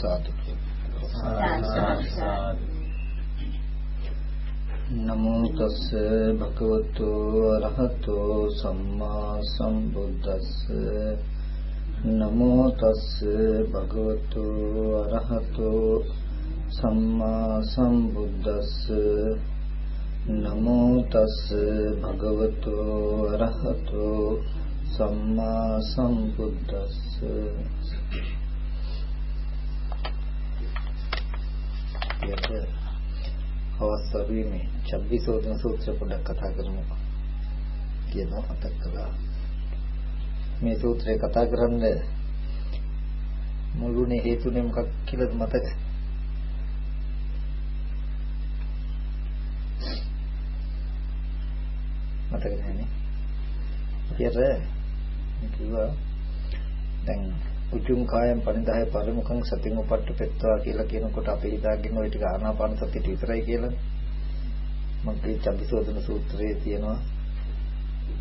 දැන් සාදු. නමෝ තස්ස භගවතු අරහතෝ සම්මා සම්බුද්දස්ස. නමෝ තස්ස භගවතු අරහතෝ සම්මා සම්බුද්දස්ස. නමෝ තස්ස භගවතු අරහතෝ සම්මා සම්බුද්දස්ස යත අවස්ථාවේ මේ චබ්බිසෝදන සූත්‍ර පොඩ්ඩක් කතා කරමු කියනවා මතක් කළා. මේ සූත්‍රය කතා කරන්න මුළුනේ හේතුනේ මොකක් කියලාද මතක? මතක නැහැ නේ. කිව්වා දැන් උතුම් කායම් පනිදාය පරිමුඛං සතින් උපට්ඨ පෙත්වා කියලා කියනකොට අපි හිතාගෙන ওই ටික ආනාපාන සතියට විතරයි කියලා. මගේ චබ්බිසෝදන සූත්‍රයේ තියෙනවා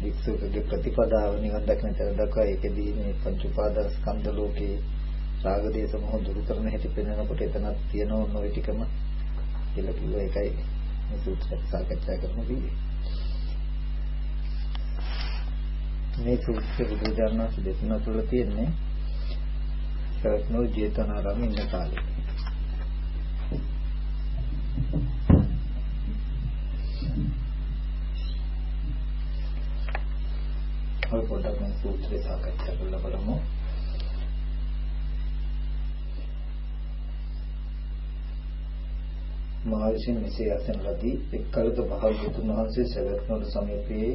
වික්ෂුකගේ ප්‍රතිපදාව නිවන් දක්න තර දක්වා ඒකෙදී මේ පංච උපාදාන ස්කන්ධ ලෝකේ රාග දේශ මොහ දුරු කරන හැටි පෙන්වනකොට එතනක් තියෙනවා ওই ටිකම කියලා කිව්වා ඒකයි මේ සූත්‍රය සාකච්ඡා කරමු කිව්වේ. මේ සූත්‍රය බුදුරජාණන් වහන්සේ දේශනා කළා තියෙන්නේ පැවැත්නෝ ජේතවනාරාමේ ඉන්න කාලේ. අපි පොඩ්ඩක් මේ සූත්‍රය සාකච්ඡා කරලා බලමු. මා විසින් මෙසේ අසන ලදී එක්කලක භාග්‍යවතුන් වහන්සේ සවැත්නුවර සමීපයේ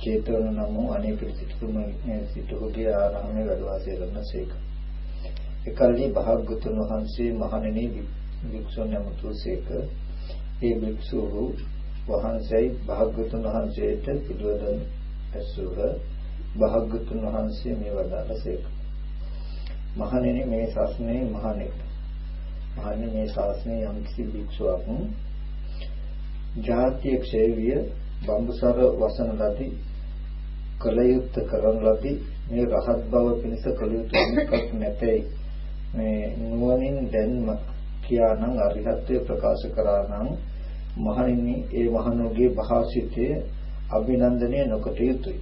චේතවන නම් වූ අනේක සිටුතුමා සිටුගේ ආරාමයේ වැඩ වාසය කරනසේක. එකල්හි භාග්‍යවතුන් වහන්සේ මහණෙනි වික්ෂුන් යමතුසේක ඒ වික්ෂුව වහන්සේයි භාග්‍යවතුන් වහන්සේට පිළිවෙලෙන් ඇසුර භාග්‍යවතුන් වහන්සේ මේ වදාළසේක. මහණෙනි මේ ශාසනයේ මහණෙක්. මහණෙනි මේ ශාසනයේ යම් කිසි වික්ෂුවක් ජාතිය ක්ෂේවිය බම්බසර වසන ලදී කලයුත්ත කරන ලදී මේ රහත් බව පිණිස කලයුතු එකක් නැතේ මේ නුවණින් දැන්ම කියානම් අරිහත්ත්වය ප්‍රකාශ කරා නම් මහණෙනි ඒ මහණෝගේ භාෂිතයේ අභිනන්දනය නොකොට යුතුය.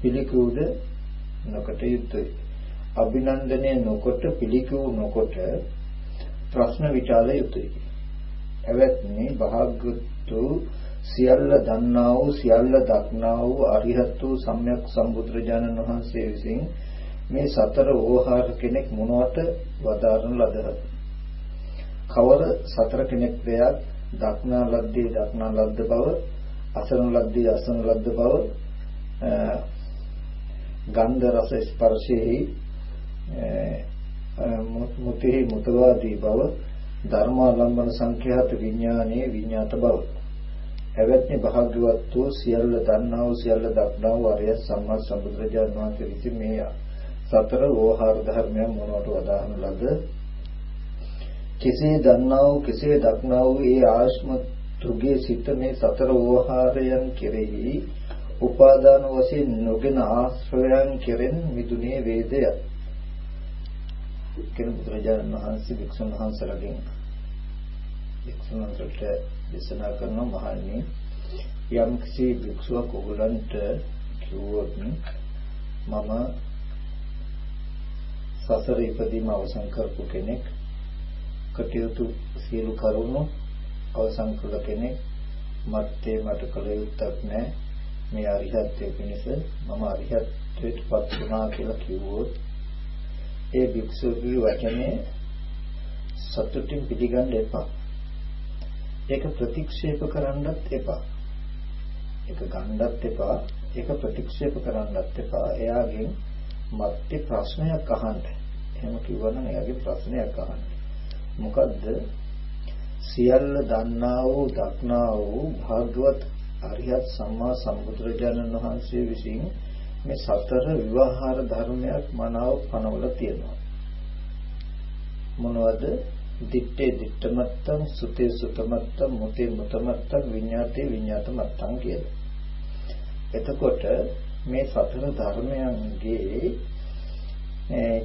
පිළිකුවද නොකොට යුතුය. අභිනන්දනය නොකොට පිළිකුව නොකොට ප්‍රශ්න විචාල යුතුය. එවත්නි භාග්‍යතු සියල්ල දන්නා වූ සියල්ල දක්නා වූ අරිහත් වූ සම්්‍යක් සම්බුදුරජාණන් වහන්සේ විසින් මේ සතර ඕහාර කෙනෙක් මොනවට වදාරන ලදහ කවර සතර කෙනෙක් දෙයක් දක්නා ලද්දේ දක්නා ලද්ද බව අසන ලද්දේ අසන ලද්ද බව ගන්ධ රස ස්පර්ශෙහි මුතෙහි මුතවාදී බව ධර්මාලම්බන සංඛ්‍යාත විඥානයේ විඤ්ඤාත බව. එවැත්නි භාග්‍යවත් වූ සියල්ල දන්නා වූ සියල්ල දක්නා වූ අරිය සම්මා සම්බුදුරජාණන් වහන්සේ විසින් මේ සතර වෝහාර ධර්මයන් මොනවට වදාහන ලද? කෙසේ දන්නා වූ කෙසේ දක්නා වූ ඒ ආශ්ම තුගේ සිත මේ සතර වෝහාරයන් කෙරෙහි උපාදාන වශයෙන් නොගෙන ආශ්‍රයයන් කෙරෙන් මිදුනේ වේදය කියන බුදුරජාණන් වහන්සේ වික්ෂුන් වහන්සේලාගෙන් වික්ෂුන් වහන්සේට දේශනා කරන මහණෙනි යම් කිසි වික්ෂුවක් ඔයගලන්ට කිව්වොත් මම සසර ඉපදීම අවසන් කරපු කෙනෙක් කටයුතු සියලු කරුණු අවසන් කළ කෙනෙක් මත්තේ මට කළ යුත්තක් නැහැ මේ අරිහත්ත්වයේ පිණිස මම අරිහත්ත්වයට පත් වුණා කියලා කිව්වොත් ඒ භික්ෂුවගේ වචනේ සතුටින් පිළිගන්න එපා. ඒක ප්‍රතික්ෂේප කරන්නත් එපා. ඒක ගන්නත් එපා. ඒක ප්‍රතික්ෂේප කරන්නත් එපා. එයාගෙන් මත්තේ ප්‍රශ්නයක් අහන්න. එහෙම කිව්වනම් එයාගේ ප්‍රශ්නයක් අහන්න. මොකද්ද? සියල්ල දන්නා වූ දක්නා වූ භාග්‍යවත් අරිහත් සම්මා සම්බුදුරජාණන් වහන්සේ විසින් මේ සතර විවාහාර ධර්මයක් මනාව පනවල තියෙනවා. මොනවද? දිත්තේ දිත්තමත්තං සුතේ සුතමත්තං මුතේ මුතමත්තං විඤ්ඤාතේ විඤ්ඤාතමත්තං කියලා. එතකොට මේ සතර ධර්මයන්ගේ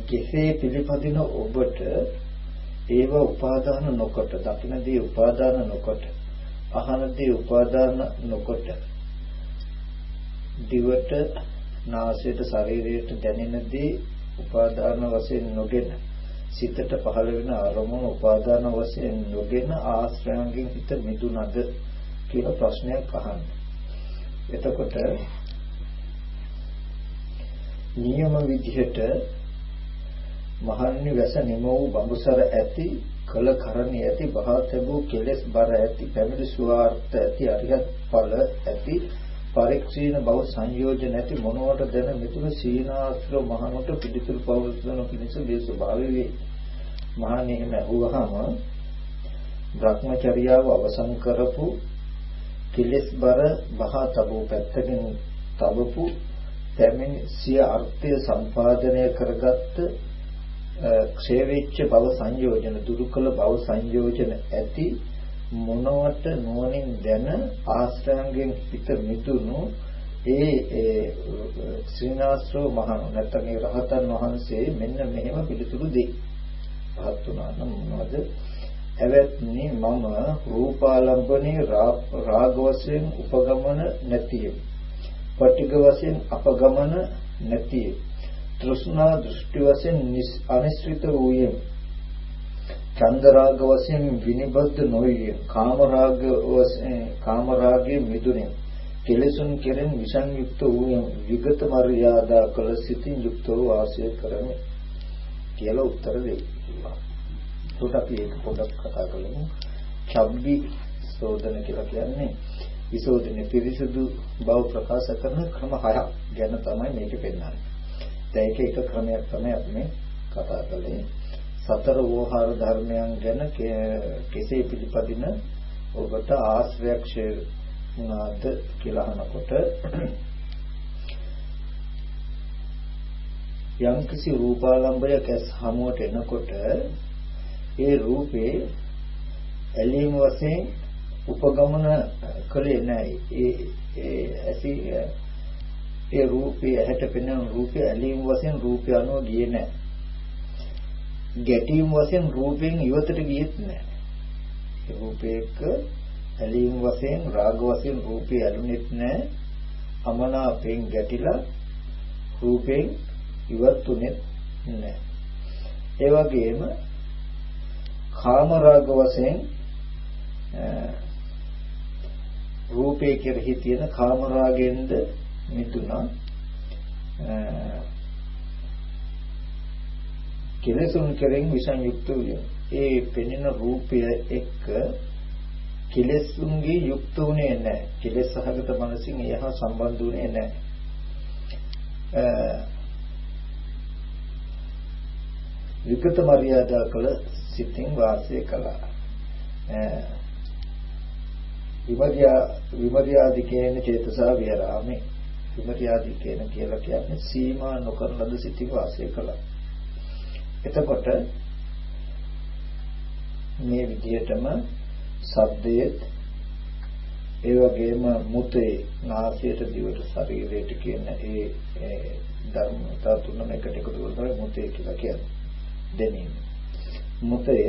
කෙසේ පිළිපදින ඔබට ඒව උපාදාන නොකොට දකින්නදී උපාදාන නොකොට අහනදී උපාදාන නොකොට දිවට නාසයට ශරීරයට දැනෙනදී උපාදාන වශයෙන් නොගෙන සිතට පහළ වෙන අරමුණු උපාදාන වශයෙන් නොගෙන ආශ්‍රයන්ගෙන් හිත මිදුනද කියලා ප්‍රශ්නයක් අහන්න. එතකොට නියම විදිහට මහන්නේ වැස නිම වූ බඹසර ඇති කල කරණී ඇති බහා තබූ කෙලස් බර ඇති පැමිණි සුවාර්ථ ඇති අරිහත් ඵල ඇති පරික්ෂීණ බව සංයෝජන ඇති මොනවට දැන මිතුරු සීනාස්ත්‍ර මහණට පිළිතුරු පවර්තන පිණිස මේ ස්වභාවය වේ. මහණේ එහෙම අහුවහම භ්‍රමචර්යාව අවසන් කරපු කෙලස් බර බහා තබූ පැත්තකින් තබපු පැමිණි සිය අර්ථය සම්පාදනය කරගත්ත ක්ෂය වෙච්ච බව සංයෝජන දුරු කළ බව සංයෝජන ඇති මොනවට නුවණින් දැන ආශ්‍රයන්ගෙන් පිට මිදුණු ඒ ශ්‍රීනාස්ත්‍රව මහණ නැත්නම් ඒ රහතන් වහන්සේ මෙන්න මෙහෙම පිළිතුරු දෙයි. රහත් වුණා නම් මොනවද? එවත්නි මම රූපාලම්බනේ රාග වශයෙන් උපගමන නැතිය. පටිඝ වශයෙන් අපගමන නැතිය. තෘෂ්ණා දෘෂ්ටි වශයෙන් අනිශ්චිත වූයේ චන්ද රාග වශයෙන් විනිබද්ධ නොවිය කාම රාග වශයෙන් කාම රාගයේ මිදුනේ කෙලෙසුන් කෙරෙන් විසංයුක්ත වූ විගත මර්යාදා කළ සිතින් යුක්තව වාසය කරමි කියලා උත්තර දෙයි. ඒකට අපි ඒක පොඩ්ඩක් කතා කරමු. චබ්බි සෝදන කියලා කියන්නේ විසෝදනේ පිරිසුදු බව ප්‍රකාශ කරන ක්‍රම හයක් ගැන තමයි මේක පෙන්වන්නේ. දැන් ඒක එක ක්‍රමයක් තමයි අපි මේ කතා කළේ. සතර වෝහාර ධර්මයන් ගැන කෙසේ පිළිපදින ඔබට ආශ්‍රයක්ෂය වුණාද කියලා අහනකොට යම් කිසි රූපාලම්බයක් ඇස් හමුවට එනකොට ඒ රූපේ ඇලීම වශයෙන් උපගමන කලේ නැහැ ඒ ඇසි ඒ රූපේ ඇහැට පෙනෙන රූපේ ඇලීම වශයෙන් රූපය අනුව ගියේ නැහැ ගැටීම් වශයෙන් රූපයෙන් ඉවතට ගියෙත් නැහැ. රූපයක ඇලීම් වශයෙන් රාග වශයෙන් රූපේ ඇලුනෙත් නැහැ. අමනාපයෙන් ගැටිලා රූපයෙන් ඉවත්ුනේත් නැහැ. ඒ වගේම කාම රාග වශයෙන් රූපේ කෙරෙහි තියෙන කාම රාගෙන්ද මිදුණා කෙලෙසුන් කෙරෙන් විසංයුක්ත වූය. ඒ පෙනෙන රූපය එක්ක කෙලෙසුන්ගේ යුක්ත වුණේ නැහැ. කෙලෙස් සහගත මනසින් එයහ සම්බන්ධ වුණේ නැහැ. විකත මර්යාදා කළ සිතින් වාසය කළා. විමර්යා විමර්යාදි කියන චේතසා විහරාමේ විමර්යාදි කියන කියලා කියන්නේ සීමා නොකරන ලද සිතින් වාසය කළා. එතකොට මේ විදිහටම සද්දයේත් ඒ වගේම මුතේ නාසයට දිවට ශරීරයට කියන ඒ ධර්මතා තුනම එකට එකතු කරලා මුතේ කියලා කියන්නේ දැනීම. මුතේ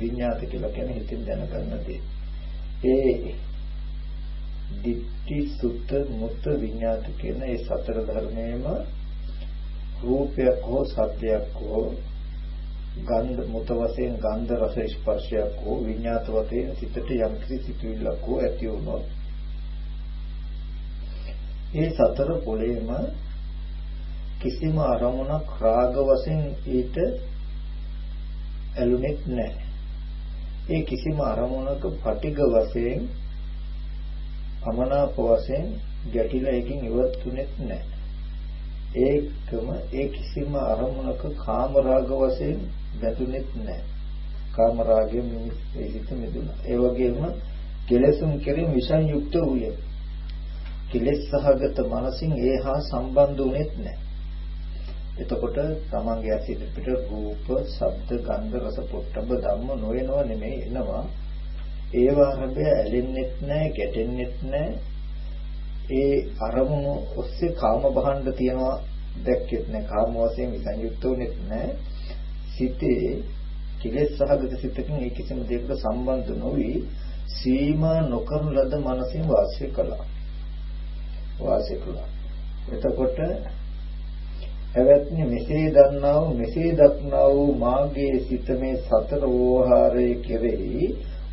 විඤ්ඤාත කියලා කියන්නේ හිතින් දැනගන්න දේ. ඒ දිට්ඨි සුත්ත මුත්ත විඤ්ඤාත කියන ඒ සතර ධර්මයේම රූපයක් හෝ සද්දයක් හෝ ගන්ධ මුත වශයෙන් ගන්ධ රස ස්පර්ශයක් හෝ විඤ්ඤාත වශයෙන් සිතට යම් කිසි සිතුවිල්ලක් හෝ ඇති වුණොත් ඒ සතර පොළේම කිසිම අරමුණක් රාග වශයෙන් ඊට ඇලුනේත් නැහැ. ඒ කිසිම අරමුණක පටිඝ වශයෙන් අමනාප වශයෙන් ගැටිලා එකකින් ඉවත්ුනේත් නැහැ. ඒකම ඒ කිසිම අරමුණක කාම රාග වශයෙන් බැඳුනේත් නැහැ. කාම රාගයෙන් මේ හිත මිදුණා. ඒ වගේම කෙලෙසුන් කෙරෙන් විසංයුක්ත වූය. කෙලෙස් සහගත මනසින් ඒ හා සම්බන්ධ වුනේත් නැහැ. එතකොට තමන්ගේ ඇසිත පිට රූප, ශබ්ද, ගන්ධ, රස, පොට්ටබ්බ ධම්ම නොයනව නෙමෙයි එනවා. ඒවා හැබැයි ඇලෙන්නෙත් නැහැ, ගැටෙන්නෙත් නැහැ. ඒ අරමුණු ඔස්සේ කාම භාණ්ඩ තියනවා දැක්කෙත් නැහැ කාම වශයෙන් විසංයුක්ත වුනේත් නැහැ සිතේ කෙලෙස් සහගත සිතකින් ඒ කිසිම දෙයකට සම්බන්ධ නොවි සීමා නොකරන ලද මනසින් වාසය කළා වාසය කළා එතකොට එවත්නි මෙසේ දන්නා වූ මෙසේ දක්නා වූ මාගේ සිත මේ සතර වෝහාරයේ කෙරෙහි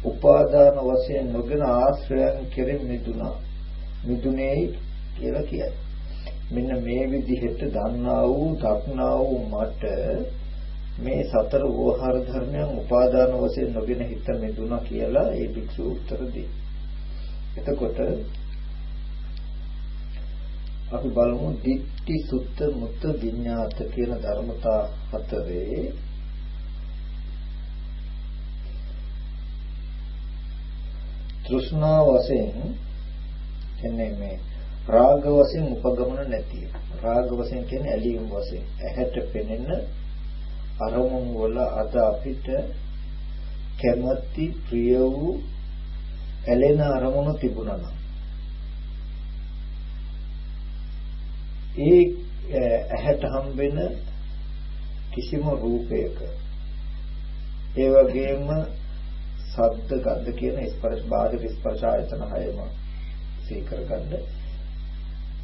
උපාදාන වශයෙන් නොගෙන ආශ්‍රයන් කෙරෙහි මිදුණා මිදුනේ කියලා කියයි මෙන්න මේ විදිහට දන්නා වූ දක්නා වූ මට මේ සතර වෝහාර ධර්මයන් උපාදාන වශයෙන් නොගෙන හිත මෙදුණා කියලා ඒ භික්ෂුව උත්තර දෙයි. එතකොට අපි බලමු දිට්ඨි සුත්ත මුත්ත විඤ්ඤාත කියන ධර්මතා හතරේ. තෘෂ්ණා වශයෙන් කියන්නේ මේ රාග වශයෙන් උපගමන නැති. රාග වශයෙන් කියන්නේ ඇලීම් වශයෙන්. ඇහැට පෙනෙන අරමුණු වල අද අපිට කැමැති ප්‍රිය වූ ඇලෙන අරමුණු තිබුණා නම් ඒ ඇහැට හම්බෙන කිසිම රූපයක ඒ වගේම ශබ්ද ගන්ධ කියන ස්පර්ශ බාහිර ස්පර්ශ ආයතන හයම සීකර ගන්න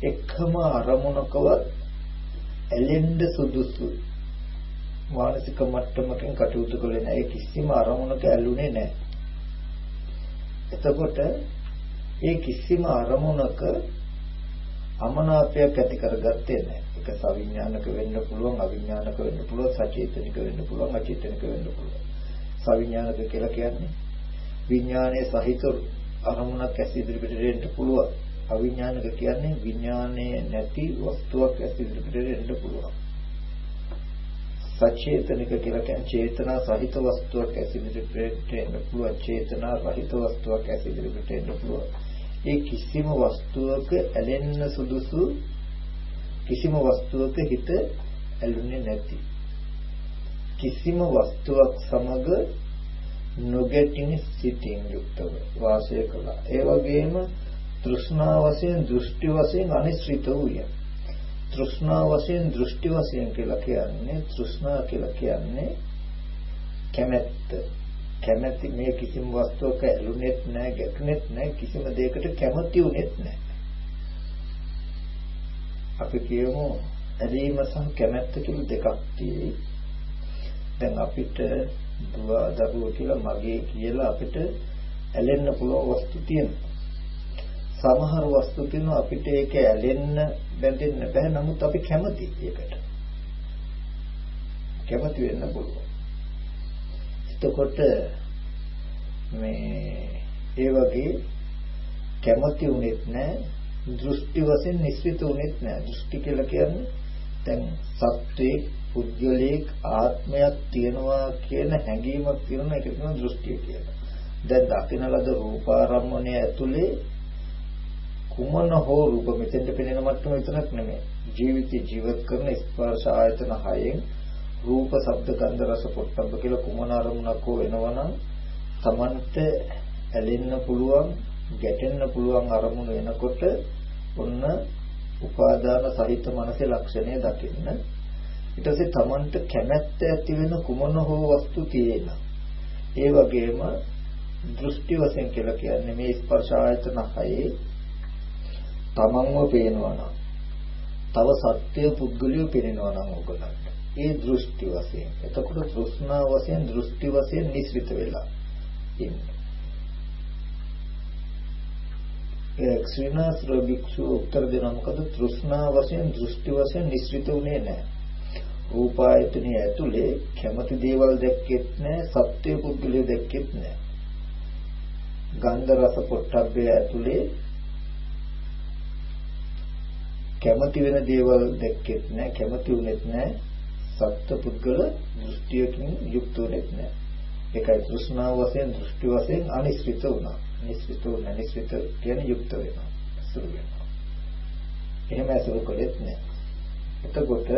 එකම අරමුණකවත් ඇලෙන්න සුදුසු මානසික මට්ටමකින් කටයුතු කළේ නැහැ. ඒ කිසිම අරමුණක ඇලුනේ නැහැ. එතකොට ඒ කිසිම අරමුණක අමනාපයක් ඇති කරගත්තේ නැහැ. ඒක සවිඥානික වෙන්න පුළුවන්, අවිඥානික වෙන්න පුළුවන්, සචේතනික වෙන්න පුළුවන්, අචේතනික වෙන්න පුළුවන්. සවිඥානික කියලා කියන්නේ විඥානයේ සහිත අරමුණක් ඇස් ඉදිරිපිට දෙන්න පුළුවන්. අවිඥානික කියන්නේ විඥානයේ නැති වස්තුවක් ඇස් ඉදිරිපිට දෙන්න පුළුවන්. සචේතනික කියලා කියන්නේ චේතනා සහිත වස්තුවක් ඇස් ඉදිරිපිට එන්න පුළුවන්. චේතනා රහිත වස්තුවක් ඇස් ඉදිරිපිට එන්න පුළුවන්. ඒ කිසිම වස්තුවක ඇලෙන්න සුදුසු කිසිම වස්තුවක හිත ඇලුනේ නැති කිසිම වස්තුවක් සමග නොගැටෙන සිතින් යුක්තව වාසය කළා. ඒ වගේම තෘෂ්ණා වශයෙන් දෘෂ්ටි වශයෙන් අනිශ්චිත වූය. තෘෂ්ණා වශයෙන් දෘෂ්ටි වශයෙන් කියලා කියන්නේ තෘෂ්ණා කියලා කියන්නේ කැමැත්ත. කැමැති මේ කිසිම වස්තුවක ඇලුනේත් නැහැ, ගැටුනේත් නැහැ, කිසිම දෙයකට කැමති වුනේත් නැහැ. අපි කියමු ඇලීම සහ කැමැත්ත කියලා දෙකක් තියෙයි. දැන් අපිට දුව දරුවෝ කියලා මගේ කියලා අපිට ඇලෙන්න පුළුවන් වස්තු තියෙනවා. සමහර වස්තු තියෙනවා අපිට ඒක ඇලෙන්න බැඳෙන්න බෑ නමුත් අපි කැමති ඒකට. කැමති වෙන්න පුළුවන්. එතකොට මේ ඒ වගේ කැමති උනේත් නැහැ දෘෂ්ටි වශයෙන් නිස්සිත උනේත් නැහැ දෘෂ්ටි කියලා කියන්නේ දැන් සත්වයේ පුද්ගලයක ආත්මයක් තියනවා කියන හැඟීමක් තියෙන එක තමයි දෘෂ්ටිය කියලා. දැන් දකින ලද රූපාරම්මණය ඇතුලේ කුමන හෝ රූප මෙතෙන්ට පෙනෙන මට්ටම විතරක් නෙමෙයි. ජීවිතය ජීවත් කරන ස්පර්ශ ආයතන හයෙන් රූප, ශබ්ද, ගන්ධ, රස, පොට්ටබ්බ කියලා කුමන අරමුණක් හෝ වෙනවනම් Tamanට ඇලෙන්න පුළුවන්, ගැටෙන්න පුළුවන් අරමුණ වෙනකොට ඔන්න උපාදාන සහිත මනසේ ලක්ෂණය දකින්න. ඊට පස්සේ Tamanට කැමැත්ත ඇති වෙන කුමන හෝ වස්තු තියෙන. ඒ වගේම දෘෂ්ටි වශයෙන් කියලා කියන්නේ මේ ස්පර්ශ ආයතන හයේ තමන්ව පේනවා නම් තව සත්‍ය පුද්ගලිය පේනවා නම් ඔයගලන්ට ඒ දෘෂ්ටි වශයෙන් එතකොට තෘෂ්ණා වශයෙන් දෘෂ්ටි වශයෙන් නිස්විත වෙලා ඉන්නේ. ඒ ක්ෂීනාස්ත්‍ර භික්ෂු උත්තර දෙනවා මොකද? තෘෂ්ණා වශයෙන් දෘෂ්ටි වශයෙන් නිස්විත උනේ නැහැ. රූපායතනය ඇතුලේ කැමති දේවල් දැක්කෙත් නැහැ සත්‍ය පුද්ගලිය දැක්කෙත් නැහැ. ගන්ධ රස පොට්ටබ්බය ඇතුලේ කැමති වෙන දේවල් දැක්කෙත් නැහැ කැමති වුනේත් නැහැ. සත්පුද්ගල දෘෂ්ටියකින් යුක්ත වෙන්නේ නැහැ. ඒකයි තෘෂ්ණාව වශයෙන් දෘෂ්ටි වශයෙන් අනිශ්චිත වුණා. නිශ්චිත වුණා නිශ්චිත කියන්නේ යුක්ත වෙනවා. සුරු වෙනවා. එහෙම අසුරු කළෙත් නැහැ. එතකොට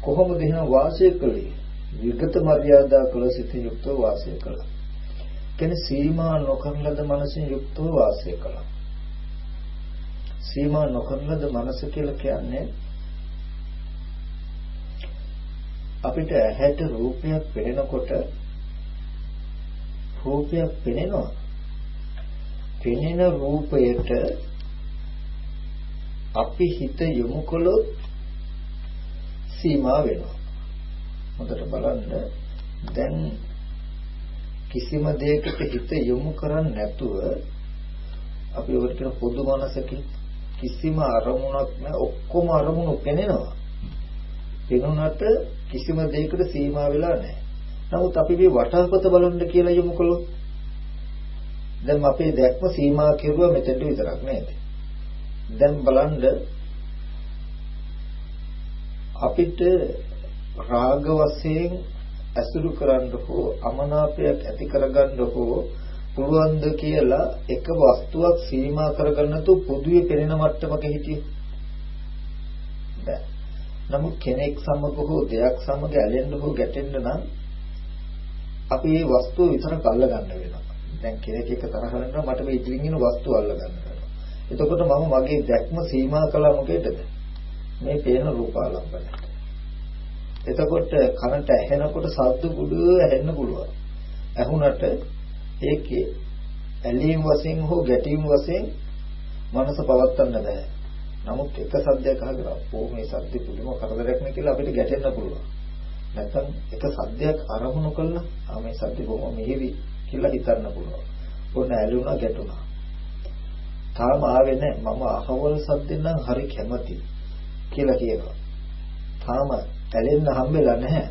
කොහොමද එහෙනම් වාසය කළේ? විගත මර්යාදා කළ සිත යුක්තව වාසය කළා. කියන්නේ සීමා නොකරන ලද මනසින් යුක්තව වාසය කළා. සීමා නොකරන ලද මනස කියලා කියන්නේ අපිට ඇහැට රූපයක් පෙනෙනකොට රූපයක් පෙනෙනවා. පෙනෙන රූපයට අපි හිත යොමු කළොත් සීමා වෙනවා. හොඳට බලන්න දැන් කිසිම දෙයකට හිත යොමු කරන්නේ නැතුව අපි ඔකට කියන පොදු මනසකින් කිසිම අරමුණක් නැහැ ඔක්කොම අරමුණු පෙනෙනවා. පෙනුනට කිසිම දෙයකට සීමා වෙලා නැහැ. නමුත් අපි මේ වටාපත බලන්න කියලා යොමු කළොත් දැන් අපේ දැක්ම සීමා කෙරුවා මෙතෙන්ට විතරක් නේද? දැන් බලන්න අපිට රාග වශයෙන් ඇසුරු කරන්න හෝ අමනාපයක් ඇති කරගන්න හෝ පුළුවන්ද කියලා එක වස්තුවක් සීමා කරගන්න තු පොදුවේ පෙනෙන මට්ටමක හිටියේ. බෑ. නමුත් කෙනෙක් සමග හෝ දෙයක් සමග ඇලෙන්න හෝ ගැටෙන්න නම් අපි මේ වස්තුව විතරක් අල්ල ගන්න වෙනවා. දැන් කෙනෙක් එක තරහ වෙනවා මට මේ ඉදිරින් ඉන්න වස්තුව අල්ල ගන්න වෙනවා. එතකොට මම මගේ දැක්ම සීමා කළා මොකේද? මේ පේන රූපාලම්බනය. එතකොට කනට ඇහෙනකොට ශබ්ද බුඩු ඇහෙන්න පුළුවන්. ඇහුණට ඒකේ ඇලීම් වශයෙන් හෝ ගැටීම් වශයෙන් මනස පවත්වන්න බෑ. නමුත් එක සද්දයක් අහගෙන ඕ මේ සද්ද පුදුම කරදරයක් නේ කියලා අපිට ගැටෙන්න පුළුවන්. නැත්නම් එක සද්දයක් අරමුණු කළා ආ මේ සද්ද බොහොම මිහිරි කියලා හිතන්න පුළුවන්. ඕන ඇලුනා ගැටුණා. තාම ආවේ නැහැ මම අහවල් සද්දෙන් නම් හරි කැමති කියලා කියනවා. තාම ඇලෙන්න හම්බෙලා නැහැ.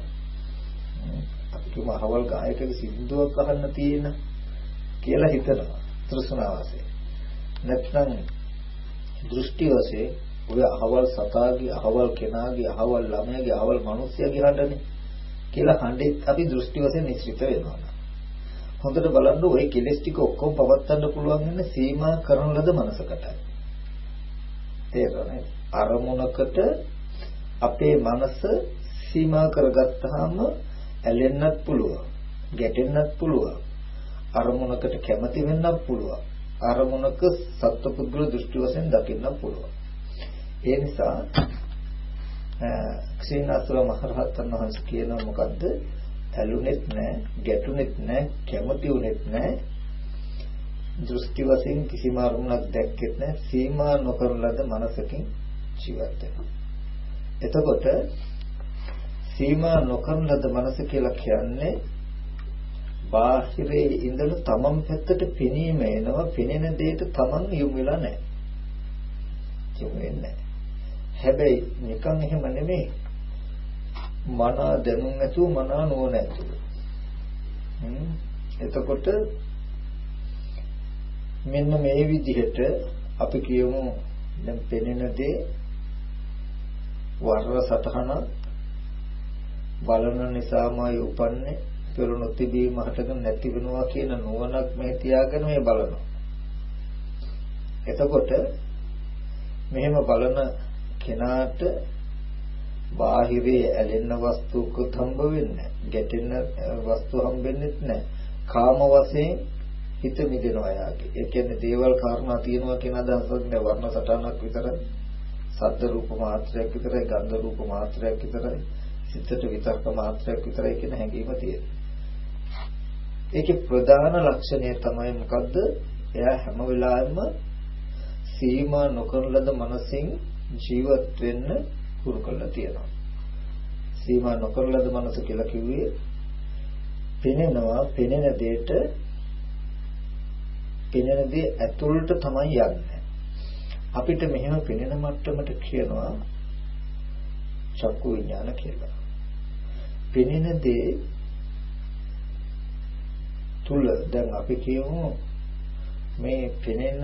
අපි කියමු අහවල් ගායකගේ සින්දුවක් අහන්න තියෙන කියලා හිතනවා තෘෂ්ණාව වශයෙන්. නැත්නම් දෘෂ්ටි වශයෙන් ඔය අහවල් සතාගේ අහවල් කෙනාගේ අහවල් ළමයාගේ අහවල් මිනිස්සයාගේ හඬනේ කියලා හඬෙත් අපි දෘෂ්ටි වශයෙන් නිශ්චිත වෙනවා. හොඳට බලන්න ওই කෙලස් ටික ඔක්කොම පවත්වන්න පුළුවන් වෙන සීමා කරන ලද මනසකටයි. තේරෙනවද? අරමුණකට අපේ මනස සීමා කරගත්තාම ඇලෙන්නත් පුළුවන්, ගැටෙන්නත් පුළුවන්. අරමුණකට කැමති වෙන්නත් පුළුවන්. අරමුණක සත්පුද්ගල දෘෂ්ටි වශයෙන් දකින්නත් පුළුවන්. ඒ නිසා ක්ෂීනාසුර මහරහතන් වහන්සේ කියනවා මොකද්ද? ඇලුනෙත් නැහැ, ගැටුනෙත් නැහැ, කැමති උනේත් නැහැ. දෘෂ්ටි වශයෙන් කිසිම අරමුණක් දැක්කෙත් නැහැ. සීමා නොකරන ලද මනසකින් ජීවත් වෙනවා. එතකොට සීමා නොකරන ලද මනස කියලා කියන්නේ බාහිරේ ඉඳලා තමන් පැත්තට පෙනීම එනවා පෙනෙන දෙයට තමන් යොමු වෙලා නැහැ. යොමු වෙන්නේ හැබැයි නිකන් එහෙම නෙමෙයි. මනා දැනුම් නැතුව මනා නුවණ ඇතුව. එතකොට මෙන්න මේ විදිහට අපි කියමු දැන් පෙනෙන දේ වර්ණ සතහන බලන නිසාමයි උපන්නේ පෙරුණු තිබීම හටගෙන නැති වෙනවා කියන නුවණක් මේ තියාගෙන මේ බලනවා. එතකොට මෙහෙම බලන කෙනාට බාහිරේ ඇලෙන වස්තුකුත් හම්බ වෙන්නේ ගැටෙන වස්තු හම්බෙන්නේ නැහැ. කාම වශයෙන් හිත මිදෙනවා යාගේ. ඒ කියන්නේ දේවල් කාරණා තියෙනවා කියන අදහසක් නෑ වර්ණ සටහනක් විතරයි. සද්ද රූප මාත්‍රයක් විතරයි, ගන්ධ රූප මාත්‍රයක් විතරයි. සිතට විතර්ක මාත්‍රයක් විතරයි කියන හැඟීම තියෙනවා. ඒකේ ප්‍රධාන ලක්ෂණය තමයි මොකද්ද? එයා හැම වෙලාවෙම සීමා නොකරන ලද මනසින් ජීවත් වෙන්න පුරු කරලා තියෙනවා. සීමා නොකරන ලද මනස කියලා කිව්වේ පෙනෙනවා පෙනෙන දෙයට පෙනෙන දේ ඇතුළට තමයි යන්නේ. අපිට මෙහෙම පෙනෙන මට්ටමට කියනවා චක්කු විඥාන කියලා. පෙනෙන දේ තුල දැන් අපි කියමු මේ පෙනෙන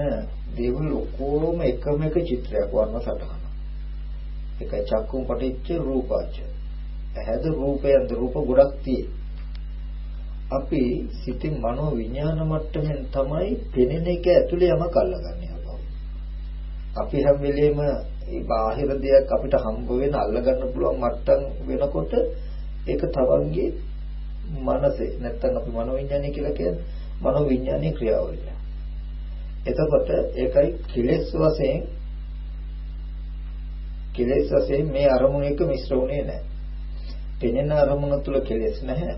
දේවල් ඔක්කොම එකම එක චිත්‍රයක් වර්ණ සටහන. එකයි චක්කුම් පටිච්ච රූපාච. ඇහැද රූපයන්ද රූප ගොඩක් තියෙයි. අපි සිතින් මනෝ විඥාන මට්ටමින් තමයි පෙනෙන එක ඇතුලේ යමක් අල්ලගන්නේ අපව. අපි හැම වෙලෙම මේ බාහිර දෙයක් අපිට හම්බ වෙන අල්ලගන්න පුළුවන් මට්ටම් වෙනකොට ඒක තවන්ගේ මනසේ නැත්තම් අපි මනෝවිඤ්ඤාණය කියලා කියන්නේ මනෝවිඤ්ඤාණයේ ක්‍රියාවලිය. එතකොට ඒකයි කිලෙස් වශයෙන් කිලෙස් වශයෙන් මේ අරමුණ එක මිශ්‍ර වුණේ නැහැ. පෙනෙන අරමුණ තුල කෙලෙස් නැහැ.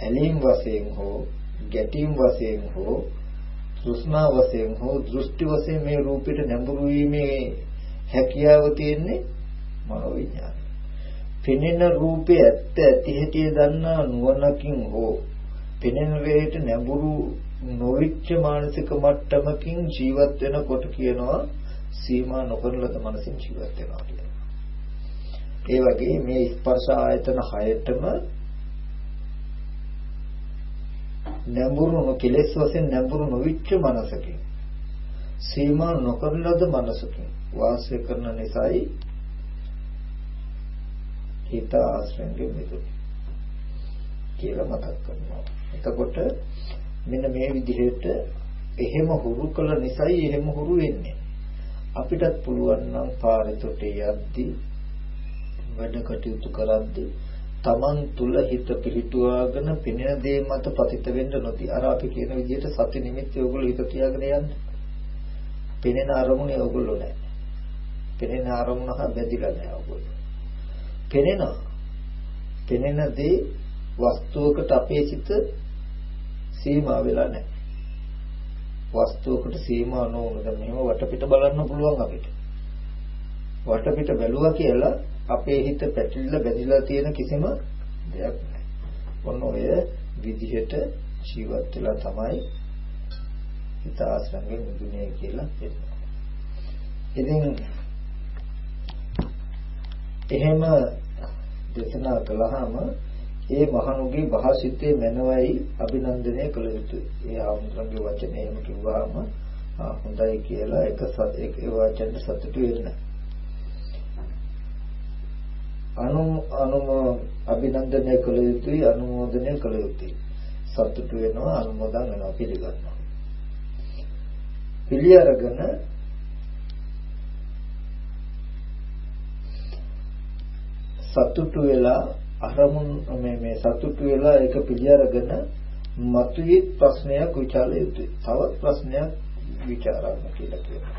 ඇලීම් වශයෙන් හෝ ගැටීම් වශයෙන් හෝ තෘෂ්ණා වශයෙන් හෝ දෘෂ්ටි වශයෙන් මේ රූපෙට නැඹුරු වීමේ හැකියාව තියෙන්නේ මනෝ විඥානය. පෙනෙන රූපේ ඇත්ත ඇති හැටි දන්නා නුවණකින් හෝ පෙනෙන වේට නැඹුරු නොවිච්ච මානසික මට්ටමකින් ජීවත් වෙනකොට කියනවා සීමා නොකරන ලද මනසින් ජීවත් වෙනවා කියලා. ඒ වගේ මේ ස්පර්ශ ආයතන හයතම නැඹුරු කෙලෙස් වශයෙන් නැඹුරු නොවිච්ච මනසකින් සීමා නොකරන ලද මනසකින් වාසය කරන නිසායි හිත ආශ්‍රයෙන් මිදුනේ කියලා මතක් කරනවා. එතකොට මෙන්න මේ විදිහට එහෙම හුරු කළ නිසායි එහෙම හුරු වෙන්නේ. අපිටත් පුළුවන් නම් පාරේතොට යද්දී වැඩ කටයුතු කරද්දී Taman තුල හිත පිහිටුවාගෙන පිනෙන දේ මත පතිත වෙන්න නොදී අර අපි කියන විදිහට සති නිමිති ඔයගොල්ලෝ හිත තියාගෙන යන්න. පිනෙන අරමුණේ ඔයගොල්ලෝ නැහැ. පිනෙන අරමුණ හා බැඳිලා නැහැ ඔයගොල්ලෝ. පෙනෙනවා. පෙනෙන දේ වස්තුවකට අපේ සිත සීමා වෙලා නැහැ. වස්තුවකට සීමා නොවුනද මෙහෙම වටපිට බලන්න පුළුවන් අපිට. වටපිට බැලුවා කියලා අපේ හිත පැටලිලා බැඳිලා තියෙන කිසිම දෙයක් නැහැ. ඔන්න ඔය විදිහට ජීවත් වෙලා තමයි හිත ආශ්‍රයෙන් මුදුනේ කියලා කියනවා. ඉතින් එහෙම දේශනා කළාම ඒ මහණුගේ භාෂිතයේ මනවයි අභිනන්දනය කළ යුතුයි. ඒ ආමුද්‍රන්ගේ වචනේ එහෙම කිව්වහම හොඳයි කියලා එක සත් එක වචන සතුටු වෙන්න. අනු අනුම අභිනන්දනය කළ යුතුයි අනුමෝදනය කළ යුතුයි. සතුටු වෙනවා අනුමෝදන් වෙනවා පිළිගන්නවා. පිළි අරගෙන සතුටු වෙලා අරමුණු මේ මේ සතුටු වෙලා ඒක පිළිඅරගෙන මතුවේ ප්‍රශ්නයක් විචාරය යුතුයි. තවත් ප්‍රශ්නයක් විචාරන්න කියලා කියනවා.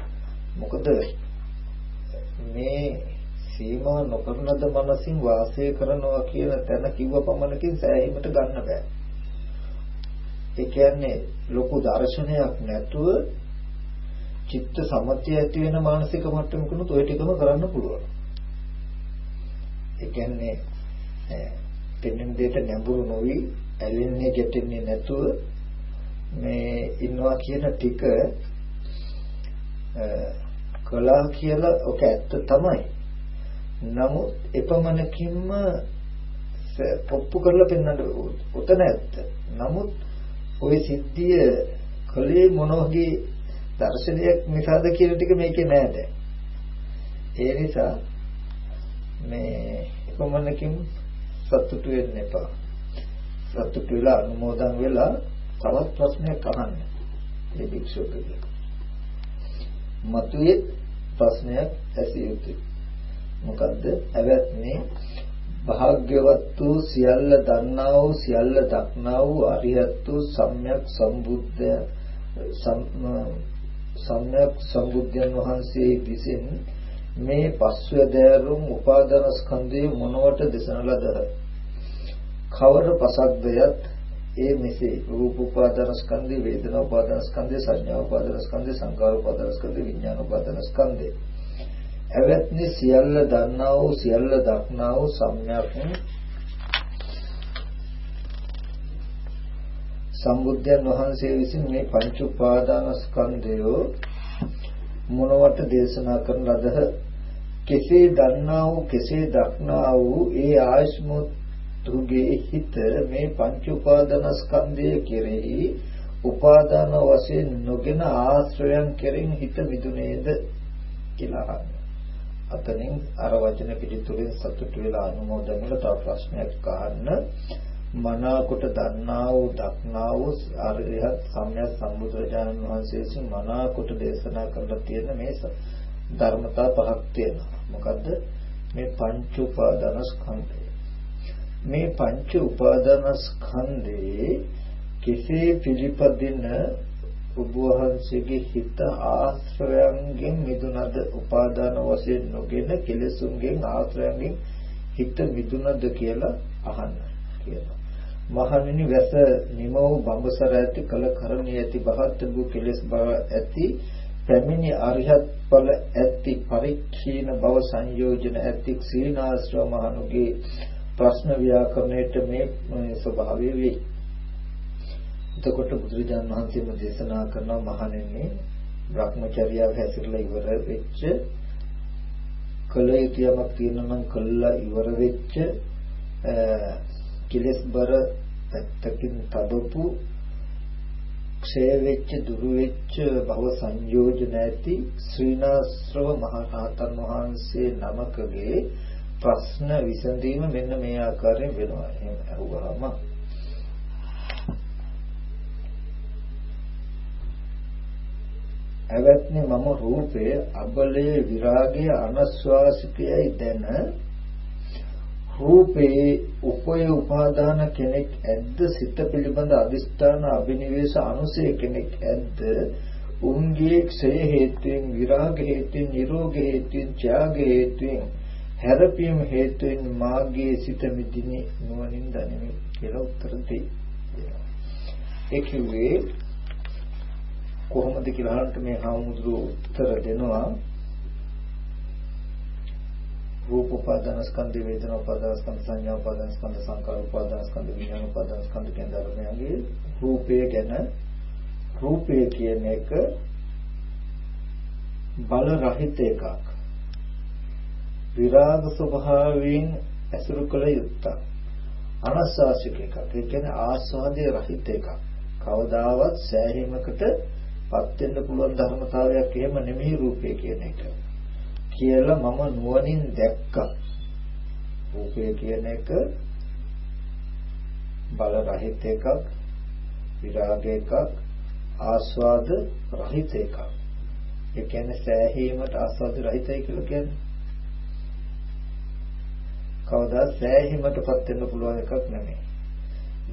මොකද මේ සීමා නොකරනද මනසින් වාසය කරනවා කියන තැන කිව්ව පමණකින් සෑහීමට ගන්න බෑ. ඒ කියන්නේ ලොකු දර්ශනයක් නැතුව චිත්ත සමතය ඇති වෙන මානසික මට්ටමකුණුත් ওই ටිකම කරන්න පුළුවන්. ඒ කියන්නේ පෙනෙන දෙයට නැඹුරු නොවි ඇලෙන්නේ ගැටෙන්නේ නැතුව මේ ඉන්නවා කියන ටික කළා කියලා ඔක ඇත්ත තමයි. නමුත් එපමණකින්ම පොප්පු කරලා පෙන්වන්න උතන ඇත්ත. නමුත් ওই සිද්ධිය කලේ මොන වගේ දර්ශනයක් නිසාද කියන ටික මේකේ නෑ දැන්. ඒ නිසා මේ එපමණකින් සතුටු වෙන්න එපා. සතුටු වෙලා අනුමෝදන් වෙලා තවත් ප්‍රශ්නයක් අහන්න. ඒ භික්ෂුවකගේ. මතුවේ ප්‍රශ්නයක් ඇසිය යුතුයි. මොකද්ද? ඇවැත්නේ භාග්‍යවත් වූ සියල්ල දන්නා වූ සියල්ල දක්නා වූ අරියත් වූ සම්්‍යක් සම්බුද්ධ සම්්‍යක් සම්බුද්ධයන් වහන්සේ විසින් මේ පස්වැදෑරුම් උපාදාන ස්කන්ධයේ මොනවට දෙසන ලදහ කවර පසක්දයත් ඒ මෙසේ රූප උපාදාන ස්කන්ධය වේදනා උපාදාන ස්කන්ධය සංඥා උපාදාන ස්කන්ධය සංකාර උපාදාන ස්කන්ධය විඥාන උපාදාන ස්කන්ධය එවත්නි සියල්ල දන්නා වූ සියල්ල දක්නා වූ සම්‍යක් සම්බුද්ධයන් වහන්සේ විසින් මේ පංච උපාදාන ස්කන්ධය මොනවට දේශනා කරන ලදහ කෙසේ දන්නා වූ කෙසේ දක්නා වූ ඒ ආයස්මුතුගේ හිත මේ පංච උපාදානස්කන්ධය කෙරෙහි උපාදාන වශයෙන් නොගෙන ආශ්‍රයන් කෙරෙන් හිත මිදුනේද කියලා අහනවා. අතනින් අර වචන පිළිතුරෙන් සතුටු වෙලා අනුමෝදන් වෙලා තව ප්‍රශ්නයක් අහන්න මනාකොට දන්නා වූ දක්නා වූ අරිහත් සම්්‍යක් සම්බුදුරජාණන් වහන්සේ විසින් මනාකොට දේශනා කරලා තියෙන මේ ධර්මතා පහක් තියෙනවා. මොකද්ද? මේ පංච උපාදානස්කන්ධය. මේ පංච උපාදානස්කන්ධේ කෙසේ පිළිපදින ඔබ වහන්සේගේ හිත ආශ්‍රයන්ගෙන් මිදුනද උපාදාන වශයෙන් නොගෙන කෙලෙසුන්ගෙන් ආශ්‍රයන්ගෙන් හිත මිදුනද කියලා අහන්න කියනවා. මහණෙනි වැස නිම වූ බඹසර ඇති කල කරණිය ඇති බහත් වූ කෙලෙස් බව ඇති පැමිණි අරිහත් ඵල ඇති පරික්ෂීන භව සංයෝජන ඇති සීනාශ්‍රව මහණුගේ ප්‍රශ්න ව්‍යාකරණයට මේ ස්වභාවය වේ. එතකොට බුදුරජාණන් වහන්සේම දේශනා කරන මහණෙනි භ්‍රමචර්යාව හැසිරලා ඉවර වෙච්ච කල යුතු යමක් තියෙනවා නම් කළා ඉවර වෙච්ච කෙලස් බර පැත්තකින් තබපු ක්ෂය වෙච්ච දුරු වෙච්ච භව සංයෝජන ඇති ශ්‍රීනාශ්‍රව මහරහතන් වහන්සේ නමකගේ ප්‍රශ්න විසඳීම මෙන්න මේ ආකාරයෙන් වෙනවා. එහෙම අහුවාම ඇවැත්නි මම රූපය අබලයේ විරාගය අනස්වාසිකයයි දැන රූපේ උපය උපාදාන කෙනෙක් ඇද්ද? සිත පිළිබඳ අදිස්ථාන අභිනිවේෂ අනුසය කෙනෙක් ඇද්ද? උන්ගේ ක්ෂය හේතුවෙන් විරාග හේතුවෙන් නිරෝග හේතුවෙන් ත්‍යාග හේතුවෙන් හැරපීම හේතුවෙන් මාගේ සිත මිදිනේ නුවණින් දනිමි කියලා උත්තර දෙයි. ඒ කිව්වේ කොහොමද කියලා අහන්න මේ හාමුදුරුවෝ උත්තර දෙනවා. රූප උපාදාන ස්කන්ධ වේදනා උපාදාන ස්කන්ධ සංඥා උපාදාන ස්කන්ධ සංකාර උපාදාන ස්කන්ධ විඥාන උපාදාන ස්කන්ධ කියන ධර්මයන්ගේ රූපය ගැන. රූපය කියන එක බල රහිත එකක්. විරාග ස්වභාවයෙන් ඇසුරු කළ යුත්තක්. අනස්සාසික එකක්. ඒ කියන්නේ ආස්වාදයේ රහිත එකක්. කවදාවත් සෑහීමකට පත් වෙන්න පුළුවන් ධර්මතාවයක් එහෙම නෙමෙයි රූපය කියන එක. කියලා මම නුවණින් දැක්කා. රූපය කියන එක බල රහිත එකක්, විරාග එකක්, ආස්වාද රහිත එකක්. ඒ කියන්නේ සෑහීමට ආස්වාද රහිතයි කියලා කියන්නේ. කවදා සෑහීමටපත් වෙන්න පුළුවන් එකක් නෙමෙයි.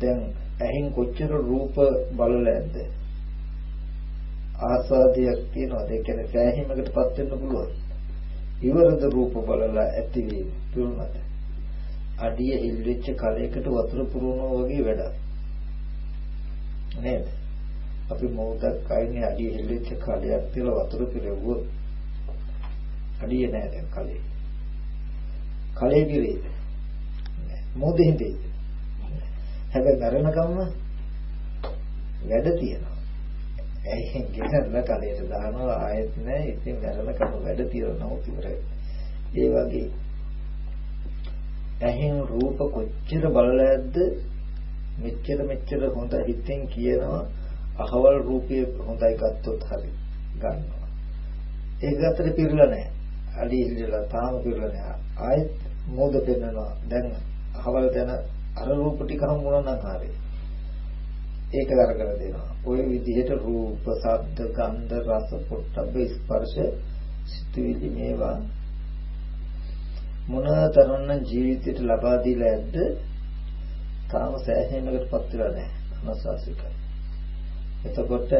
දැන් ඇහින් කොච්චර රූප බලලා ඇද්ද? ආස්වාදයක් තියෙනවා ඒ කියන්නේ සෑහීමකටපත් වෙන්න පුළුවන් ඉවරද රූප බලලා ඇති වේ පිරුණාද අඩිය ඉල්ලෙච්ච කලයකට වතුර පුරවනවා වගේ වැඩක්. නේද? අපි මොහොතක් අයිනේ අඩිය ඉල්ලෙච්ච කලයක් තියලා වතුර පිරෙවුවොත් අඩිය නෑ දැන් කලේ. කලේ පිරෙයිද මොහොතේ හිතේ හැබැයි මරණකම්ම වැඩ තියෙනවා. ඇයි? ගෙනල්ලා කලයට දානවා ආයෙත් නැහැ ඉතින් වැරලා කම වැඩ තියනවා ඉවරයි. ඒ වගේ ඇහෙන් රූප කොච්චර බලලාද? මෙච්චර මෙච්චර හොඳ හිතෙන් කියනවා. අහවල් රූපයේ හොඳයි ගත්තොත් හරි ගන්නවා. ඒක අතර පිරලා නැහැ අඩි ඉල්ලලා තාම පිරලා නැහැ ආයෙත් මොද පෙන්නනවා. දැන් අහවල් දැන අර රූප ටික හම්බුණා නම් හරියි ඒක කරගෙන දෙනවා. ওই විදිහට රූප, ශබ්ද, ගන්ධ, රස, පොට්ටබ්බ, ස්පර්ශ, සිතුවිලි මේවා මොනතරම් ජීවිතයට ලබා දීලා ඇද්ද? තාම සෑහීමකටපත් වෙලා නැහැ. අනසාසිකයි. එතකොට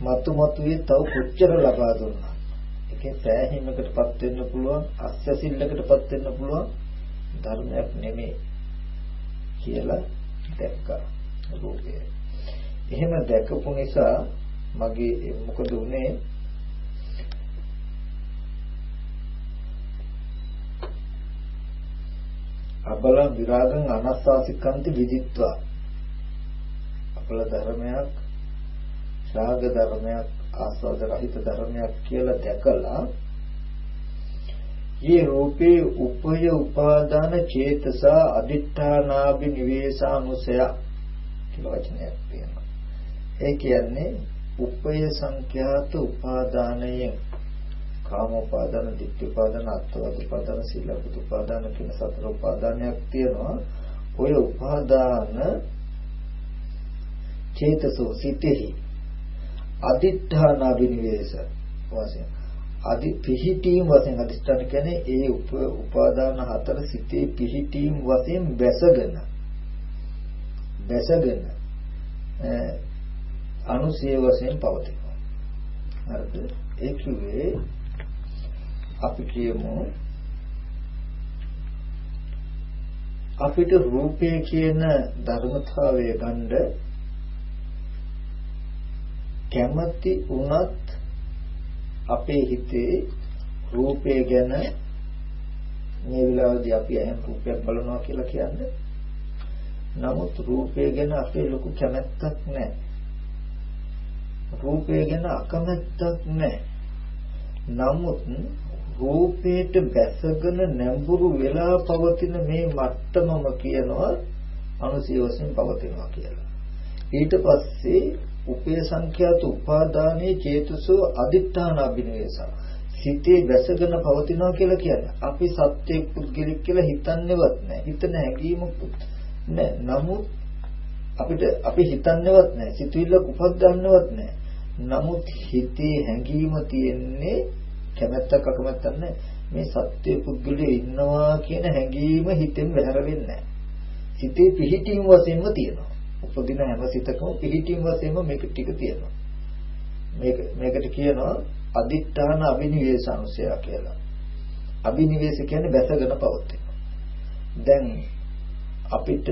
මතු මතුවේ තව කොච්චර ලබා දුන්නා. ඒකේ සෑහීමකටපත් වෙන්න පුළුවන්, අස්වැසිල්ලකටපත් වෙන්න පුළුවන් ධර්මයක් නෙමෙයි. කියලා දැක්කා රූපය. එහෙම දැකපු නිසා මගේ මොකද උනේ අබල විරාගං අනස්සාසිකන්ති විදිත්වා අපල ධර්මයක් ශාග ධර්මයක් ආස්වාද රහිත ධර්මයක් කියලා දැකලා යේ රූපේ උපය උපාදාන චේතසා අදිඨානාභි නිවේසානුසය කියලා වචනයක් තියෙනවා. ඒ කියන්නේ උපය සංඛ්‍යාත උපාදානයෙන් කාම උපාදාන, ditthi උපාදාන, අත්වාද උපාදාන, සීලබුත් උපාදාන කියන සතර උපාදානයක් තියෙනවා. ඔය උපාදාන චේතසෝ සිතෙහි අදිඨානාභි නිවේස වශයෙන් අදි පිහිටීම් වශයෙන් අදිෂ්ඨාන කියන්නේ ඒ උපාදාන හතර සිතේ පිහිටීම් වශයෙන් බැසගෙන බැසගෙන අනුසය වශයෙන් පවතිනවා. හරිද? ඒ කිව්වේ අපි කියමු අපිට රූපය කියන ධර්මතාවය ගන්න කැමති වුණත් අපේ හිතේ රූපය ගැන මේ වෙලාවේදී අපි ඇහෙන් රූපයක් බලනවා කියලා කියන්නේ. නමුත් රූපය ගැන අපේ ලොකු කැමැත්තක් නැහැ. රූපය ගැන අකමැත්තක් නැහැ. නමුත් රූපයට බැසගෙන නැඹුරු වෙලා පවතින මේ මට්ටමම කියනවා අනුසය වශයෙන් පවතිනවා කියලා. ඊට පස්සේ උපේ සංඛ්‍යාත උපාදානයේ චේතසෝ අදිත්‍යාන අභිනවේස. සිතේ බැසගෙන පවතිනවා කියලා කියන්නේ. අපි සත්‍ය පුද්ගලික කියලා හිතන්නේවත් නැහැ. හිතන හැඟීමකුත් නැහැ. නමුත් අපිට අපි හිතන්නේවත් නැහැ. සිතුවිල්ල උපද්දන්නේවත් නැහැ. නමුත් හිතේ හැඟීම තියෙන්නේ කැමැත්තක් අකමැත්තක් නැහැ. මේ සත්‍ය පුද්ගලයේ ඉන්නවා කියන හැඟීම හිතෙන් බැහැර වෙන්නේ නැහැ. හිතේ පිහිටීම් වශයෙන්ම තියෙනවා. උපදින හැම සිතකම පිහිටීම් වශයෙන්ම මේක ටික තියෙනවා. මේක මේකට කියනවා අදිත්‍යාන අබිනිවේෂංශය කියලා. අබිනිවේෂ කියන්නේ බැසගෙන පවතින. දැන් අපිට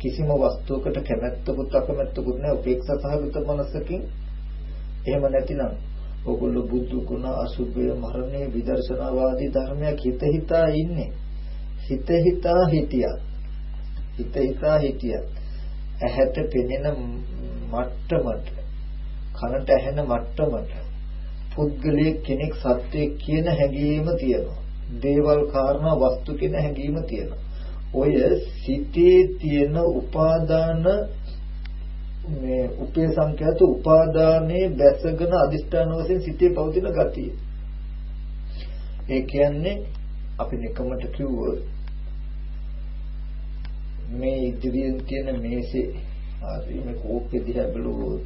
කිසිම වස්තුවකට කැමැත්තකුත් අකමැත්තකුත් නැහැ උපේක්ෂා සහගත මනසකින් එහෙම නැතිනම් ඔගොල්ලෝ බුදු ගුණ අසුභය මරණය විදර්ශනාවාදී ධර්මයක් හිත හිතා ඉන්නේ හිත හිතා හිටියත් හිත හිතා හිටියත් ඇහැට පෙනෙන මට්ටමට කනට ඇහෙන මට්ටමට පුද්ගලයෙක් කෙනෙක් සත්‍යයක් කියන හැඟීම තියෙනවා. දේවල් කාරණා වස්තු කියන හැඟීම තියෙනවා. ඔය සිතේ තියෙන උපාදාන මේ උපේ සංඛ්‍යාත උපාදානයේ බැසගෙන අදිෂ්ඨාන වශයෙන් සිතේ පවතින ගතිය. ඒ කියන්නේ අපි නිකමට කිව්වොත් මේ ඉදිරියෙන් තියෙන මේසේ ආදී මේ කෝප්පේ දිහා බලුවොත්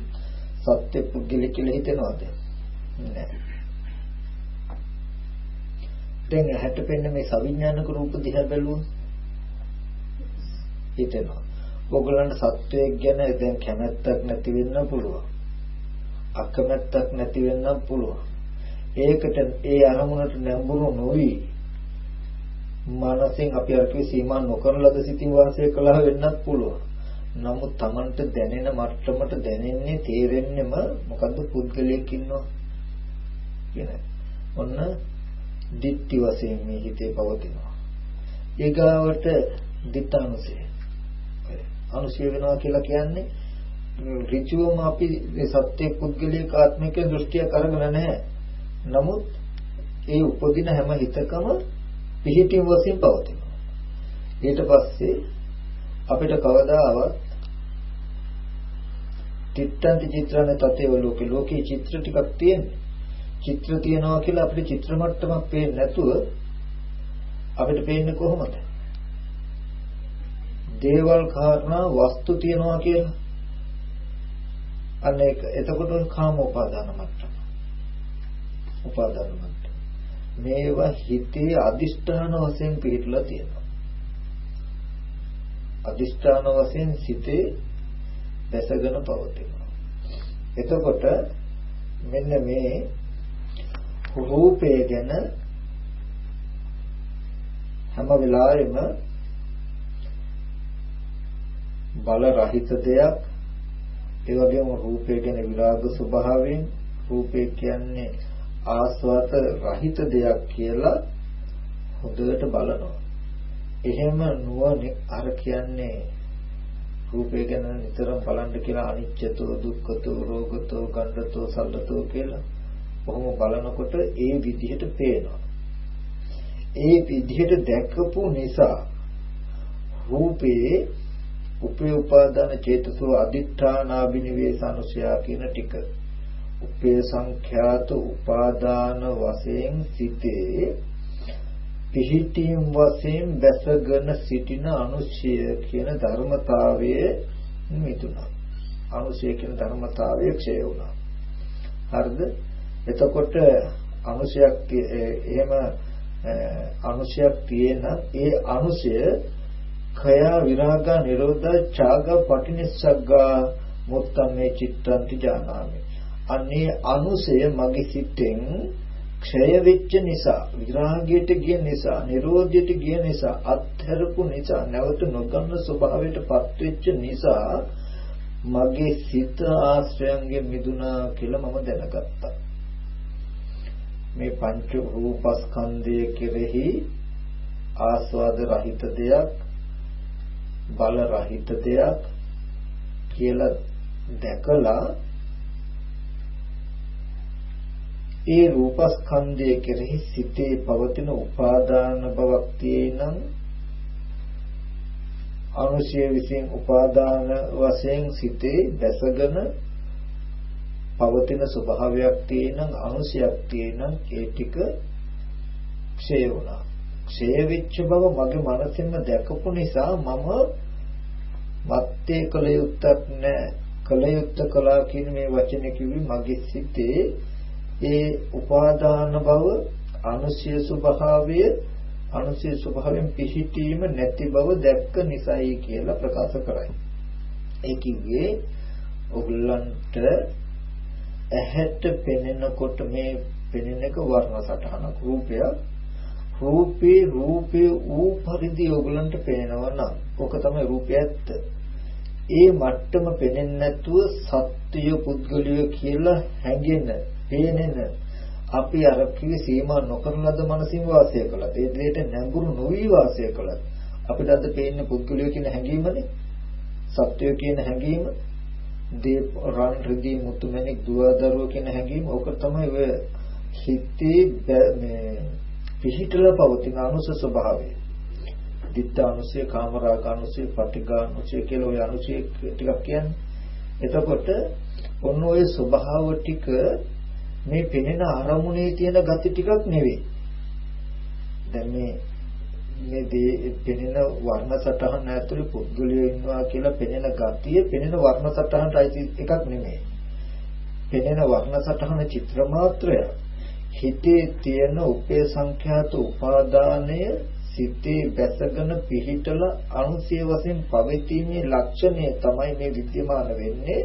සත්‍ය පුද්ගලික කියලා හිතනවද? නෑ. දැන් හැට පෙන්න මේ සවිඥානික රූප දිහා බැලුවොත් හිතෙනවා. ඔයගලන්ට සත්වයක් ගැන දැන් කැමැත්තක් නැති වෙන්න පුළුවන්. අකමැත්තක් නැති වෙන්න පුළුවන්. ඒකට ඒ අරමුණට නැඹුරු නොවි මනසෙන් අපි අර්ථය සීමා නොකරන ලද සිතින් වාසය කළා වෙන්නත් පුළුවන්. නමුත් Tamanට දැනෙන මට්ටමට දැනෙන්නේ තේරෙන්නෙම මොකද්ද පුද්ගලයෙක් ඉන්නවා කියන. ඔන්න දිට්ටි වශයෙන් මේ හිතේ පවතිනවා. ඊගාවට දිත්තානුසය. අනුශය වෙනවා කියලා කියන්නේ ඍජුවම අපි සත්‍ය පුද්ගලික ආත්මික දෘෂ්ටියක් අරගෙන නැහැ. නමුත් ඒ උපදින හැම හිතකම පිහිටින් වශයෙන් පවතිනවා. ඊට පස්සේ අපිට කවදාවත් චිත්තන්ති චිත්‍රණ තතේව ලෝකේ ලෝකේ චිත්‍ර ටිකක් තියෙන්නේ. චිත්‍ර තියනවා කියලා අපිට චිත්‍ර මට්ටමක් පේන්නේ නැතුව අපිට පේන්නේ කොහොමද? දේවල් කාරණා වස්තු තියනවා කියලා. අන්න ඒක එතකොට කාම උපාදාන මට්ටම. උපාදාන මට්ටම. මේවා හිතේ අදිෂ්ඨාන වශයෙන් පිළිట్లా තියෙනවා. අදිෂ්ඨාන වශයෙන් සිතේ දැසගෙන පවතිනවා. එතකොට මෙන්න මේ රූපය ගැන හැම වෙලාවෙම බල රහිත දෙයක් ඒ වගේම රූපය ගැන විරාග ස්වභාවයෙන් රූපය කියන්නේ ආස්වාද රහිත දෙයක් කියලා හොඳට බලනවා. එහෙම නුවණ අර කියන්නේ රූපය ගැන නිතරම බලන්න කියලා අනිච්චතෝ දුක්ඛතෝ රෝගතෝ ගණ්ඩතෝ සල්ලතෝ කියලා. කොහොම බලනකොට ඒ විදිහට පේනවා. ඒ විදිහට දැකපු නිසා රූපේ උපේ උපාදාන චේතසෝ අදිඨානාබිනිවේසනුසයා කියන ටික උපේ සංඛ්‍යාත උපාදාන වශයෙන් සිටේ පිහිටීම් වශයෙන් දැසගෙන සිටින අනුශය කියන ධර්මතාවයේ මිදුණා. අනුශය කියන ධර්මතාවය ක්ෂය වුණා. හරිද? එතකොට අනුශයක් එහෙම අනුශයක් තියෙන ඒ අනුශය khය විරාගා නිරෝධා ඡාගා පටිනිස්සග්ගා මුත්තම් මේ චිත්තන්ති ජානාමි. අන්නේ අනුසය මගේ සිතෙන් ක්ෂය වෙච්ච නිසා විරාගයට ගිය නිසා නිරෝධයට ගිය නිසා අත්හැරපු නිසා නැවත නොගන්න ස්වභාවයටපත් වෙච්ච නිසා මගේ සිත ආශ්‍රයන්ගෙන් මිදුණා කියලා මම දැනගත්තා. මේ පංච රූපස්කන්ධය කෙරෙහි ආස්වාද රහිත දෙයක් බල රහිත දෙයක් කියලා දැකලා ඒ රූපස්කන්ධය කෙරෙහි සිතේ පවතින උපාදාන බවක් තියෙනම් අනුශය විසින් උපාදාන වශයෙන් සිතේ දැසගෙන පවතින ස්වභාවයක් තියෙනම් අනුශයක් තියෙනම් ඒ ටික ක්ෂය වුණා. ක්ෂය වෙච්ච බව මගේ මනසෙන්ම දැකපු නිසා මම මත්තේ කල යුත්තක් නැහැ. කල යුත්ත කලා කියන මේ වචනේ කිව්වේ මගේ සිතේ ඒ උපාදාන බව අනුශය ස්වභාවය අනුශය ස්වභාවයෙන් පිහිටීම නැති බව දැක්ක නිසායි කියලා ප්‍රකාශ කරයි. ඒ කිව්වේ ඔගලන්ට ඇහැට පෙනෙනකොට මේ පෙනෙන එක වර්ණ සටහනක් රූපයක් රූපේ රූපේ ඌ පරිදි ඔයගලන්ට පේනවා නම් ඕක තමයි රූපය ඇත්ත. ඒ මට්ටම පෙනෙන්නේ නැතුව සත්‍ය පුද්ගලිය කියලා හැඟෙන, පේනෙන අපි අර කිවි සීමා නොකරන ලද මනසින් වාසය කළා. ඒ දෙයට නැඹුරු නොවි වාසය කළා. අපිට අද පේන්නේ පුද්ගලිය කියන හැඟීමනේ. සත්‍යය කියන හැඟීම දේ රන් රිදී මුතුමැණික් දුවදරුව කියන හැඟීම ඕක තමයි ඔය හිතේ මේ පිහිටලා පවතින අනුස ස්වභාවය. දිත්තානුසය, කාමරාගානුසය, පටිඝානුසය කියලා ওই අනුසය ටිකක් කියන්නේ. එතකොට ඔන්න ඔය ස්වභාව ටික මේ පෙනෙන අරමුණේ තියෙන gati ටිකක් නෙවෙයි. දැන් මේ මේ දේ පෙනෙන වර්ණ සටහන ඇතුලේ පුද්ගලයෝ ඉන්නවා කියලා පෙනෙන gatiය පෙනෙන වර්ණ සටහනට අයිති එකක් නෙමෙයි. පෙනෙන වර්ණ සටහන චිත්‍ර මාත්‍රයක්. හිතේ තියෙන උපේ සංඛ්‍යාත උපාදානය සිතේ බැසගෙන පිහිටල අනුසය වශයෙන් පවතිීමේ ලක්ෂණය තමයි මේ විද්‍යමාන වෙන්නේ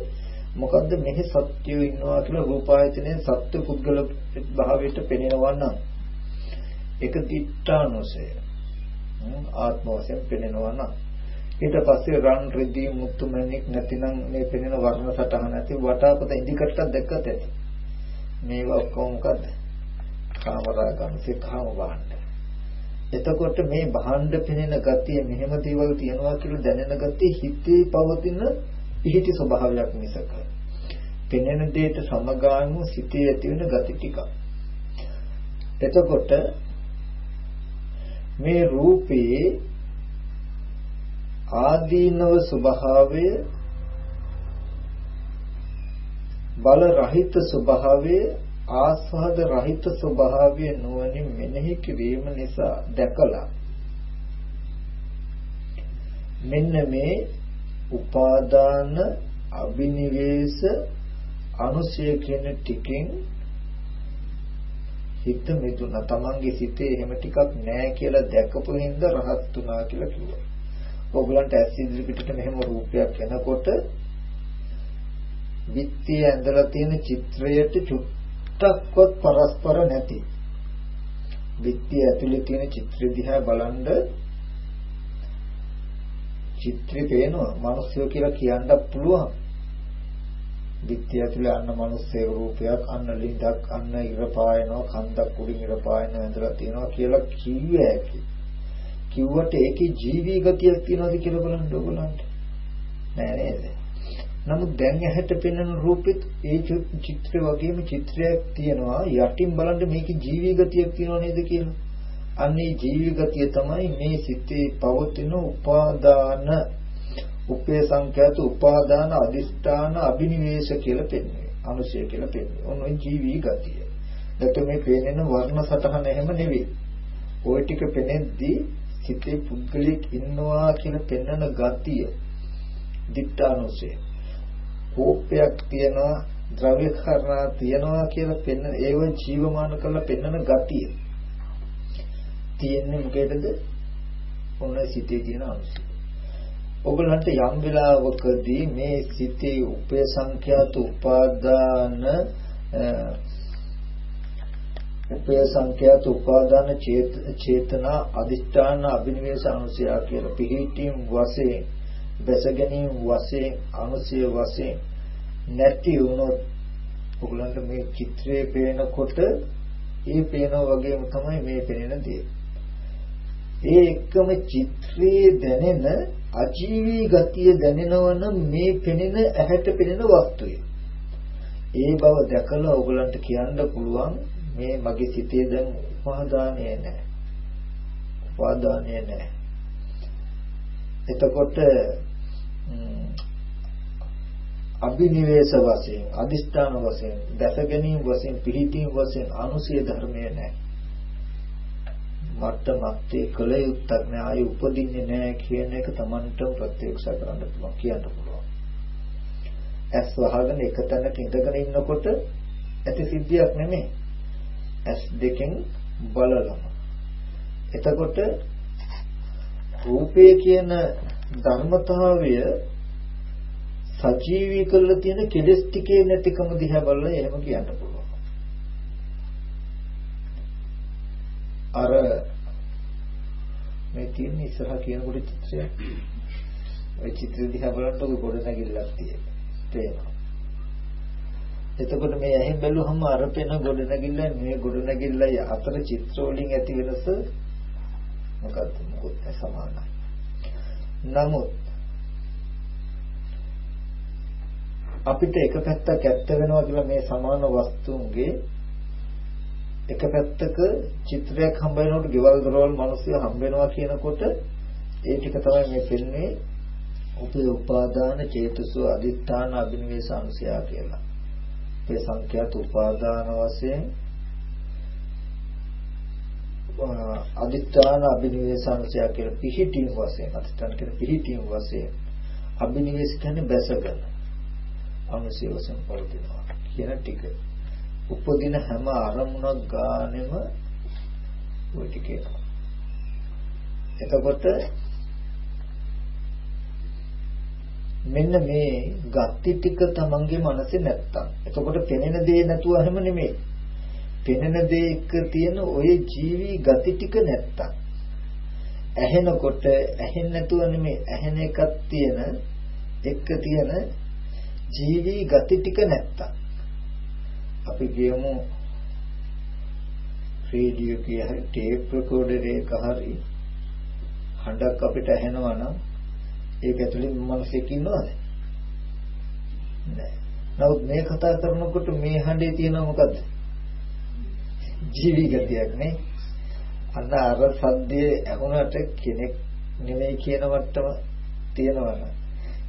මොකද්ද මෙහි සත්‍යය ඉන්නවා කියලා රූපායතනයේ සත්‍ය පුද්ගල භාවයට පෙනෙනවා නම් ඒක දිට්ඨානුසය. ආත්ම වශයෙන් පෙනෙනවා නම්. ඊට පස්සේ රන් රිදී මුතු මණික් නැතිනම් මේ පෙනෙන වර්ණ සටහන නැති වටාපත ඉදිකටක් දැක්කත් ඇති මේවා ඔක්කොම මොකද්ද? කාමරාගම් සිතාම වහන්න. එතකොට මේ භාණ්ඩ පෙනෙන ගතිය මෙහෙම දේවල් තියනවා කියලා දැනෙන ගතිය හිතේ පවතින පිහිටි ස්වභාවයක් මිසක පෙනෙන දෙයට සමගාමීව සිතේ ඇති වෙන ගති ටික. එතකොට මේ රූපේ ආදීනව ස්වභාවය බල රහිත ස්වභාවය ආස්වාද රහිත ස්වභාවය නුවණින් මෙනෙහි කිරීම නිසා දැකලා මෙන්න මේ උපාදාන අබිනිවේෂ අනුසය කියන ටිකෙන් හිත මෙතුණ තමන්ගේ සිතේ එහෙම ටිකක් නැහැ කියලා දැකපු හින්දා රහත් වුණා කියලා කිව්වා. ඕගලන්ට ඇස් ඉදිරි පිටට මෙහෙම රූපයක් එනකොට විත්තිය ඇඳලා තියෙන චිත්‍රයට චුට්ටක්වත් පරස්පර නැති. විත්තිය ඇතුලේ තියෙන චිත්‍ර දිහා බලනද චිත්‍රය පේනවා. මිනිස්සු කියලා කියන්නත් පුළුවන්. විත්‍ය ඇතුලේ අන්න මිනිස්සේ රූපයක් අන්න ලිඳක් අන්න ඉර පායනවා කන්දක් උඩින් ඉර පායන ඇඳලා තියෙනවා කියලා කිව්ව හැකි. කිව්වට ඒකේ ජීවී ගතියක් තියෙනවද කියලා බලන්න ඕගලන්ට. නෑ නේද? නමුත් දැන් ඇහැට පෙනෙන රූපෙත් ඒ චිත්‍රය වගේම චිත්‍රයක් තියෙනවා යටින් බලන්න මේකේ ජීවී ගතියක් තියෙනව නේද කියලා. අන්නේ ජීවී ගතිය තමයි මේ සිතේ පවතින උපාදාන උපේ සංඛ්‍යාත උපාදාන අදිෂ්ඨාන අබිනිවේෂ කියලා පෙන්වන්නේ. අනුශය කියලා පෙන්වන්නේ. ඔන්න ඔය ජීවී ගතිය. නැත්නම් මේ පේනෙන වර්ණ සටහන එහෙම නෙවෙයි. ওই ටික පෙනෙද්දී සිතේ පුද්ගලෙක් ඉන්නවා කියලා පෙන්වන ගතිය. දිට්ඨානුශය. කෝපයක් තියනවා ද්‍රව්‍ය කරනා තියනවා කියලා පෙන්න ඒව ජීවමාන කරලා පෙන්වන ගතිය. තියෙන්නේ මොකේදද? ඔන්න සිතේ තියෙන අනුසය. ඔගලන්ට යම් වෙලාවකදී මේ සිතේ උපේ සංඛ්‍යාත උපාදාන උපය සංඛ්‍යාත උපාදාන චේතනා අදිෂ්ඨාන අභිනිවේෂ අනුසය කියලා පිහිටීම් වශයෙන් දැස ගැනීම වශයෙන් අනුසය වශයෙන් නැති වුණොත් ඔයගලන්ට මේ චිත්‍රයේ පේනකොට ඒ පේනවා වගේම තමයි මේ පෙනෙන දේ. ඒ එක්කම චිත්‍රයේ දැනෙන අජීවී ගතිය දැනෙනවනම් මේ පෙනෙන ඇහැට පෙනෙන වස්තුය. ඒ බව දැකලා ඔයගලන්ට කියන්න පුළුවන් මේ මගේ සිතේ දැන් උපාදානය නැහැ. උපාදානය නැහැ. එතකොට අභිනිවේෂ වශයෙන් අදිෂ්ඨාන වශයෙන් දැස ගැනීම වශයෙන් පිහිටීම් වශයෙන් අනුසය ධර්මය නැහැ. මට මත්තේ කල යුත්තක් නෑ ආයේ උපදින්නේ නෑ කියන එක Tamanට ප්‍රත්‍යක්ෂ කරන්න පුළුවන් කියන්න පුළුවන්. ඇස් වහගෙන එක තැනක ඉඳගෙන ඉන්නකොට ඇති සිද්ධියක් නෙමෙයි. ඇස් දෙකෙන් බලලම. එතකොට රූපය කියන ධර්මතාවය සජීවී කරලා තියෙන කෙලස් ටිකේ නැතිකම දිහා බලලා එහෙම කියන්න පුළුවන්. අර මේ තියෙන ඉස්සරහ කියනකොට චිත්‍රයක්. ওই චිත්‍ර දිහා බලනකොට ඔය ගොඩ නැගිල්ලක් තියෙනවා. තේනවා. එතකොට මේ ඇහෙන් බැලුවහම අර පෙන ගොඩ නැගිල්ල මේ ගොඩ නැගිල්ලයි අතර චිත්‍ර වලින් ඇති වෙනස මොකක්ද මොකද සමානයි. නමුත් අපිට එක පැත්තක් ඇත්ත වෙනවා කියලා මේ සමාන වස්තුන්ගේ එක පැත්තක චිත්‍රයක් හම්බ වෙනකොට ගෙවල් දොරවල් මිනිස්සු හම්බ වෙනවා කියනකොට ඒ ටික තමයි මේ පෙන්නේ උපේ උපාදාන චේතසෝ අදිත්‍යාන අභිනිවේෂාංශය කියලා. ඒ සංඛ්‍යාත උපාදාන වශයෙන් අදිත්‍යාන අභිනිවේෂාංශය කියලා පිහිටීම් වශයෙන් අදිත්‍යාන කියන පිහිටීම් වශයෙන් අභිනිවේෂ කියන්නේ බැසගෙන අනුසය වශයෙන් පවතිනවා කියන ටික. උපදින හැම අරමුණක් ගානෙම ওই ටිකේ. එතකොට මෙන්න මේ ගති ටික තමන්ගේ මනසේ නැත්තම් එතකොට පෙනෙන දේ නැතුව හැම නෙමෙයි පෙනෙන දේ එක තියෙන ওই ජීවි ගති ටික නැත්තම් ඇහෙනකොට ඇහෙන්නේ නැතුව නෙමෙයි ඇහෙන එකක් තියෙන එක තියෙන ජීවි ගති ටික නැත්තම් අපි කියමු රේඩියෝ කිය හරි ටේප් රෙකෝඩර් එක හරි හඬක් අපිට ඇහෙනවා නම් ඒක ඇතුලේ මිනිස්සෙක් ඉන්නවද? නෑ. නමුත් මේ කතා කරනකොට මේ හඬේ තියෙනව මොකද්ද? ජීවි ගතියක් නේ. අන්න අර සද්දේ ඇහුණට කෙනෙක් නෙමෙයි කියන මට්ටම තියෙනවා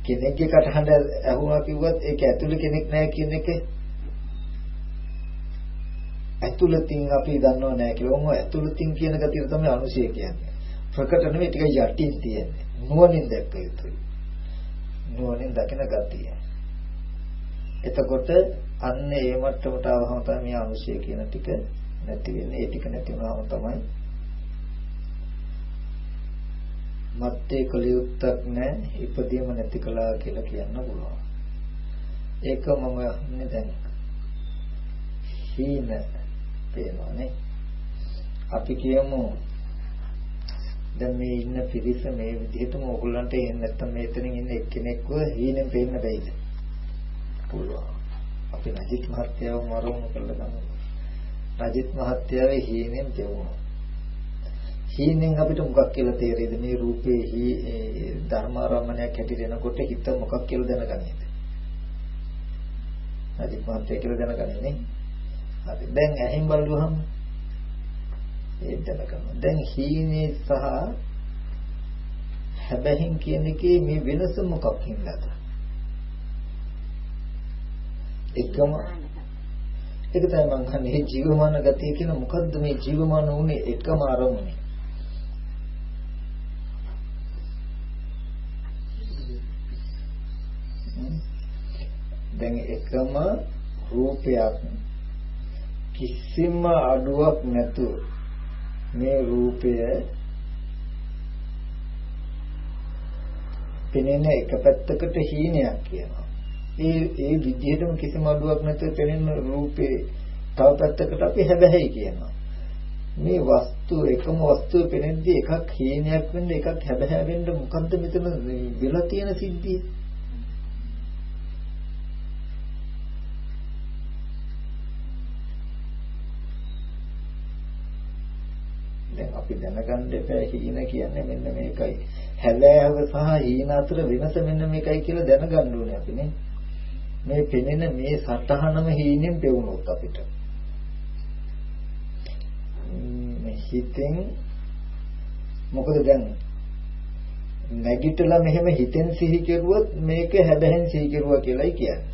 කෙනෙක්ගේ කටහඬ ඇහුණා කිව්වත් ඒක ඇතුලේ කෙනෙක් නැහැ කියන එක ඇතුළතින් අපි දන්නව නැහැ කියලා. මොකද ඇතුළතින් කියන ගතිය තමයි අනුශය කියන්නේ. ප්‍රකට නෙමෙයි ටික යටින් තියෙන්නේ. නුවණින් දැක්ක යුතුයි. නුවණින් දකින ගතිය. එතකොට අන්න ඒ මට්ටමට ආවම තමයි මේ අනුශය කියන ටික නැති වෙන්නේ. ඒ ටික නැති වුණාම තමයි මත්තේ කලියුත්තක් නැහැ ඉපදීම නැති කළා කියලා කියන්න පුළුවන්. ඒක මම අහන්නේ දැන්. හීන පේනවානේ. අපි කියමු දැන් මේ ඉන්න පිරිස මේ විදිහටම ඕගොල්ලන්ට එහෙම නැත්තම් මෙතනින් ඉන්න එක්කෙනෙක්ව හීනෙන් පේන්න බැයිද? පුළුවන්. අපි රජිත් මහත්තයාව මරවමු කියලා ගමු. රජිත් මහත්තයාවේ හීනෙන් දෙවුණා. හීනෙන් අපිට මොකක් කියලා තේරෙයිද මේ රූපේ ධර්මාරම්මණයක් හැටියට එනකොට හිත මොකක් කියලා දැනගන්නේද? රජිත් මහත්තයා කියලා දැනගන්නේ හරි. දැන් ඇහෙන් බලුවහම ඒ දැනගන්න. දැන් හීනේ සහ හැබැහින් කියන එකේ මේ වෙනස මොකක් හින්දාද? එකම ඒක තමයි මම කන්නේ ජීවමාන ගතිය කියන මොකද්ද මේ ජීවමාන වුනේ එකම අරමුණේ. දැන් එකම රූපයක් කිසිම අඩුවක් නැතුව මේ රූපය පෙනෙන එක පැත්තකට හීනයක් කියනවා. ඒ ඒ විදිහටම කිසිම අඩුවක් නැතුව පෙනෙන රූපේ තව පැත්තකට අපි හැබැයි කියනවා. මේ වස්තු එකම වස්තුව පෙනෙද්දී එකක් හීනයක් වෙන්න එකක් හැබැයි වෙන්න මොකද්ද මෙතන වෙලා තියෙන සිද්ධිය? දැන් අපි දැනගන්න එපා හීන කියන්නේ මෙන්න මේකයි. හැලෑව සහ හීන අතර වෙනස මෙන්න මේකයි කියලා දැනගන්න ඕනේ අපි නේ. මේ පෙනෙන මේ සටහනම හීනෙන් පෙවුනොත් අපිට. හිතෙන් මොකද දැන් නැගිටලා මෙහෙම හිතෙන් සිහි කෙරුවොත් මේක හැබැහෙන් සිහි කෙරුවා කියලායි කියන්නේ.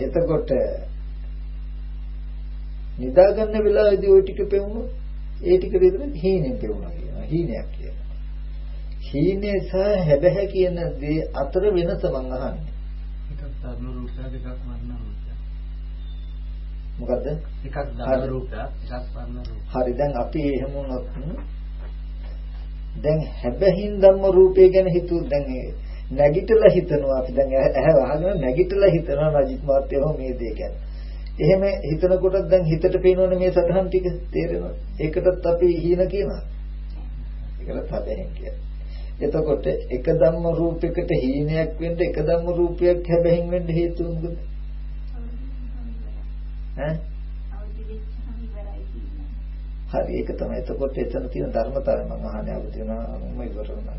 එතකොට නිදා ගන්න වෙලාවේදී ওই ටික පෙවුනොත් ඒ ටික විතර හීනෙන් පෙවුනා කියනවා. හීනයක් කියනවා. හීනේ සහ හැබැහැ කියන දේ අතර වෙනස මං අහන්නේ. එකක් ධර්ම රූපය දෙකක් වර්ණ රූපය. මොකද්ද? එකක් ධර්ම රූපය එකක් වර්ණ රූපය. හරි දැන් අපි එහෙම වුණොත් දැන් හැබැහින් ධම්ම රූපය ගැන හිතුව දැන් නැගිටලා හිතනවා අපි දැන් ඇහැ වහගෙන නැගිටලා හිතනවා රජිත් මාත්‍යව මේ දේ ගැන. එහෙම හිතනකොට දැන් හිතට පේනවනේ මේ සතහන් ටික තේරෙනවා. ඒකටත් අපි හීන කියනවා. ඒකට හැබැයි කියන්නේ. එතකොට එක ධම්ම රූපයකට හීනයක් වෙන්න එක ධම්ම රූපයක් හැබැයින් වෙන්න හේතුව මොකද? ඈ? හරි ඒක තමයි. එතකොට එතන තියෙන ධර්මතාවය මම අහන්නේ අවදි වෙනවා මම ඉවර වුණා.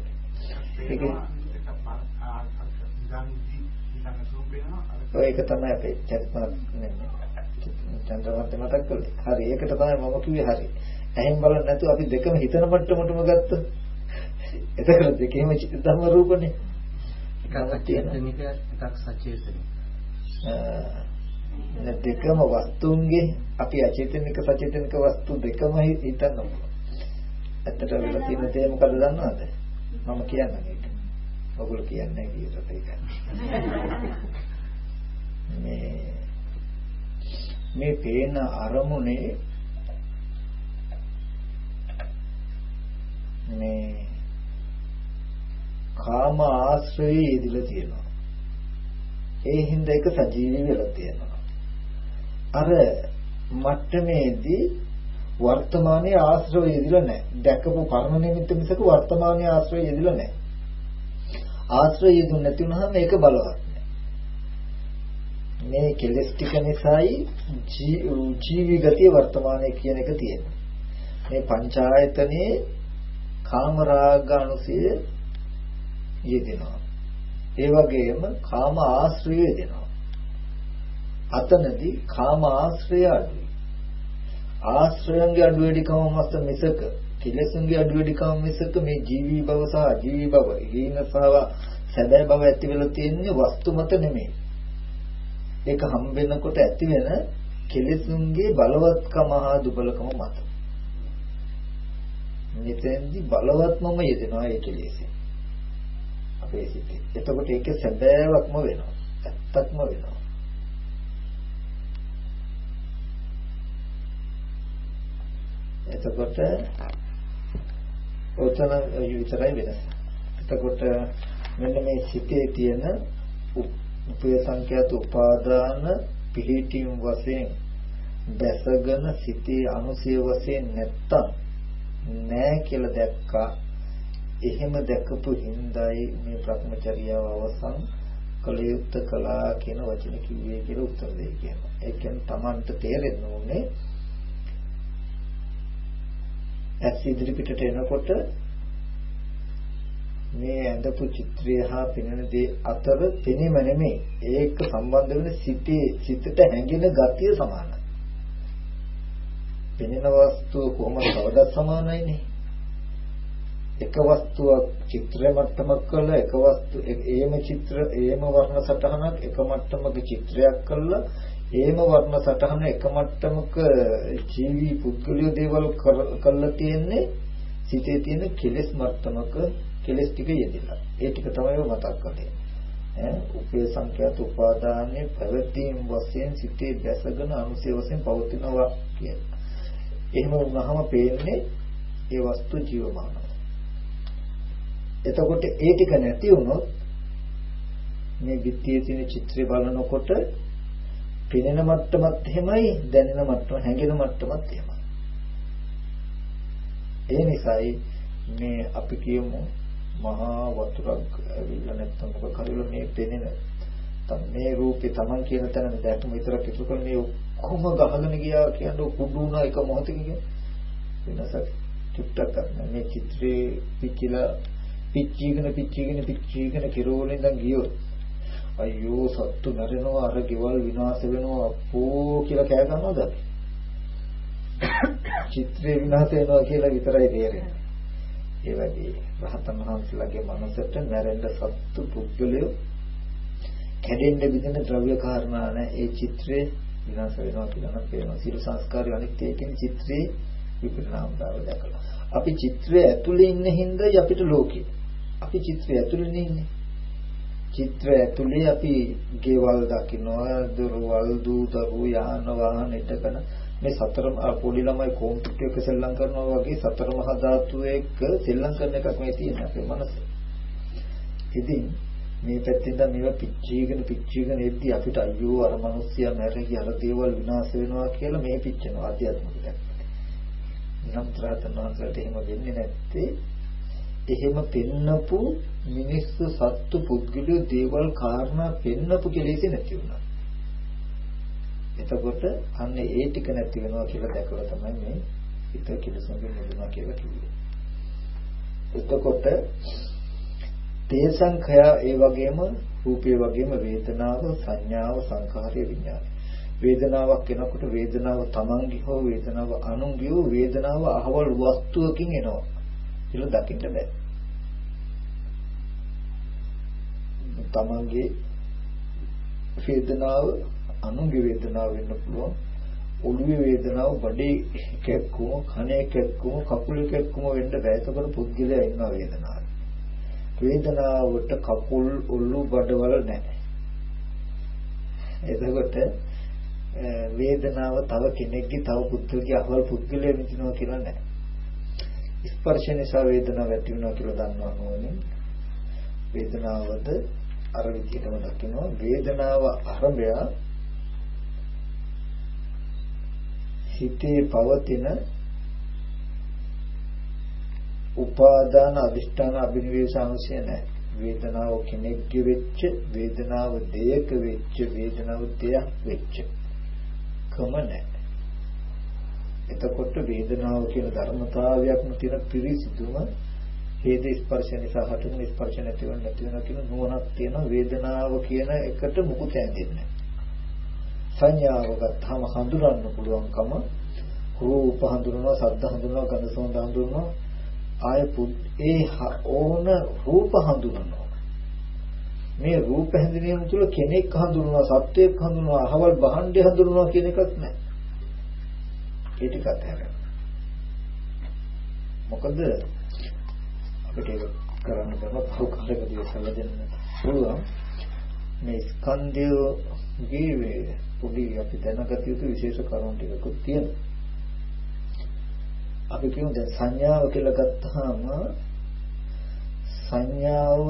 ඒක ඒක තමයි අපේ චරිතමත් නෙමෙයි. චන්ද්‍රවන්ත මතක් කළේ. හරි ඒකට තමයි මම කිව්වේ හරි. ඇහෙන් බලන්න නැතුව අපි දෙකම හිතන මට්ටමටම ගත්තොත් එතකොට දෙකේම චිත්ත ධර්ම රූපනේ. එකක් අචේතනික එකක් සචේතනික. දෙකම වස්තුන්ගේ අපි අචේතනික සචේතනික වස්තු දෙකම හිතන්න ඕන. ඇත්තට වෙලා තියෙන දේ මොකද දන්නවද? මම කියන්නේ ඒක. ඔගොල්ලෝ කියන්නේ කීයට ඒක. මේ මේ පේන අරමුණේ මේ කාම ආශ්‍රයේ යෙදලා තියෙනවා. ඒ හින්දා ඒක සජීවී වෙලා තියෙනවා. අර මට්ටමේදී වර්තමානයේ ආශ්‍රය යෙදලා නැහැ. දැකපු කර්ම නිමිත්ත මිසක වර්තමානයේ ආශ්‍රය යෙදලා නැහැ. ආශ්‍රය යෙදුනේ නැති වුනහම ඒක බලවත් මේ කෙලස් ටික නිසායි ජීවි ගතිය වර්තමානයේ කියන එක තියෙනවා. මේ පංචායතනේ කාමරාග අනුසය යෙදෙනවා. ඒ වගේම කාම ආශ්‍රය යෙදෙනවා. අතනදී කාම ආශ්‍රය අඩුයි. ආශ්‍රයන්ගේ අඩු වැඩිකම මත මිසක කෙලෙසුන්ගේ අඩු වැඩිකම මිසක මේ ජීවි භව සහ අජීවි භව හීන සහ සැබෑ භව ඇති වෙලා තියෙන්නේ වස්තු මත නෙමෙයි. ඒක හම් වෙනකොට ඇති වෙන කෙලෙසුන්ගේ බලවත්කම හා දුබලකම මත. මෙතෙන්දි බලවත්මම යෙදෙනවා ඒ කෙලෙසේ. අපේ සිතේ. එතකොට ඒකේ සැබෑවක්ම වෙනවා. ඇත්තක්ම වෙනවා. එතකොට ඔතන විතරයි වෙනස. එතකොට මෙන්න මේ සිතේ තියෙන උපය සංඛ්‍යාත උපාදාන පිළිටිම් වශයෙන් දැසගෙන සිතේ අනුසය වශයෙන් නැත්තම් නෑ කියලා දැක්කා එහෙම දැකපු හිඳයි මේ භ්‍රමචර්යාව අවසන් කලියුත් කලා කියන වචන කිව්වේ කියලා උත්තර දෙයි කියනවා. ඒ කියන්නේ Tamanට තේරෙන්න ඕනේ ඇස් ඉදිරි පිටට එනකොට මේ ඇඳපු චිත්‍රය හා පෙනෙන දේ අතර පෙනීම නෙමෙයි ඒක සම්බන්ධ වෙන සිතේ සිතට හැඟෙන ගතිය සමානයි. පෙනෙන වස්තුව කොහොමද කවදාවත් සමානයිනේ. එක වස්තුවක් චිත්‍ර මට්ටමක් කළා එක වස්තු ඒම චිත්‍ර ඒම වර්ණ සටහනක් එක මට්ටමක චිත්‍රයක් කළා ඒම වර්ණ සටහන එක මට්ටමක ජීවි පුද්ගලිය දේවල් කළා තියෙන්නේ සිතේ තියෙන කෙලෙස් මට්ටමක කෙලෙස් ටික යෙදিলা ඒ ටික තමයි මතක් කරන්නේ ඈ උපේ සංඛ්‍යාත උපාදානයේ පැවතීම් වශයෙන් සිතේ දැසගෙන අනුසය වශයෙන් පවතිනවා කියන. එහෙම වුණාම පේන්නේ ඒ වස්තු ජීවමානයි එතකොට ඒ ටික නැති වුණොත් මේ විත්තියේ තියෙන චිත්‍රය බලනකොට පෙනෙන මට්ටමත් එහෙමයි දැනෙන මට්ටම හැඟෙන මට්ටමත් එහෙමයි. ඒ නිසායි මේ අපි කියමු මහා වතුරක් ඇවිල්ලා නැත්නම් මොකක් හරි මේ පෙනෙන. මේ රූපේ Taman කියන තැන දැක්ම විතරක් ඉතුරු කරන මේ ඔක්කොම ගහගෙන ගියා කියන්නේ කුඩු වුණා එක මොහොතකින් වෙනසක් චුට්ටක් ගන්න මේ චිත්‍රේ පිච්චිලා පිච්චීගෙන පිච්චීගෙන පිච්චීගෙන කිරෝලෙන් ඉඳන් ගියොත් අයියෝ සත්තු මැරෙනවා අර ගෙවල් විනාශ වෙනවා අපෝ කියලා කෑ ගන්නවද? චිත්‍රේ විනාශ වෙනවා කියලා විතරයි තේරෙන්නේ. ඒ වගේ රහතන් වහන්සේලාගේ මනසට මැරෙන්න සත්තු පුද්ගලයෝ කැඩෙන්න බිඳෙන ද්‍රව්‍ය කාරණා නැහැ ඒ චිත්‍රේ විනාශ වෙනවා කියලා නම් පේනවා. සියලු සංස්කාරය අනිත්‍ය කියන චිත්‍රේ විපරිණාම බව දැකලා. අපි චිත්‍රය ඇතුලේ ඉන්න හින්දායි අපිට ලෝකේ. අපි චිත්‍රය ඇතුලේ ඉන්නේ. චිත්‍රය ඇතුලේ අපි ගෙවල් දකින්නවා දොරවල් දූතරු යාන වාහන ඉදකන මේ සතර පොඩි ළමයි කෝම්පියුටර් එක සෙල්ලම් කරනවා වගේ සතර මහා ධාතු එක්ක සෙල්ලම් කරන එකක් මේ තියෙන අපේ මනස. ඉතින් මේ පැත්තෙන් දැන් මේවා පිච්චීගෙන පිච්චීගෙන එද්දි අපිට අයියෝ අර මිනිස්සයා මැරෙයි අර දේවල් විනාශ වෙනවා කියලා මේ පිච්චෙනවා ආධ්‍යාත්මික දැක්ක. නම් ත්‍රාතනාන්සලට එහෙම වෙන්නේ නැත්තේ එහෙම පෙන්නපු මිනිස්සු සත්තු පුද්ගලයෝ දේවල් කාරණා පෙන්නපු කෙලෙසි නැති වුණා. එතකොට අන්න ඒ ටික නැති වෙනවා කියලා දැකලා තමයි මේ හිත කෙලසුන්ගෙන් මිදුණා කියලා කිව්වේ. එතකොට තේසංඛය ඒ වගේම රූපේ වගේම වේදනාව සංඥාව සංඛාරය විඥානය. වේදනාවක් එනකොට වේදනාව තමන්ගේ හෝ වේදනාව අනුන්ගේ හෝ වේදනාව අහවල් වස්තුවකින් එනවා කියලා දකින්න බෑ. තමන්ගේ වේදනාව අනුන්ගේ වේදනාව වෙන්න පුළුවන්. ඔළුවේ වේදනාව බඩේ කැක්කුම, කනේ කැක්කුම, කකුලේ කැක්කුම වෙන්න බෑ. ඒකවල පුද්ගලයා ඉන්න වේදනාව. වේදනාවට කකුල් ඔළුව බඩවල නැහැ. එතකොට වේදනාව තව කෙනෙක්ගේ තව පුද්ගලගේ අහවල් පුද්ගලයෙක් විඳිනවා කියලා නැහැ. ස්පර්ශ නිසා වේදනාව ඇති වෙනවා කියලා දන්නවා නෝනේ. වේදනාවද අර විදිහටම දකිනවා වේදනාව අරබය හිතේ පවතින උපාදාන අදිෂ්ඨාන අභිනිවේෂ අංශය නැහැ. වේදනාව කෙනෙක්ගේ වෙච්ච වේදනාව දෙයක වෙච්ච වේදනාව දෙයක් වෙච්ච කම නැහැ. එතකොට වේදනාව කියන ධර්මතාවයක්ම තියෙන පිරිසිදුම හේද ස්පර්ශ නිසා හටගෙන ස්පර්ශ නැති වෙන නැති වෙන කියන නුවණක් තියෙන වේදනාව කියන එකට මුකුත් ඇඳෙන්නේ සංඥාව ගත්තාම හඳුනන්න පුළුවන්කම රූප හඳුනනවා ශබ්ද හඳුනනවා ගන්ධ සුවඳ හඳුනනවා. ආය ඒ ඕන රූප හඳුනනවා. මේ රූප හැඳිනීම තුළ කෙනෙක් හඳුනනවා සත්වයක් හඳුනනවා අහවල් භාණ්ඩය හඳුනනවා කියන එකක් නැහැ ඒ ටිකත් හැරෙනවා මොකද අපිට ඒක කරන්න බෑ පහු කාලෙකදී සැලදෙන්න පුළුවන්. මේ ස්කන්ධයේ පොඩි අපි දැනගත යුතු විශේෂ කරුණු ටිකකුත් තියෙනවා. අපි කියමු දැන් සංඥාව කියලා ගත්තාම සංඥාව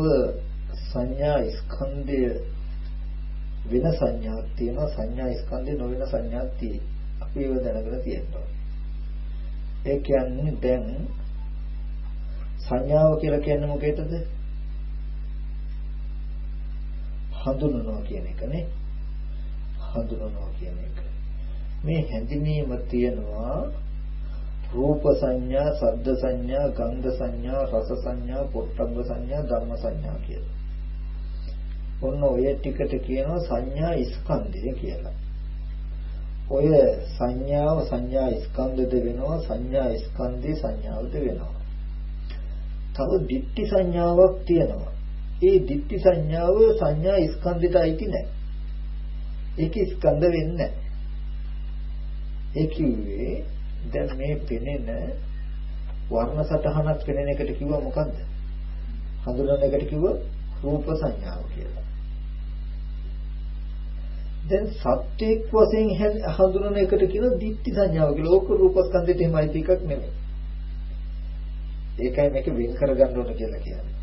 සංඥා ස්කන්ධය වෙන සංඥාවක් තියෙනවා. සංඥා ස්කන්ධය නොවන සංඥාවක් තියෙනවා අපි ඒව දැනගෙන තියෙනවා ඒ කියන්නේ දැන් සංඥාව කියලා කියන්නේ මොකේද? හඳුනනවා කියන එකනේ හඳුනනවා කියන එක මේ හැඳිනීම තියෙනවා රූප සංඥා, සද්ද සංඥා, ගන්ධ සංඥා, රස සංඥා, පොට්ටබ්බ සංඥා, ධම්ම සංඥා කියලා. ඔන්න ඔය ටිකට කියනවා සංඥා ස්කන්ධය කියලා. ඔය සංඥාව සංඥා ස්කන්ධද වෙනවා සංඥා ස්කන්ධේ සංඥාවද වෙනවා. තව ditthi සංඥාවක් තියෙනවා. ඒ ditthi සංඥාව සංඥා ස්කන්ධයට අයිති නැහැ. ඒක ස්කන්ධ වෙන්නේ නැහැ. ඒ කිව්වේ දැන් මේ පෙනෙන වර්ණ සටහනක් පෙනෙන එකට කිව්වා මොකද්ද? හඳුනන එකට කිව්වා රූප සංඥාව කියලා. දැන් සත්‍යයක් වශයෙන් හඳුනන එකට කියනවා ditthi සංඥාව කියලා. ඕක රූපස්කන්ධයට එහෙමයි එකක් නෙමෙයි. ඒකයි මේක වෙන් කරගන්න ඕන කියලා කියන්නේ.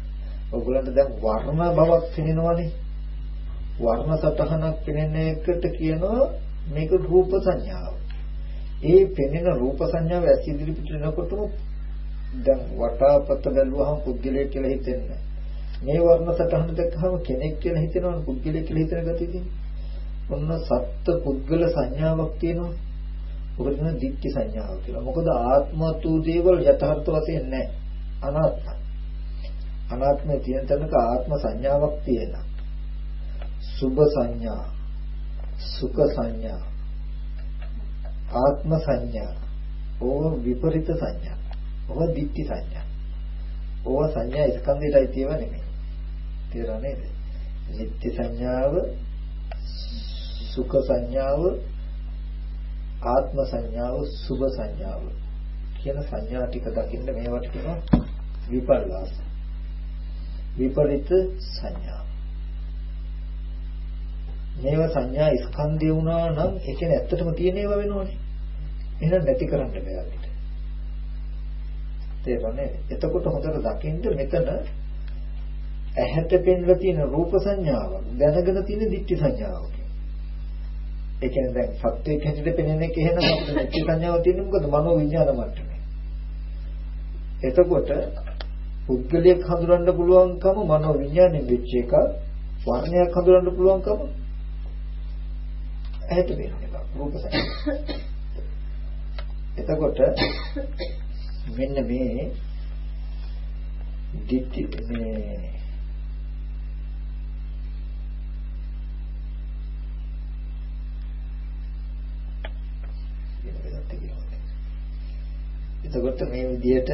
ඔයගොල්ලන්ට දැන් වර්ණ බවක් පෙනෙනවනේ. වර්ණ සටහනක් පෙනෙන එකට කියනවා මේක රූප සංඥාව. ඒ පෙනෙන රූප සංඥාව ඇස් ඉදිරි පිට එනකොටම දැන් වටාපත බැලුවහම පුද්ගලයෙක් කියලා හිතෙන්නේ මේ වර්ණ සටහන දැක්කහම කෙනෙක් කියලා හිතෙනවනේ පුද්ගලයෙක් කියලා හිතන ගතිය තියෙනවා. ඔන්න සත්ත්ව පුද්ගල සංඥාවක් තියෙනවා. ඔබ කියන දික්ටි සංඥාව කියලා. මොකද ආත්මතු දේවල් යථාර්ථ වශයෙන් නැහැ. අනාත්මයි. අනාත්මයේ තියෙන තැනක ආත්ම සංඥාවක් තියෙනවා. සුභ සංඥා, සුඛ සංඥා, ආත්ම සංඥා, ඕව විපරිත සංඥා. ඕව දික්ටි සංඥා. ඕව සංඥා ස්කන්ධයටයි තියෙව නෙමෙයි. තේරුණා නේද? නිත්‍ය සංඥාව, සුඛ සංඥාව, ආත්ම සංඥාව සුභ සංඥාව කියන සංඥා ටික දකින්න මේවට කියනවා විපල්ලාස විපරිත සංඥා මේව සංඥා ස්කන්ධය වුණා නම් ඒ කියන්නේ ඇත්තටම තියෙන ඒවා වෙනවනේ. එහෙනම් නැති කරන්න බෑ අපිට. තේරෙන්නේ එතකොට හොඳට දකින්න මෙතන ඇහැට පෙන්ලා තියෙන රූප සංඥාවක් දැනගෙන තියෙන දික්ටි සංඥාවක්. ඒ කියන්නේ දැන් සත්‍යයක් හැටියට පෙනෙන එක එහෙනම් අපිට නිත්‍ය සංඥාව තියෙන්නේ මොකද? මනෝ විඥාන මට්ටමේ. එතකොට පුද්ගලයක් හඳුනන්න පුළුවන්කම මනෝ විඥාණයෙන් වෙච්ච එක වර්ණයක් හඳුනන්න පුළුවන්කම ඇහැට පෙනෙන එක රූප සංඥා. එතකොට මෙන්න මේ දිට්ඨි මේ එතකොට මේ විදිහට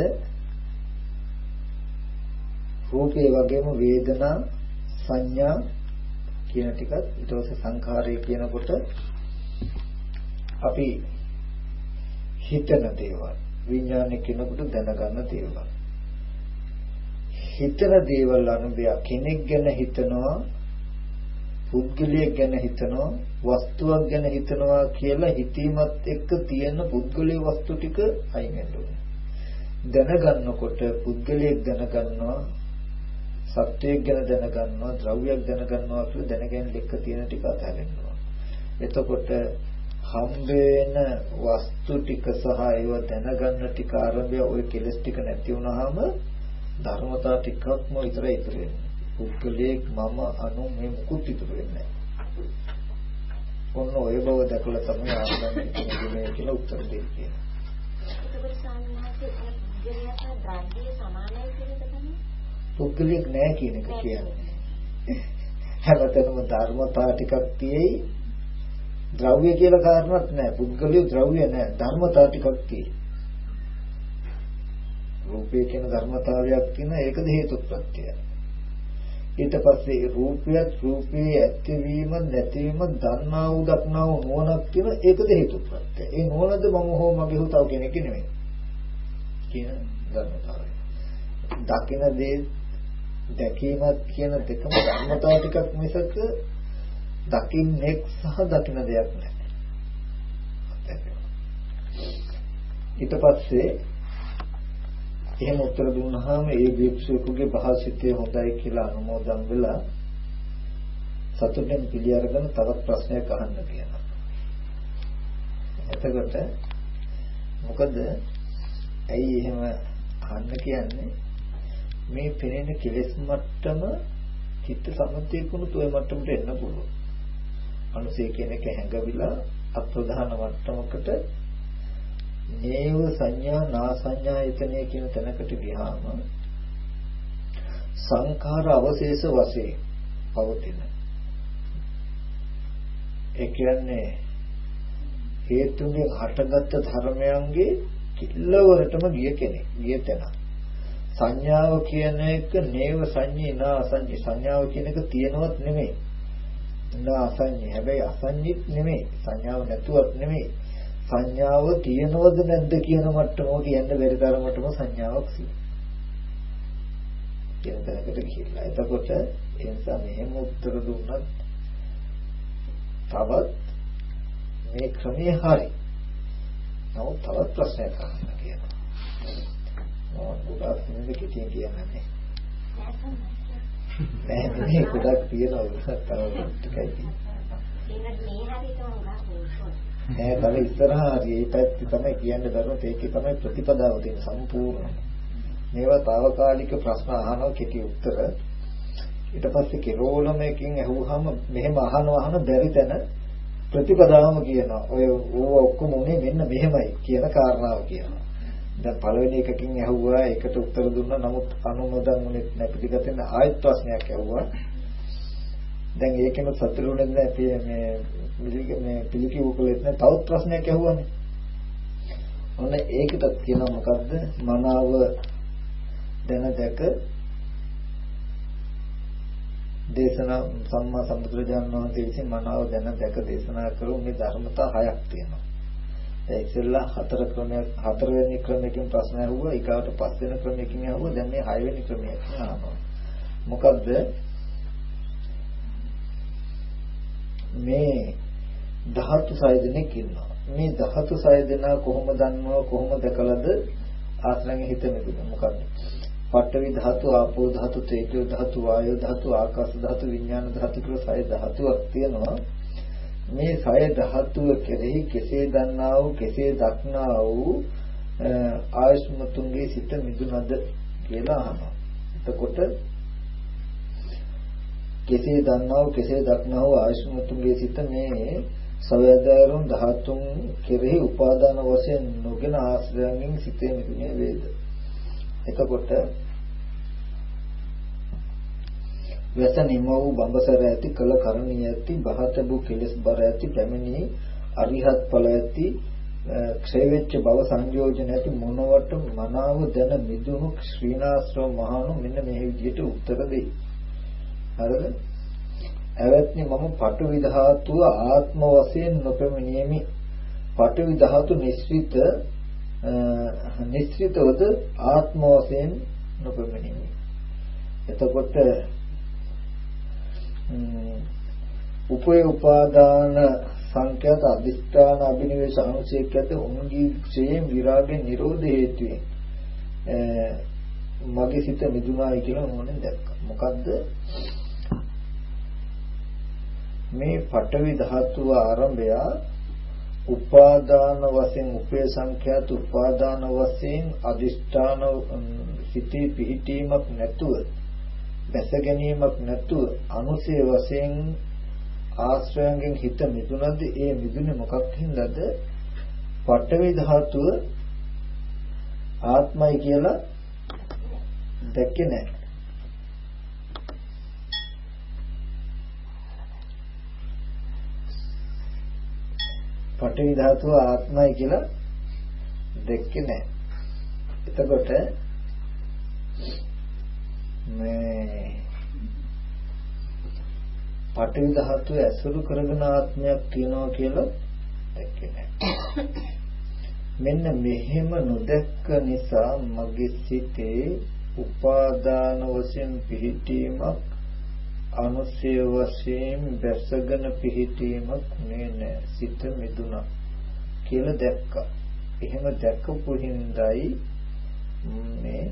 රූපේ වගේම වේදනා සංඥා කියන ටිකත් ඊට පස්සේ සංඛාරය කියනකොට අපි හිතන දේවල් විඥානය කියනකොට දැනගන්න දේවල් හිතන දේවල් අනුබය කෙනෙක් ගැන හිතනවා පුද්ගලයෙක් ගැන හිතනවා වස්තුවක් ගැන හිතනවා කියලා හිතීමත් එක්ක තියෙන පුද්ගලයේ වස්තු ටික අයින් වෙනවා. දැනගන්නකොට පුද්ගලයෙක් දැනගන්නවා සත්වයක් ගැන දැනගන්නවා ද්‍රව්‍යයක් දැනගන්නවා කියලා දැනගැනීම එක්ක තියෙන ටික අතහැරෙනවා. එතකොට හම්බ වෙන වස්තු ටික සහ ඒව දැනගන්න ටික ආරම්භය ওই කෙලස් ටික නැති වුනහම ධර්මතා ටිකක්ම විතරයි ඉතුරු වෙන්නේ. පුද්ගලයෙක් මම අනු මේ මුකුත් ඉතුරු වෙන්නේ ඔන්න ඔය බව දැකලා තමයි ආනන්ද කියන්නේ කියලා උත්තර දෙන්නේ. පුද්ගලයෙක් නෑ කියන එක කියන්නේ. හැමතැනම ධර්මතා ටිකක් තියෙයි. ද්‍රව්‍ය කියලා කාරණාවක් නෑ. පුද්ගලිය ද්‍රව්‍ය නෑ. ධර්මතා ටිකක් තියෙයි. රූපය කියන ධර්මතාවයක් තියෙන ඒකද හේතුප්‍රත්‍යය. ඊට පස්සේ රූපයත් රූපේ ඇතිවීම නැතිවීම දන්නා වූ දක්නා වූ නුවණක් කියන ඒකද හේතුප්‍රත්‍ය. ඒ නුවණද මම හෝ මගේ හෝ තව කෙනෙක් නෙමෙයි. කියන ධර්මතාවය. දකින දේ දැකීමත් කියන දෙකම ධර්මතාව ටිකක් මිසක දකින්නෙක් සහ දකින දෙයක් නැහැ. ඊට පස්සේ එහෙම උත්තර දුන්නාම ඒ භික්ෂුවකගේ භාෂිතය හොඳයි කියලා අනුමෝදන් වෙලා සතුටෙන් පිළි අරගෙන තවත් ප්‍රශ්නයක් අහන්න කියනවා. එතකොට මොකද ඇයි එහෙම අහන්න කියන්නේ මේ පෙනෙන කෙලෙස් මට්ටම චිත්ත සම්පතියකුණුත් ওই මට්ටමට එන්න පුළුවන්. අනුසය කියන එක හැඟවිලා අප්‍රධාන මට්ටමකට නේව සංඥා නා සංඥායතනය කියන තැනකට ගියාම සංඛාර අවශේෂ වශයෙන් පවතින ඒ කියන්නේ හේතුන්ගෙන් හටගත් ධර්මයන්ගේ කිල්ලවරටම ගිය කෙනෙක් ගිය තැන සංඥාව කියන එක නේව සංඤේ නා අසංඤේ සංඥාව කියන එක තියෙනවත් නෙමෙයි නා අසංඤේ හැබැයි අසංඤිත් නෙමෙයි සංඥාව නැතුවත් නෙමෙයි සංඥාව තියෙනවද නැද්ද කියන මට්ටම කියන්න බැරි තරමටම සංඥාවක් සිදු. කියන තැනකට ගිහිල්ලා. එතකොට ඒ නිසා මෙහෙම උත්තර දුන්නත් තවත් මේ ක්‍රමයේ හරි. නමුත් තවත් ප්‍රශ්නයක් අහන්න කියනවා. මම ගොඩාක් නිදි කිතිය කියන්නේ නෑ මේ ගොඩක් තියෙනවා තව ටිකයි තියෙන්නේ. නෑ තව ඉස්සරහා හරි ඒ පැත්තේ තමයි කියන්න බැරුණත් ඒකේ තමයි ප්‍රතිපදාව තියෙන සම්පූර්ණ. මේවා తాවකාලික ප්‍රශ්න අහනවා කෙටි උත්තර. ඊට පස්සේ කෙරෝලම එකකින් අහුවාම මෙහෙම අහනවා අහන බැරි තැන ප්‍රතිපදාවම කියනවා. ඔය ඕව ඔක්කොම උනේ මෙන්න මෙහෙමයි කියන කාරණාව කියනවා. දැන් පළවෙනි එකකින් ඇහුවා ඒකට උත්තර දුන්නා. නමුත් අනුමೋದන් උනේ නැහැ පිළිගත්තේ නැහැ ආයෙත් ප්‍රශ්නයක් ඇහුවා. දැන් ඒකෙම සතුටුුනේ නැහැ. මේ මේ පිළිකිව් කළෙත් නැහැ. තවත් ප්‍රශ්නයක් ඇහුවානේ. ඔන්න ඒකටත් කියනවා මොකද්ද? මනාව දැන දැක දේශනා සම්මා සම්බුදුරජාණන් වහන්සේ විසින් මනාව දැන දැක දේශනා කරු මේ ධර්මතා හයක් තියෙනවා. ඒ ඉස්සෙල්ලා හතර ක්‍රමයක් හතරවෙනි ක්‍රමයකින් ප්‍රශ්න අහුවා ඊගාට පස්වෙනි ක්‍රමයකින් අහුවා දැන් මේ හයවෙනි ක්‍රමයකින් අහනවා මොකද්ද? මේ ධාතු සය දෙනෙක් ඉන්නවා. මේ ධාතු සය දෙනා කොහොම දන්නව කොහොම දැකලාද? ආශ්‍රයෙන් හිත මෙදුන මොකද්ද? පඨවි ධාතු ආපෝ ධාතු තේජෝ ධාතු වායෝ ධාතු ආකාශ ධාතු විඥාන ධාතු කියලා සය ධාතුවක් තියෙනවා. මේ සය ධාතුව කෙරෙහි කෙසේ දන්නා වූ කෙසේ දක්නා වූ ආයස්මතුන්ගේ සිත මිදුනද කියලා අහනවා. එතකොට කෙසේ දන්නා වූ කෙසේ දක්නා වූ ආයස්මතුන්ගේ සිත මේ සවයදාරුන් ධාතුන් කෙරෙහි උපාදාන වශයෙන් නොගෙන ආශ්‍රයයෙන් සිතේ මිදුනේ වේද. එතකොට වැස නිම වූ බඹසර ඇති කල කරණිය ඇති බහතබු කෙලස් බර ඇති පැමිණි අරිහත් ඵල ඇති ක්ෂය වෙච්ච භව සංයෝජන ඇති මොනවට මනාව දැන මිදුණු ශ්‍රීනාස්රව මහණු මෙන්න මේ විදිහට උත්තර දෙයි. හරිද? ඇවැත්නි මම පටවි ධාතුව ආත්ම වශයෙන් නොපෙමිණීමි. පටවි ධාතු නිස්සිත නිස්සිතවද ආත්ම වශයෙන් නොපෙමිණීමි. එතකොට උපේ උපාදාන සංඛ්‍යාත අදිෂ්ඨාන අභිනිවේෂ අනුශේඛ්‍යත උන්ගේ ක්ෂයෙන් විරාගයෙන් නිරෝධ හේතුවෙන් මගේ සිත මිදුනායි කියලා මොනෙන් දැක්කා. මොකද්ද? මේ පඨවි ධාතුව ආරම්භය උපාදාන වශයෙන් උපේ සංඛ්‍යාත උපාදාන වශයෙන් අදිෂ්ඨාන සිටී පිහිටීමක් නැතුව දැස ගැනීමක් නැතුව අනුසය වශයෙන් ආශ්‍රයයෙන් හිත මිදුනද ඒ මිදුනේ මොකක් හින්දාද? පඨවි ධාතුව ආත්මයි කියලා දැක්කේ නැහැ. පඨවි ධාතුව ආත්මයි කියලා දැක්කේ නැහැ. එතකොට මේ පඨවි ධාතුව ඇසුරු කරගෙන ආත්මයක් තියනවා කියලා දැක්කේ නැහැ. මෙන්න මෙහෙම නොදැක්ක නිසා මගේ සිතේ උපාදාන වශයෙන් පිහිටීමක් අනුසය වශයෙන් දැසගෙන පිහිටීමක් නේ නෑ සිත මිදුණා කියලා දැක්කා. එහෙම දැක්කපු හින්දායි මේ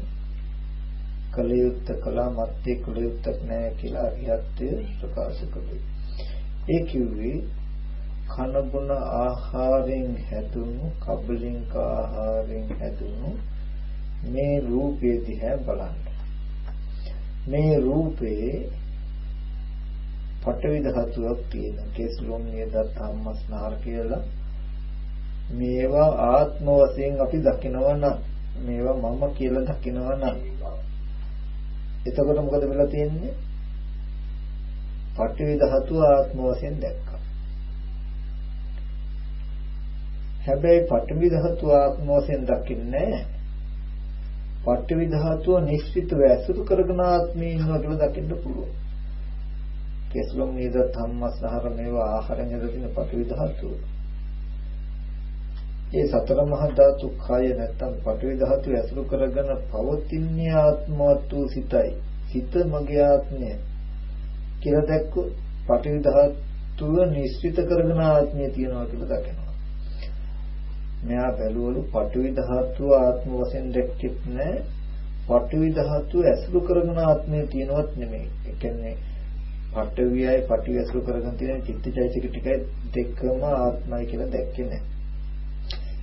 කලයුත්ත කළා මත්තේ කලයුත්තක් නැහැ කියලා අරිහත්ත්වය ප්‍රකාශ කළේ. ඒ කිව්වේ කන බොන ආහාරයෙන් හැදුණු කබලින්ක ආහාරයෙන් හැදුණු මේ රූපය දිහා බලන්න. මේ රූපේ පටවි ධාතුවක් තියෙන කේස්ලොම් නියදත් අම්මස්නාර කියලා මේවා ආත්ම වශයෙන් අපි දකිනවා නම් මේවා මම කියලා දකිනවා නම් එතකොට මොකද වෙලා තියෙන්නේ? පඨවි ධාතුව ආත්ම වශයෙන් දැක්කා. හැබැයි පඨවි ධාතුව ආත්ම වශයෙන් දකින්නේ නැහැ. පඨවි ධාතුව නිශ්චිතව ඇසුරු කරගෙන ආත්මේ ඉන්නවා කියලා දකින්න පුළුවන්. කෙස්ලොම් නේද ධම්මසහර මේවා ආහාරයෙන් ලැබෙන පඨවි ධාතුව. ඒ සතර මහා ධාතු කය නැත්තම් පඨවි ධාතු ඇසුරු කරගෙන පවතින්නේ ආත්මවත් වූ සිතයි. සිත මගේ ආත්මය කියලා දැක්කොත් පඨවි ධාතුව නිශ්චිත කරගෙන ආත්මය තියනවා කියලා දකිනවා. මෙයා බැලුවලු පඨවි ධාතුව ආත්ම වශයෙන් දැක්කෙත් නෑ. පඨවි ධාතුව ඇසුරු කරගෙන ආත්මය තියනවත් නෙමෙයි. ඒ කියන්නේ පටවියයි පටි ඇසුරු කරගෙන තියෙන චිත්තචෛතසික ටිකයි දෙකම ආත්මයි කියලා දැක්කේ නැහැ.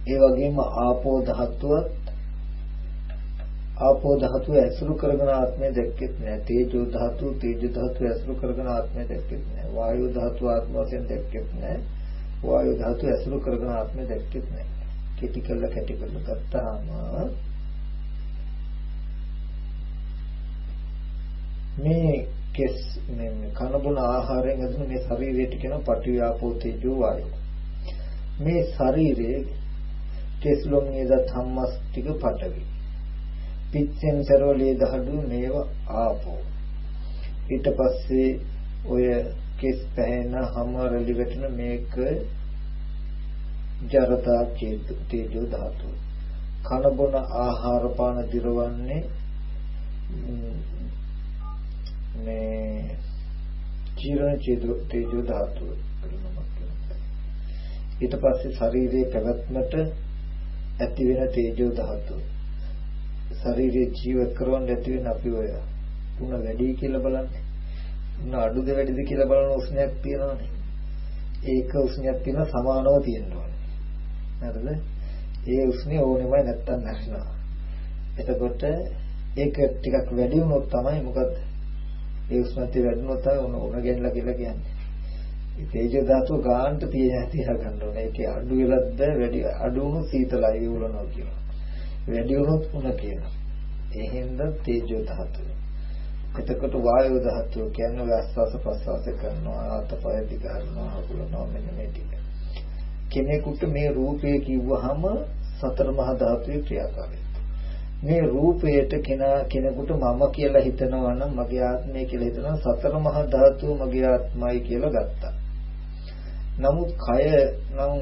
ඒ වගේම ආපෝ ධාතුවත් ආපෝ ධාතුව ඇසුරු කරගෙන ආත්මය දැක්කෙත් නැහැ. තේජෝ ධාතුව තේජෝ ධාතුව ඇසුරු කරගෙන ආත්මය දැක්කෙත් නැහැ. වායෝ ධාතුව ආත්ම වශයෙන් දැක්කෙත් නැහැ. වායෝ ධාතුව ඇසුරු කරගෙන ආත්මය දැක්කෙත් නැහැ. කෙටි කළ කැටි කළ ගත්තාම මේ කෙස් මේ කනබුන ආහාරයෙන් ඇතුළු මේ ශරීරයට කියන පටිවිආපෝ තේජෝ වායෝ මේ ශරීරයේ කෙස්ලොම් නේද ධම්මස් ටික පටවි. පිච්චෙන් සරෝලේ දහඩු මේව ආපෝ. ඊට පස්සේ ඔය කෙස් පැහැෙන හැම රලි වැටෙන මේක ජරතා චේතු තේජෝ ධාතු කන බොන ආහාර පාන දිරවන්නේ මේ ජීවන තේජෝ ධාතුව ඊට පස්සේ ශරීරයේ පැවැත්මට ඇති වෙන තේජෝ ධාතුව ශරීරයේ ජීවත් කරවන්න ඇති වෙන අපි ඔය උණ වැඩි කියලා බලන්නේ. උණ අඩුද වැඩිද කියලා බලන උෂ්ණයක් තියෙනවනේ. ඒක උෂ්ණයක් තියෙන සමානව තියෙනවා. හරිද? ඒ උෂ්ණය ඕනෙමයි නැත්තම් නැස්නවා එතකොට ඒක ටිකක් වැඩි වුණොත් තමයි මොකද? ඒ උෂ්ණත්වය වැඩිනොත් තමයි උණ උණ ගෙනලා කියලා කියන්නේ. ඒ තේජෝ ධාතුව ගාන්ට තියෙන හැටි හගන්න ඕනේ. ඒකේ අඩු වෙලද්ද වැඩි අඩු වුණු සීතලයි උලනවා කියනවා. වැඩි වුණොත් උණ කියනවා. ඒ හින්දා තේජෝ ධාතුව. එතකොට වායු ධාතුව කියන්නේ ආස්වාස ප්‍රස්වාස කරනවා ආතපය දිග හරනවා හකුලනවා මෙන්න මේ ටික. කෙනෙකුට මේ රූපය කිව්වහම සතර මහා ධාතුවේ ක්‍රියාකාරී. මේ රූපයට කෙනා කෙනෙකුට මම කියලා හිතනවා නම් මගේ ආත්මය කියලා හිතනවා සතර මහා ධාතුව මගේ ආත්මයි කියලා ගත්තා. නමුත් කය නම්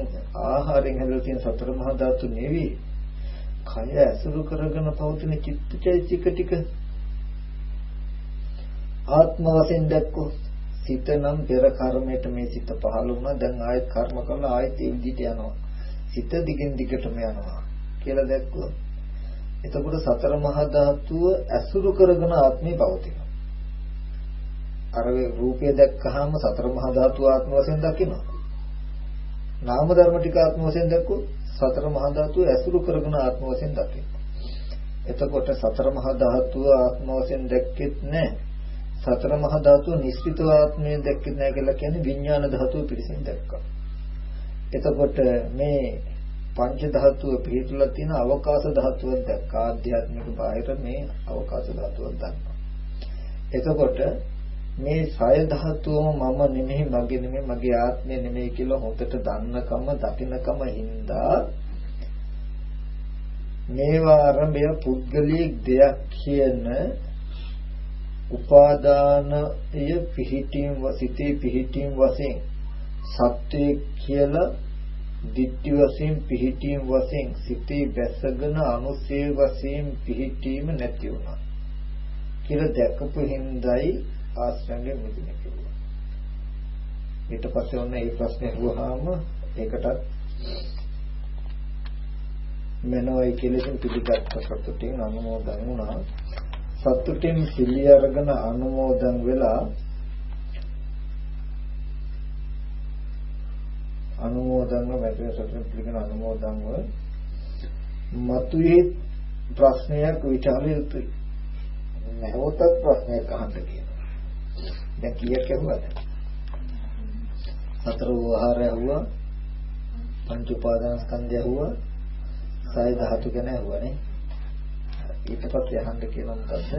ආහාරයෙන් හැදලා තියෙන සතර මහා ධාතු නෙවෙයි. කය ඇසුරු කරගෙන පවතින චිත්තචෛතසික ටික ආත්ම වශයෙන් දැක්කොත් සිත නම් පෙර කර්මයට මේ සිත පහළ වුණා දැන් ආයෙත් කර්ම කරලා ආයෙත් ඒ විදිහට යනවා. සිත දිගින් දිගටම යනවා කියලා දැක්කොත් එතකොට සතර මහා ධාතුව ඇසුරු කරගෙන ආත්මේ පවතිනවා. අර රූපය දැක්කහම සතර මහා ධාතුව ආත්ම වශයෙන් දකිනවා. නාම ධර්ම ටික ආත්ම වශයෙන් දැක්කොත් සතර මහා ධාතුව ඇසුරු කරගෙන ආත්ම වශයෙන් දකිනවා. එතකොට සතර මහා ධාතුව ආත්ම වශයෙන් දැක්කෙත් නැහැ. සතර මහා ධාතුව නිස්සිත ආත්මය දැක්කෙත් නැහැ කියලා කියන්නේ විඥාන ධාතුව පිළිසින් දැක්කා. එතකොට මේ පංච ධාතුව පිළිතුරලා තියෙන අවකාශ ධාතුවක් දැක්කා ආධ්‍යාත්මික බාහිර මේ අවකාශ ධාතුවක් දන්නවා. එතකොට මේ සය ධාතුවම මම නෙමෙයි මගේ නෙමෙයි මගේ ආත්මය නෙමෙයි කියලා හොඳට දන්නකම දකින්නකම හින්දා මේවා ආරම්භය පුද්ගලික දෙයක් කියන උපාදානය පිහිටීම් වසිතේ පිහිටීම් වශයෙන් සත්‍යය කියලා දිට්ඨි වශයෙන් පිහිටීම වශයෙන් සිතේ බැසගෙන අනුසේ වශයෙන් පිහිටීම නැති වුණා කියලා දැකපු හින්දායි ආශ්‍රයෙන් මුදින කිව්වා ඊට පස්සේ ඔන්න මේ ප්‍රශ්නේ අහුවාම ඒකටත් මෙනොයි කියලා පිළිගත්ත සතුටින් අනුමෝදන් වුණා සතුටින් සිලිය අරගෙන අනුමෝදන් වෙලා අනුමෝදන්ව මැදින් සතුටින් පිළිගෙන අනුමෝදන්ව මතුවේ ප්‍රශ්නයක් විචාරය යුතුයි. නැවතත් ප්‍රශ්නයක් අහන්න කියනවා. දැන් කීයක් ඇහුවද? සතර වහාරය ඇහුවා. පංච උපාදාන ස්කන්ධය ඇහුවා. සය ධාතු ගැන ඇහුවානේ. ඊට පස්සේ අහන්න කියනවා මොකද්ද?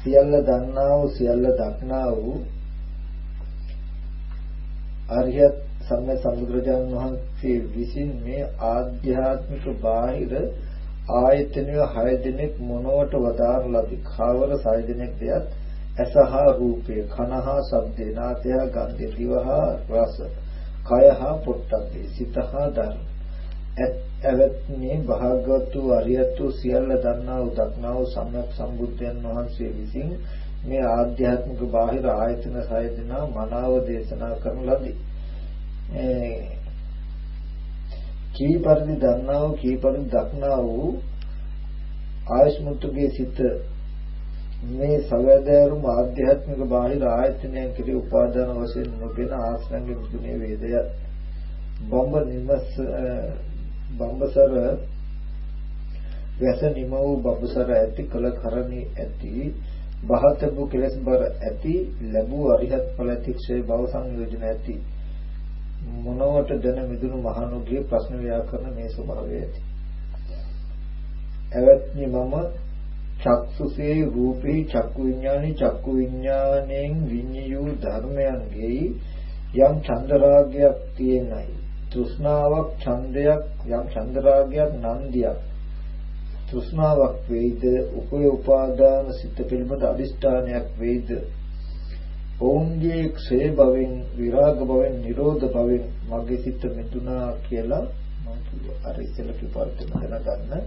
සියල්ල දන්නා වූ සියල්ල දක්නා වූ අරියත් සම්මා සම්බුදුරජාණන් වහන්සේ විසින් මේ ආධ්‍යාත්මික බාහිර ආයතනය 6 දිනක් මොනවට වදාරලාද කවර 6 දිනක් දෙයක් ඇසහා රූපේ කනහා ශබ්දේ නාසයහා ගන්ධේ දිවහා රස කයහා පොට්ටබ්බේ සිතහා ධර්ම. ඇවත්නේ භාගවතු අරියතු සියල්ල දන්නා වූ දක්නා වූ සම්්‍යක් සම්බුද්ධයන් වහන්සේ විසින් මේ ආධ්‍යාත්මික බාහිර ආයතන 6 දිනා මනාව දේශනා කරන ලදී. කී පරිදි දන්නා වූ කී පරිදි දක්නා වූ ආයස්මුත්තුගේ සිත මේ සවැදෑරුම ආධ්‍යාත්මික බාහිර ආයතනයන් කෙරෙහි උපාදාන වශයෙන් නොගෙන ආශ්‍රංගෙ මුදුනේ වේදය බඹ නිමස් බඹසර වැස නිම වූ බඹසර ඇති කල කරණී ඇති බහතබු කෙලස් බර ඇති ලැබූ අරිහත් ඵල ඇතික්ෂේ භව සංයෝජන ඇති. මොනවට දැන මිදුණු මහණුගේ ප්‍රශ්න ව්‍යාකරණ මේ ස්වභාවය ඇති. එවත්නි මම චක්සුසේ රූපේ චක්කු විඥානේ චක්කු විඥාණයෙන් විඤ්ඤයු ධර්මයන්ගේ යම් චන්දරාගයක් තියෙනයි. තෘෂ්ණාවක් ඡන්දයක් යම් චන්දරාගයක් නන්දියක්. තෘෂ්ණාවක් වේද උපය උපාදාන සිත පිළිබඳ අදිෂ්ඨානයක් වේද ඔවුන්ගේ ක්ෂේ භවෙන් විරාග භවෙන් නිරෝධ භවෙන් මගේ සිත මෙතුණා කියලා මම කිව්වා. අර ඉස්සෙල්ලා කිව්වට දැනගන්න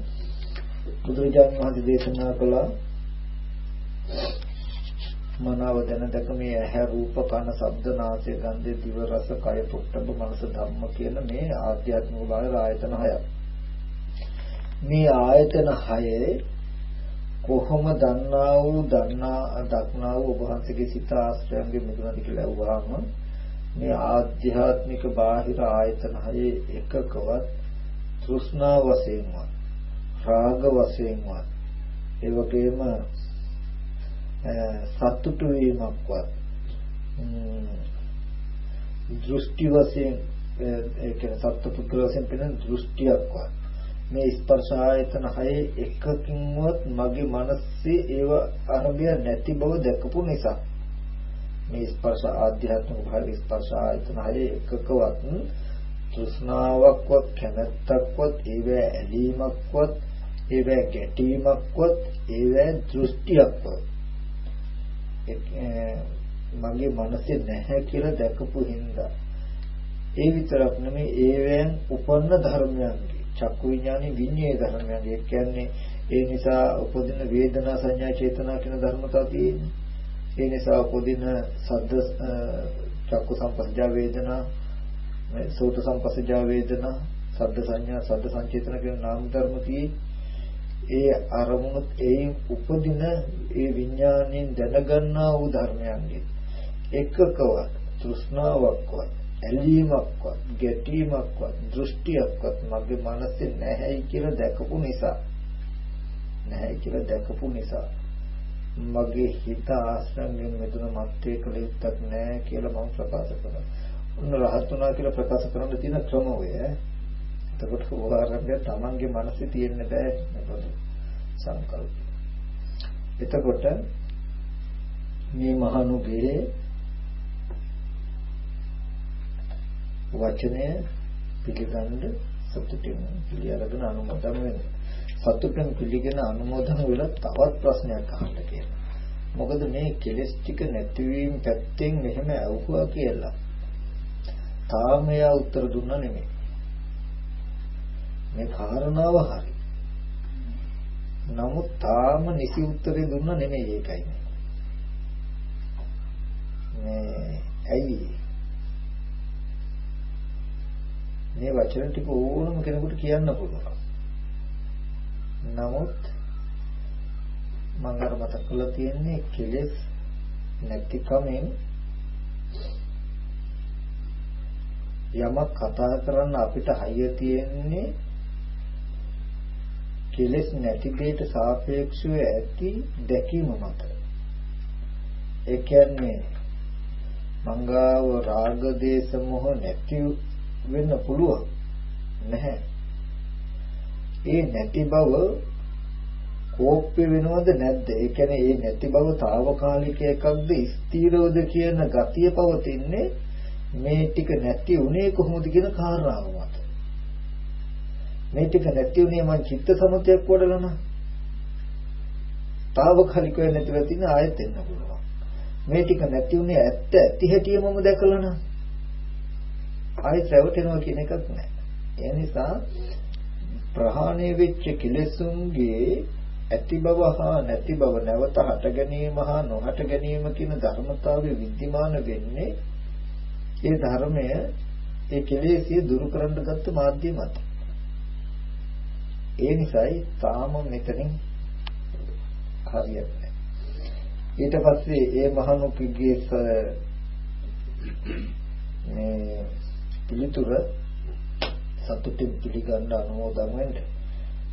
බුදුරජාණන් වහන්සේ දේශනා කළා. මනාව දැන දැක මේ ඇහැ රූප කන ශබ්ද නාසය ගන්ධ දිව රස කය පොට්ටබ මනස ධම්ම කියන මේ ආධ්‍යාත්මික බාහිර ආයතන හයක්. මේ ආයතන හයේ කොහොම දන්නා වූ දන්නා දක්නා වූ ඔබ වහන්සේගේ සිත ආශ්‍රයන්ගේ මිදුණද කියලා අහුවාම මේ ආධ්‍යාත්මික බාහිර ආයතන හයේ එකකවත් තෘෂ්ණා වශයෙන්වත් රාග වශයෙන්වත් ඒ වගේම සතුටු වීමක්වත් දෘෂ්ටි වශයෙන් ඒ කියන්නේ සත්පුද්ගල වශයෙන් පෙනෙන දෘෂ්ටියක්වත්. මේ ස්පර්ශ ආයතන හයේ එකකින්වත් මගේ මනසේ ඒව අරබය නැති බව දැකපු නිසා මේ ස්පර්ශ ආධ්‍යාත්මික භාග ස්පර්ශ ආයතන හයේ එකකවත් තෘෂ්ණාවක්වත් කැමැත්තක්වත් ඒව ඇලීමක්වත් ඒව ගැටීමක්වත් ඒව දෘෂ්ටියක්වත් මගේ මනසේ නැහැ කියලා දැකපු හින්දා. ඒ විතරක් නෙමෙයි ඒවෙන් උපන්න ධර්මයන්ගේ චක්කු විඥානේ විඤ්ඤේ ධර්මයන්ගේ. කියන්නේ ඒ නිසා උපදින වේදනා සංඥා චේතනා කියන ධර්මතා තියෙන්නේ. ඒ නිසා උපදින සද්ද චක්කු සංපස්සජා වේදනා සෝත සංපස්සජා වේදනා සද්ද සංඥා සද්ද සංචේතන කියන නාම ධර්ම තියෙන්නේ. ඒ අරමුණුත් ඒ උපදින ඒ විඥාණයෙන් දැනගන්නා වූ ධර්මයන්ගෙන් එකකවත් තෘෂ්ණාවක්වත් ඇලීමක්වත් ගැටීමක්වත් දෘෂ්ටියක්වත් මගේ මනසේ නැහැයි කියලා දැකපු නිසා නැහැයි කියලා දැකපු නිසා මගේ හිත ආශ්‍රයෙන් මෙතුන මත්තේ කළ යුත්තක් නැහැ කියලා මම ප්‍රකාශ කරනවා. උන්න රහත් වුණා කියලා ප්‍රකාශ කරන්න තියෙන ක්‍රමය එතකොට උදාහරණයක් තමන්ගේ මනසේ තියෙන්න බෑ නේද? සංකල්ප. එතකොට මේ මහනුගේ වචනය පිළිගන්න සතුටින් පිළිඅරගෙන අනුමೋದන් වෙනවා. සතුටින් පිළිගෙන අනුමೋದන් වෙලා තවත් ප්‍රශ්නයක් අහන්න කියනවා. මොකද මේ කෙලස් ටික නැතිවීම පැත්තෙන් මෙහෙම ඇව්වා කියලා. තාම එයා උත්තර දුන්නා නෙමෙයි. මේ කාරණාව හරි. නමුත් තාම නිසි උත්තරේ දුන්න නෙමෙයි ඒකයි. මේ ඇයි? මේ වචන ටික ඕනම කෙනෙකුට කියන්න පුළුවන්. නමුත් මම අර මතක් කරලා තියෙන්නේ කෙලෙස් නැතිකමෙන් යමක් කතා කරන්න අපිට හයිය තියෙන්නේ කෙලෙස් නැති දෙයට සාපේක්ෂව ඇති දැකීම මත. ඒ කියන්නේ මංගාව රාග දේශ මොහ නැති වෙන්න පුළුවන් නැහැ. ඒ නැති බව කෝප්‍ය වෙනවද නැද්ද? ඒ කියන්නේ ඒ නැති බව తాවකාලික එකක්ද ස්ථිරවද කියන ගතිය පවතින්නේ මේ ටික නැති උනේ කොහොමද කියන කාරණාව මත. මේ ටික නැති උනේ මං චිත්ත සමුතියක් වඩලා නම්. తాවකාලිකව නැතිව තියෙන ආයෙත් එන්න පුළුවන්. මේ ටික නැති උනේ ඇත්ත ඇති හැටිය මම දැකලා නම්. ආයෙත් රැවටෙනවා කියන එකක් නැහැ. ඒ නිසා ප්‍රහාණය වෙච්ච කෙලෙසුන්ගේ ඇති බව හා නැති බව නැවත හට ගැනීම හා නොහට ගැනීම කියන ධර්මතාවය විද්‍යමාන වෙන්නේ ඒ ධර්මය ඒ කෙලෙසිය දුරු කරන්න ගත්ත මාධ්‍ය මත. ඒ නිසායි තාම මෙතනින් හරියට ඊට පස්සේ ඒ මහණුකගේ මේ පිළිතුර සතුටින් පිළිගන්න අනුමෝදන් වෙන්න.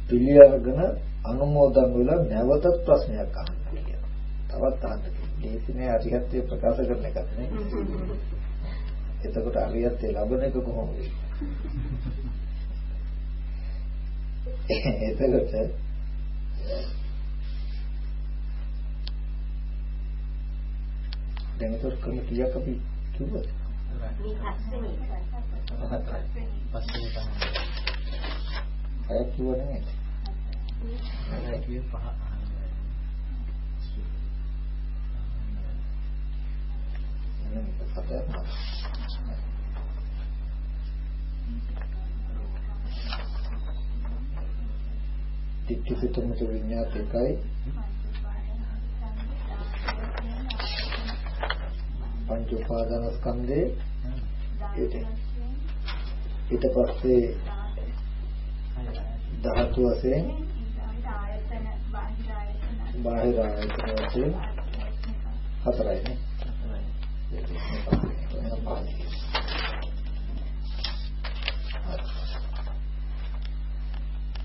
පිළි අරගෙන අනුමෝදන් වෙලා නැවතත් ප්‍රශ්නයක් අහන්න කියනවා. තවත් අහන්න කියනවා. දේශනේ අරියත්‍ය ප්‍රකාශ කරන එකක් නේ. එතකොට අරියත්‍ය ලැබෙන එක කොහොමද? එතකොට දැන් ඒක කොහොම කීයක් අපි කිව්වද? මේ හත්වෙනි පස්සේ තමයි. අය කිව්ව නෙමෙයි. ඒක කියේ පහ එන්න හතරක් නෑ. තික්ක සිතමුතු විඤ්ඤාත එකයි පංච උපාදානස්කන්ධේ ඊට ඊට පස්සේ ධාතු වශයෙන් බාහිර ආයතන වශයෙන් හතරයි නේ.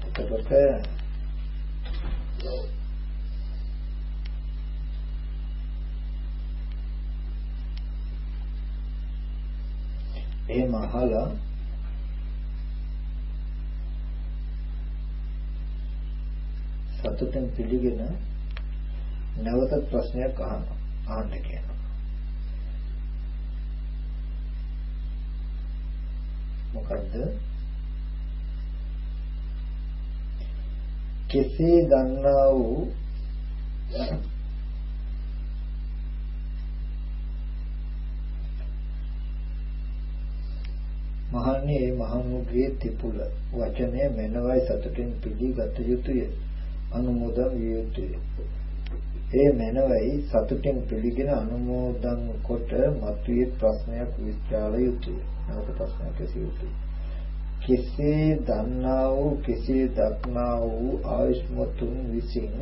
එතකොට එහෙම අහලා සතුටෙන් පිළිගෙන නැවතත් ප්‍රශ්නයක් අහන්න අහන්න කියනවා. මොකද්ද? කෙසේ දන්නා වූ මහන්නේ මේ මහමුගේ තිපුල වචනය මෙනවයි සතුටින් පිළිගත යුතුය. අනුමෝදන් විය යුතුය. ඒ මෙනවයි සතුටින් පිළිගෙන අනුමෝදන් කොට මතුවේ ප්‍රශ්නයක් විචාර යුතුය. නැවත ප්‍රශ්නයක් ඇසිය යුතුය. කෙසේ දන්නා වූ කෙසේ දක්නා වූ ආයුෂ්මතුන් විසින්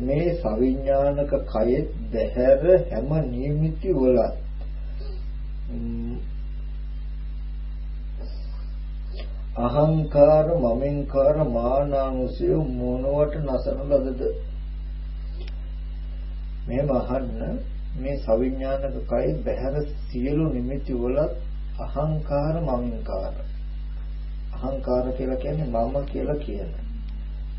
මේ සවිඥානික කය බහැර හැම නිමිති වලත් අහංකාර මමෙන්කාර මානානුසය මොනවට නසන ලදද? මේ මහන්න මේ සවිඥානික කය බහැර සියලු නිමිති වලත් අහංකාර මමෙන්කාර. අහංකාර කියලා කියන්නේ මම කියලා කියන.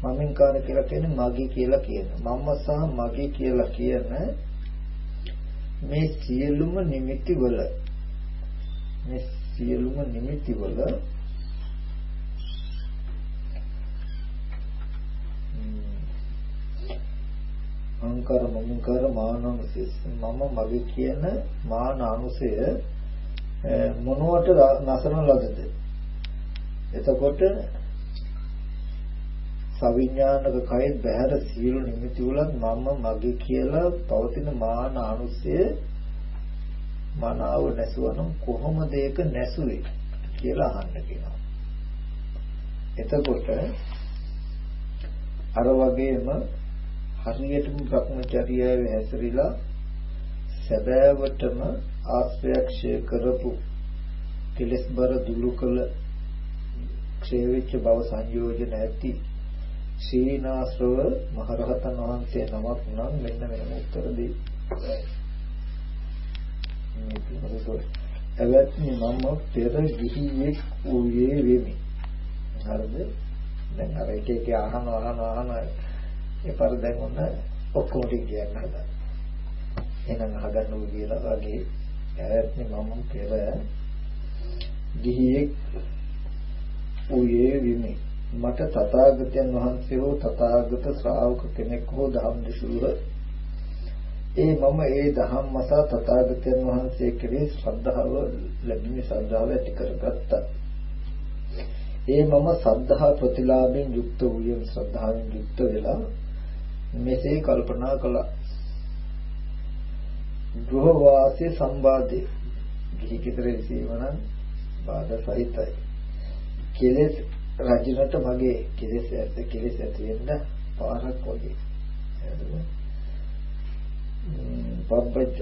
මමෙන්කාර කියලා කියන්නේ මගේ කියලා කියන. මම සහ මගේ කියලා කියන මේ සියලුම නිමිති වල මේ සියලුම නිමිති වල අහංකාර මමංකාර මානනුසය මම මගේ කියන මාන අනුසය මොනවට නසන ලදද? එතකොට සවිඥානික කය බහැර සියලු නිමිති වලත් මම මගේ කියලා පවතින මාන අනුසය මනාව නැසුවනම් කොහොමද ඒක නැසුවේ කියලා අහන්න කියනවා. එතකොට අර වගේම හරියටම භ්‍රමචර්යාවේ හැසිරීලා සැබෑවටම ආශ්‍රයක්ෂය කරපු කෙලස් බර දුරු කළ ක්ෂේවිච්ච භව සංයෝජන ඇති සීනාශ්‍රව මහරහතන් වහන්සේ නමක් නම් මෙන්න මෙහෙම උත්තර දෙයි. එවත්නි මම පෙර ගිහියෙක් වූයේ වෙමි. හරිද? දැන් අර එක එක අහන අහන අහන ඒ පර දැන් ඔන්න ඔක්කොම ටික කියන්න හදා. එහෙනම් අහගන්න ඕන කියලා වගේ ඇත්තනේ මම පෙර ගිහියෙක් ඌයේ විමි. මට තථාගතයන් වහන්සේ හෝ තථාගත ශ්‍රාවක කෙනෙක් හෝ ධම්ම දිසුව ඒ මම ඒ ධම්ම මසා තථාගතයන් වහන්සේ කෙරෙහි ශ්‍රද්ධාව ලැබීමේ ශ්‍රද්ධාව ඇති කරගත්තා. ඒ මම සද්ධා ප්‍රතිලාභෙන් යුක්ත වූයෙන් ශ්‍රද්ධාවෙන් යුක්ත වෙලා මෙසේ කල්පනා කළා. ගෘහ වාසය සම්බාධේ ගිහි ගෙදර ඉසීමනම් බාධා සහිතයි. කෙලෙස් රජුනට මගේ කෙලෙස් ඇත්ත කෙලෙස් ඇති වෙන්න පාරක් වගේ. පබ්බච්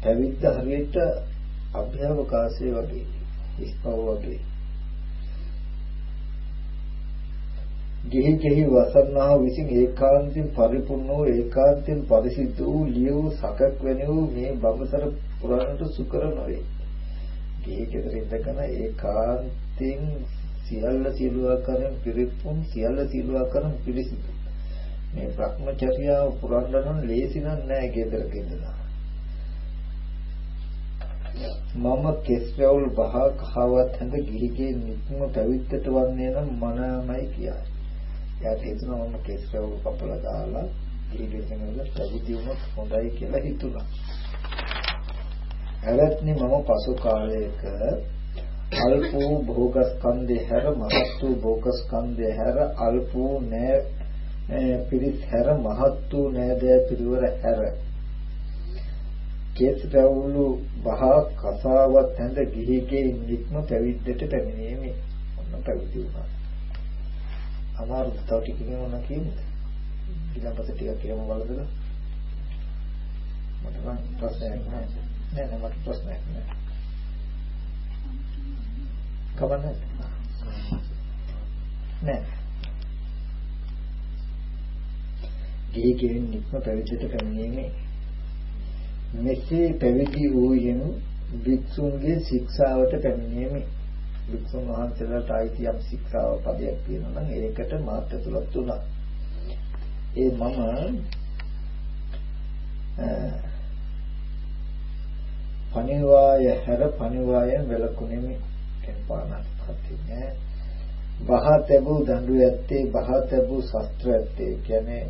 පැවිද්ද හරියට අභ්‍යවකාශය වගේ ඉස්පව වගේ ගෙහි ගෙහි වසන්නා විසින් ඒකාන්තයෙන් පරිපූර්ණ වූ ඒකාන්තයෙන් පරිසිද්ධ වූ ලිය වූ සකක් වෙන වූ මේ බඹසර පුරාණට සුකර නොවේ. ගෙහි ගෙදර ඉඳගෙන ඒකාන්තයෙන් සියල්ල සියලු ආකාරයෙන් පිරිපුන් සියල්ල සියලු ආකාරයෙන් පිරිසිදු. මේ භ්‍රමචර්යාව පුරන්න නම් ලේසි නෑ ගෙදර ගෙදර. මම කෙස්රවුල් බහ කහවත් හඳ ගිහිගේ නිත්ම පැවිද්දට වන්නේ නම් මනමයි කියයි. එයාට හිතුණා මම කෙස්රවුල් කපලා දාලා ගිහිගේ සෙනඟ පැවිදි වුණොත් හොඳයි කියලා හිතුණා. හැවත්නි මම පසු කාලයක අල්ප වූ භෝගස්කන්ධය හැර මහත් වූ භෝගස්කන්ධය හැර අල්ප වූ නෑ පිරිස් හැර මහත් වූ නෑදෑ පිරිවර හැර කේස් රැවුළු බහා කසාවත් ඇඳ ගිහිගේ නික්ම පැවිද්දට පැමිණීමේ ඔන්න පැවිදි වුණා. අමාරු තව ටිකකින් මොන කියන්නේ? ඊළඟට ටිකක් කියමු බලද? මට නම් ප්‍රශ්නයක් නෑ. නෑ නෑ මට ප්‍රශ්නයක් නෑ. කවන්නේ? නෑ. ගිහිගේ නික්ම පැවිද්දට පැමිණීමේ මෙසේ පැවිදි වූයෙන් භික්ෂුන්ගේ ශික්ෂාවට පැමිණීමේ භික්ෂුන් වහන්සේලාට අයිති යම් ශික්ෂාව පදයක් තියෙනවා නම් ඒකට මාත් ඇතුළත් වුණා. ඒ මම පණිවාය හැර පණිවායෙන් වැළකුණෙමි කෙන්පානක් පතිනේ. බහතබු දඬු ඇත්තේ බහතබු ශස්ත්‍ර ඇත්තේ. කියන්නේ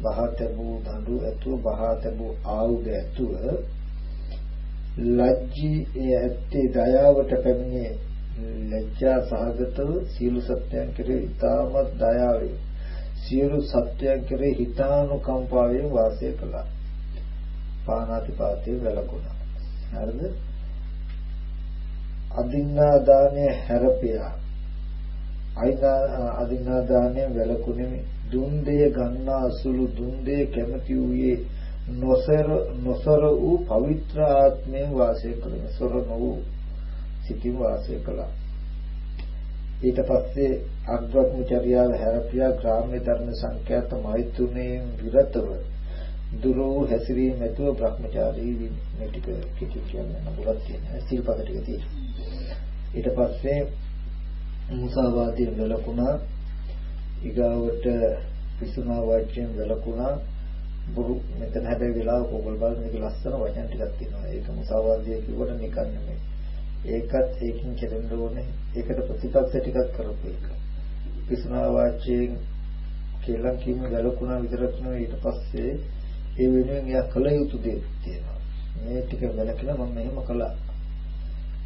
බහතබූ දඬු ඇතුව බහතබූ ආයුධ ඇතුව ලැජ්ජී ඒ ඇත්තේ දයාවට පැමිණේ ලැජ්ජා සහගතව සියලු සත්‍යයන් කෙරෙහි ඉතාමත් දයාවෙන් සියලු සත්‍යයන් කෙරෙහි හිතානුකම්පාවෙන් වාසය කළා. පානාතිපාතේ වැළකුණා. හරිද? අදින්නා දානය හැරපියා. අයිනා අදින්නා දානය වැළකුණෙමි. දුන් දෙය ගන්නා අසුළු දුන් දෙය කැමති වූයේ නොසර නොසර වූ පවිත්‍ර ආත්මයෙන් වාසය කරන සොර නොවූ සිතින් වාසය කළා. ඊට පස්සේ අග්‍රඥචර්යාව හැරපියා. ග්‍රාම්‍ය ධර්ම සංඛ්‍යාත මෛත්‍රුණයෙන් විරතව දුරු හැසිරීම ඇතුව බ්‍රහ්මචාරී මේ ටික කිචු කියන්නේ නබුලක් තියෙන සිල්පද ටික තියෙනවා. ඊට පස්සේ මුසාවාදී වෙලකුණා ඊගාවට විසුනා වාක්‍යයෙන් වැළකුණා. බුරු මෙතන හැබැයි වෙලාවක ඕගොල්ලෝ බලන මේක ලස්සන වචන ටිකක් තියෙනවා. ඒක මුසාවාදයේ කිව්වට නිකන් නෙමෙයි. ඒකත් ඒකින් කෙරෙන්න ඕනේ. ඒකට ප්‍රතිපක්ෂ ටිකක් කරපු එක. විසුනා වාක්‍යයෙන් කියලා කීම වැළකුණා විතරක් නෙවෙයි. ඊට පස්සේ ඒ වෙනුවෙන් එයා කළ යුතු දේ තියෙනවා. මේ ටික වැළකලා මම මෙහෙම කළා.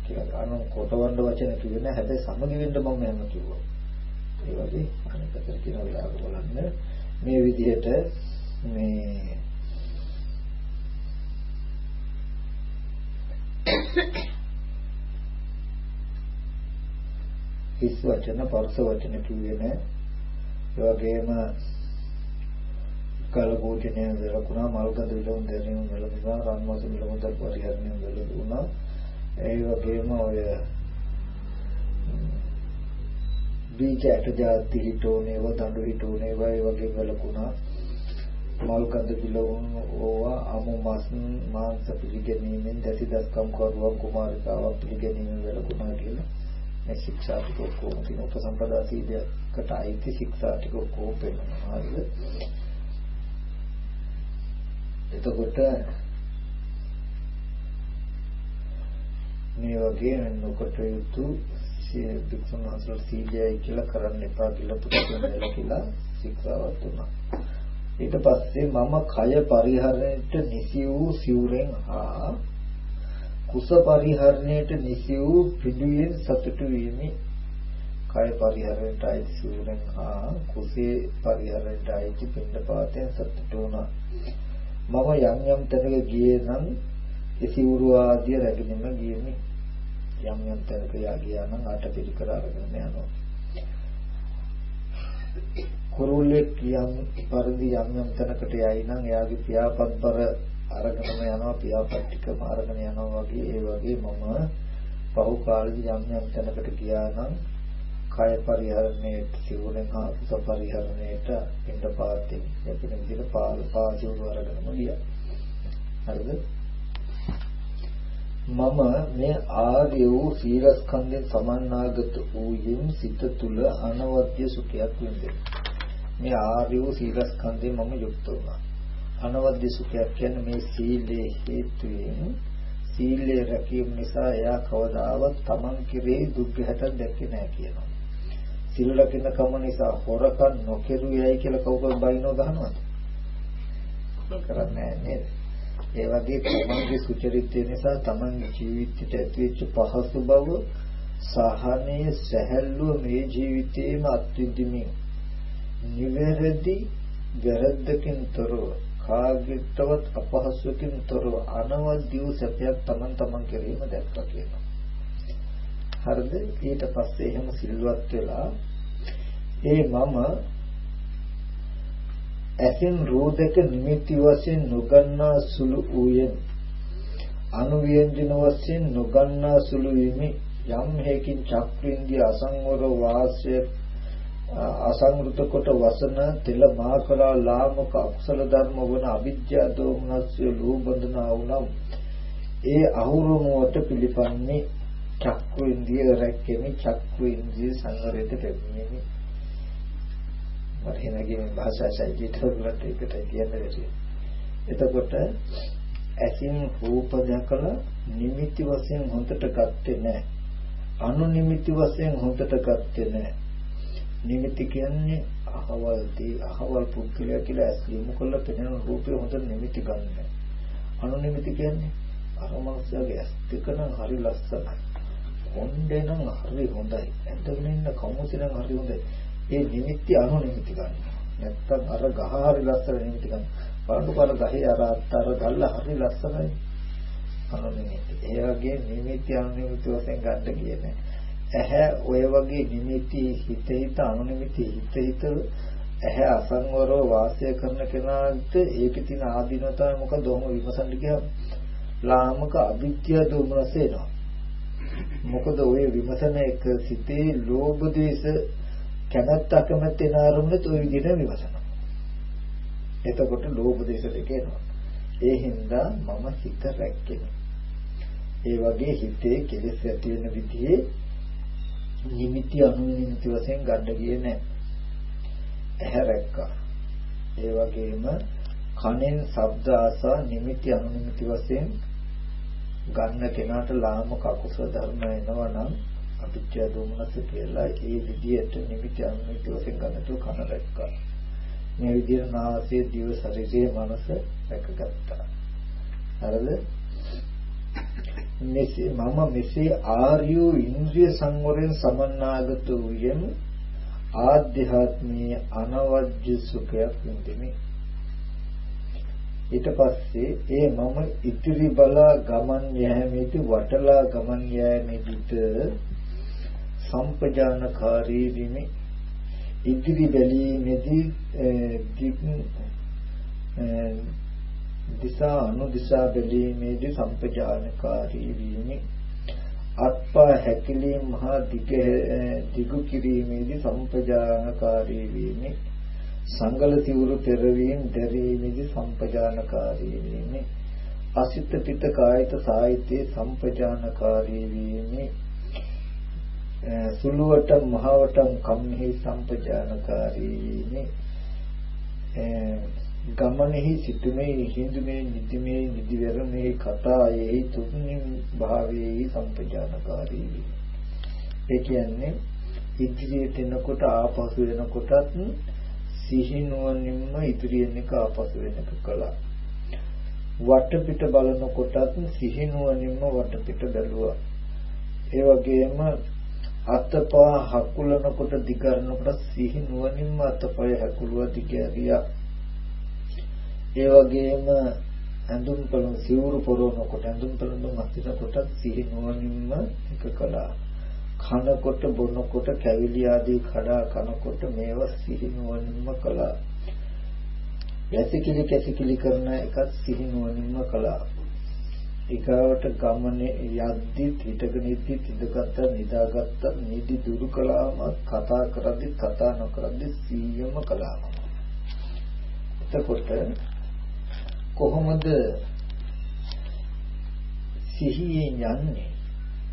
කියලා අනු කොටවන්න වචන කිව්වේ නැහැ. හැබැයි සමගි වෙන්න මම මෙහෙම කිව්වා. ඒ වගේ අනිත් පැත්තට තියෙන වෙලාවක බලන්න. මේ විදිහට මේ හිස් වචන පරස වචන කිව්වේ නෑ ඒ වගේම කලබෝධනය වෙලකුණා මල්ගද විලවුන් දැරීම වෙලකුණා රන්මස විලමුදල් පරිහරණය වෙලකුණා ඒ වගේම ඔය බීජ ඇට જાති හිටෝනේ ව දඬු හිටෝනේ වයි වගේ වලකුණා මල් කඳ පිළවුන් ඕවා අමු මස් මාංශ පිළිගැනීමෙන් දැසි දස්කම් කරුවන් කුමාරිකාවක් පිළිගැනීමෙන් වලකුණා කියලා මේ ශික්ෂා ටික ඔක්කොම තියෙන උපසම්පදා සීලයකට අයිති ශික්ෂා ටික ඔක්කොම පෙන්නනවා හරිද එතකොට මේ වගේ නොකොට යුතු භික්ෂුන් වහන්සේලා සීලයයි කියලා කරන්න එපා කියලා පුදුම කියලා ශික්ෂාවත් දුන්නා. ඊට පස්සේ මම කය පරිහරණයට නිසි වූ සිවුරෙන් හා කුස පරිහරණයට නිසි වූ පිළිවෙන් සතුටු වීමි. කය පරිහරණයට අයිති සිවුරෙන් හා කුසේ පරිහරණයට අයිති පින්නපාතයෙන් සතුටු වුණා. මම යම් යම් තැනක ගියේ නම් ඒ සිවුරු ආදිය රැගෙනම ගියෙමි. යම් යම් තැනක යා ගියා නම් ආට පිළිකර අරගෙන යනවා. කුරුල්ලෙක් යම් පරිදි යම් යම් තැනකට යයි නම් එයාගේ පියාපත්බර අරගෙනම යනවා පියාපත්තිකම අරගෙන යනවා වගේ ඒ වගේ මම පහු කාලෙදි යම් යම් තැනකට ගියා නම් කය පරිහරණයට සිවුරෙන් ආසස පරිහරණයට ඉඳ පාතින් යපින විදිහට පාල පාසිවුර අරගෙනම ගියා හරිද මම මේ ආර්ය වූ සීලස්කන්ධෙන් සමන්නාගත වූයෙන් සිත තුල අනවද්‍ය සුඛයක් විඳිනවා මේ ආර්ය වූ සීලස්කන්ධයෙන් මම යුක්ත වුණා. අනවද්‍ය සුඛයක් කියන්නේ මේ සීලේ හේතුයෙන් සීලේ රැකීම නිසා එයා කවදාවත් Taman කිරේ දුක් ගැටක් දැක්කේ නැහැ කියනවා. සීල රකින්න කම නිසා හොරකම් නොකරුයයි කියලා කවුරුත් බයිනෝ ගහනවද? කරන්නේ නේද? ඒ වගේ තමන්ගේ සුචරිතය නිසා තමන්ගේ ජීවිතයට ඇතිවෙච්ච පහසු බව සහනයේ සැහැල්ලුව මේ ජීවිතේම අත්විඳිමින් නිවැරදි වැරද්දකින් තොරව කාගිටවත් අපහසුකින් තොරව අනවද්‍ය වූ සත්‍යයක් Taman Taman කිරීම දැක්කා කියනවා. හරිද? ඊට පස්සේ එහෙම සිල්වත් වෙලා ඒ මම ඇසින් රෝදක නිමිති වශයෙන් නොගන්නා සුළු ඌයෙන් අනුව්‍යංජන වශයෙන් නොගන්නා සුළු විමි. යම් හේකින් චක්‍රින්දී අසංවර වාසය අසංෘත කොට වසන තෙල මාකලා ලාමක අකුසල ධර්ම වන අවිද්‍යා දෝමනස්ය ලෝබඳනා වුනම් ඒ අහුරුමුවට පිළිපන්නේ චක්කු ඉන්දිය රැක්කෙමි චක්කු ඉන්දිය සංවරයට පැමිණෙමි. මට හිනගේ මේ භාෂා ශෛලියට වලට එකට කියන්න බැරි එතකොට ඇසින් රූප දැකලා නිමිති වශයෙන් හොඳට ගත්තේ නැහැ අනු නිමිති වශයෙන් හොඳට ගත්තේ නැහැ නිමිති කියන්නේ අහවල් දී අහවල් පුද්ගලයා කියලා ඇස් යොමු කරලා පෙනෙන රූපේ හොඳ නිමිති ගන්න. අනුනිමිති කියන්නේ අර මනුස්සයාගේ ඇස් දෙක නම් හරි ලස්සනයි. හොඳේ නම් හරි හොඳයි. ඇඳගෙන ඉන්න කමුසි නම් හරි හොඳයි. ඒ නිමිති අනුනිමිති ගන්න. නැත්තම් අර ගහ හරි ලස්සන නිමිති ගන්න. බලන්නකො ගහේ අර අත්තර ගල්ල හරි ලස්සනයි. අනුනිමිති. ඒ වගේ නිමිති අනුනිමිති වශයෙන් ගන්න කියන්නේ ඇහැ ඔය වගේ නිමිති හිත හිත අනුනිමිති හිත හිත ඇහැ අසංවරව වාසය කරන කෙනාට ඒකේ තියෙන ආදීනව තමයි මොකද ඔහොම විමසන්න ගියාම ලාමක අවිද්‍යාව දුමනස එනවා මොකද ඔය විමසන එක සිතේ ලෝභ දේශ කැමැත්ත අකමැත්ත එන ආරමුණත් ඔය විදිහට විමසනවා එතකොට ලෝභ දේශ දෙක එනවා ඒ හින්දා මම හිත රැක්කෙනවා ඒ වගේ හිතේ කෙලෙස් ඇති වෙන විදිහේ නිමිති අනුනිමිති වශයෙන් ගන්න ගියේ නැහැ. ඇහැ රැක්කා. ඒ වගේම කනෙන් ශබ්ද ආසා නිමිති අනුනිමිති වශයෙන් ගන්න කෙනාට ලාමක අකුසල ධර්ම එනවා නම් අවිද්‍යා දෝමනස කියලා ඒ විදියට නිමිති අනුනිමිති වශයෙන් ගන්නතු කන රැක්කා. මේ විදියට නාසය දිව ශරීරයේ මනස රැකගත්තා. හරිද? මෙසේ මම මෙසේ ආර්ය ඉන්ද්‍රිය සංවරයෙන් සමන්නාගත වූයම් ආධ්‍යාත්මී අනවජ්‍ය සුඛයක් විඳිමි ඊට පස්සේ ඒ මම ඉතිරි බලා ගමන් යෑමේදී වටලා ගමන් යෑමේදීට සම්පජානකාරී විමි. ඉදිරි බැලීමේදී දිසා අනුදිසා බැලීමේදී සම්පජානකාරී වීමි. අත්පා හැකිලීම් මහා දිග දිගු කිරීමේදී සම්පජානකාරී වීමි. සංගල තිවුරු පෙරවීම දැරීමේදී සම්පජානකාරී වීමි. අසිත පිට කායිත සාහිත්‍යයේ සම්පජානකාරී වීමි. සුළුවට මහවටම් කම්හි සම්පජානකාරී වීමි ගමනෙහි සිටුමේ හිඳුමේ නිදිමේ නිදිවරමේ කතායේ තුන්හිම් භාවයේ සම්පජානකාරී වේ. ඒ කියන්නේ ඉදිරියට එනකොට ආපසු වෙනකොටත් සිහිනුවණින්ම ඉදිරියෙන් එක ආපසු වෙන එක කළා. වටපිට බලනකොටත් සිහිනුවණින්ම වටපිට බැලුවා. ඒ වගේම අතපා හකුලනකොට දිගරනකොට සිහිනුවණින්ම අතපය හකුලුවා දිගෑරියා. ඒ වගේම ඇඳුම් පළමු සිවුරු පොරවනකොට ඇඳුම් පළමු අස්තිනකොට සිහි නුවණින්ම එක කළා. කනකොට බොනකොට කැවිලි ආදී කඩා කනකොට මේවා සිහිනුවන්ම කළා. යසිකිලි කැසිකිලි කරන එකත් සිහිනුවන්ම කළා. ඊගාවට ගමනේ යද්දි හිටගෙන ඉද්දි ඉඳගත්ත නිදාගත්ත නිදි දුරු කළාම කතා කරද්දි කතා නොකරද්දි සිහියම කළාම. එතකොට කොහොමද සිහියෙන් යන්නේ?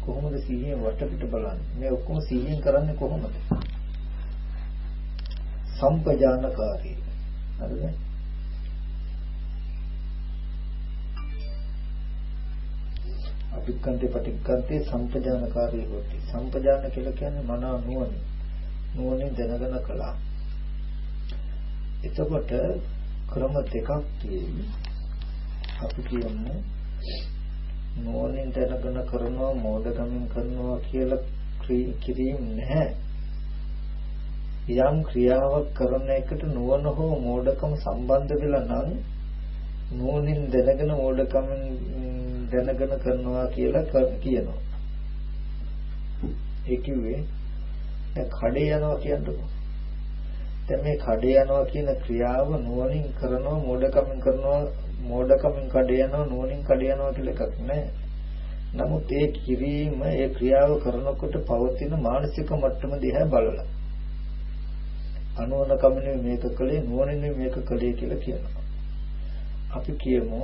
කොහොමද සිහියෙන් වටපිට බලන්නේ? මේ ඔක්කොම සිහියෙන් කරන්නේ කොහොමද? සම්පජානකාරී. හරිද? අභික්කන්තේ පටික්කන්තේ සම්පජානකාරී හොති සම්පජාන කියලා කියන්නේ මන නුවණ නුවණින් දැනගෙන කළා. එතකොට ක්‍රම දෙකක් තියෙයි අපි කියමු නුවණින් දැනගෙන කරනවා මෝඩකමින් කරනවා කියලා කිරීම නැහැ. යම් ක්‍රියාවක් කරන එකට නුවණ හෝ මෝඩකම සම්බන්ධ වෙලා නම් නුවණින් දැනගෙන මෝඩකමින් දැනගෙන කරනවා කියලා කියනවා ඒ කිව්වේ දැන් කඩේ යනවා කියන්නකෝ දැන් මේ කඩේ යනවා කියන ක්‍රියාව නුවණින් කරනවා මෝඩකමින් කරනවා මෝඩකමින් කඩේ යනවා නුවණින් කඩේ යනවා කියලා එකක් නැහැ. නමුත් ඒ කිරීම ඒ ක්‍රියාව කරනකොට පවතින මානසික මට්ටම දිහා බලලා අනුවණකමින් මේක කළේ නුවණින් මේක කළේ කියලා කියනවා. අපි කියමු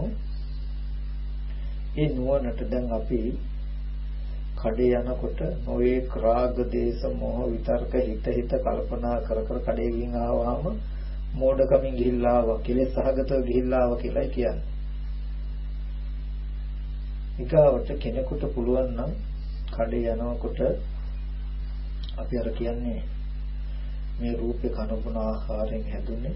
ඒ නුවණට දැන් අපි කඩේ යනකොට නොයේ රාග දේශ මොහ විතර්ක හිත හිත කල්පනා කර කර කඩේ ගින් ආවම මෝඩකමින් ගිහිල්ලා ආවා කෙලෙස් සහගතව ගිහිල්ලා ආවා කියලා කියන්නේ. ඊගාවට කෙනෙකුට පුළුවන් නම් කඩේ යනකොට අපි අර කියන්නේ මේ රූපේ කනබුන ආහාරයෙන් හැදුනේ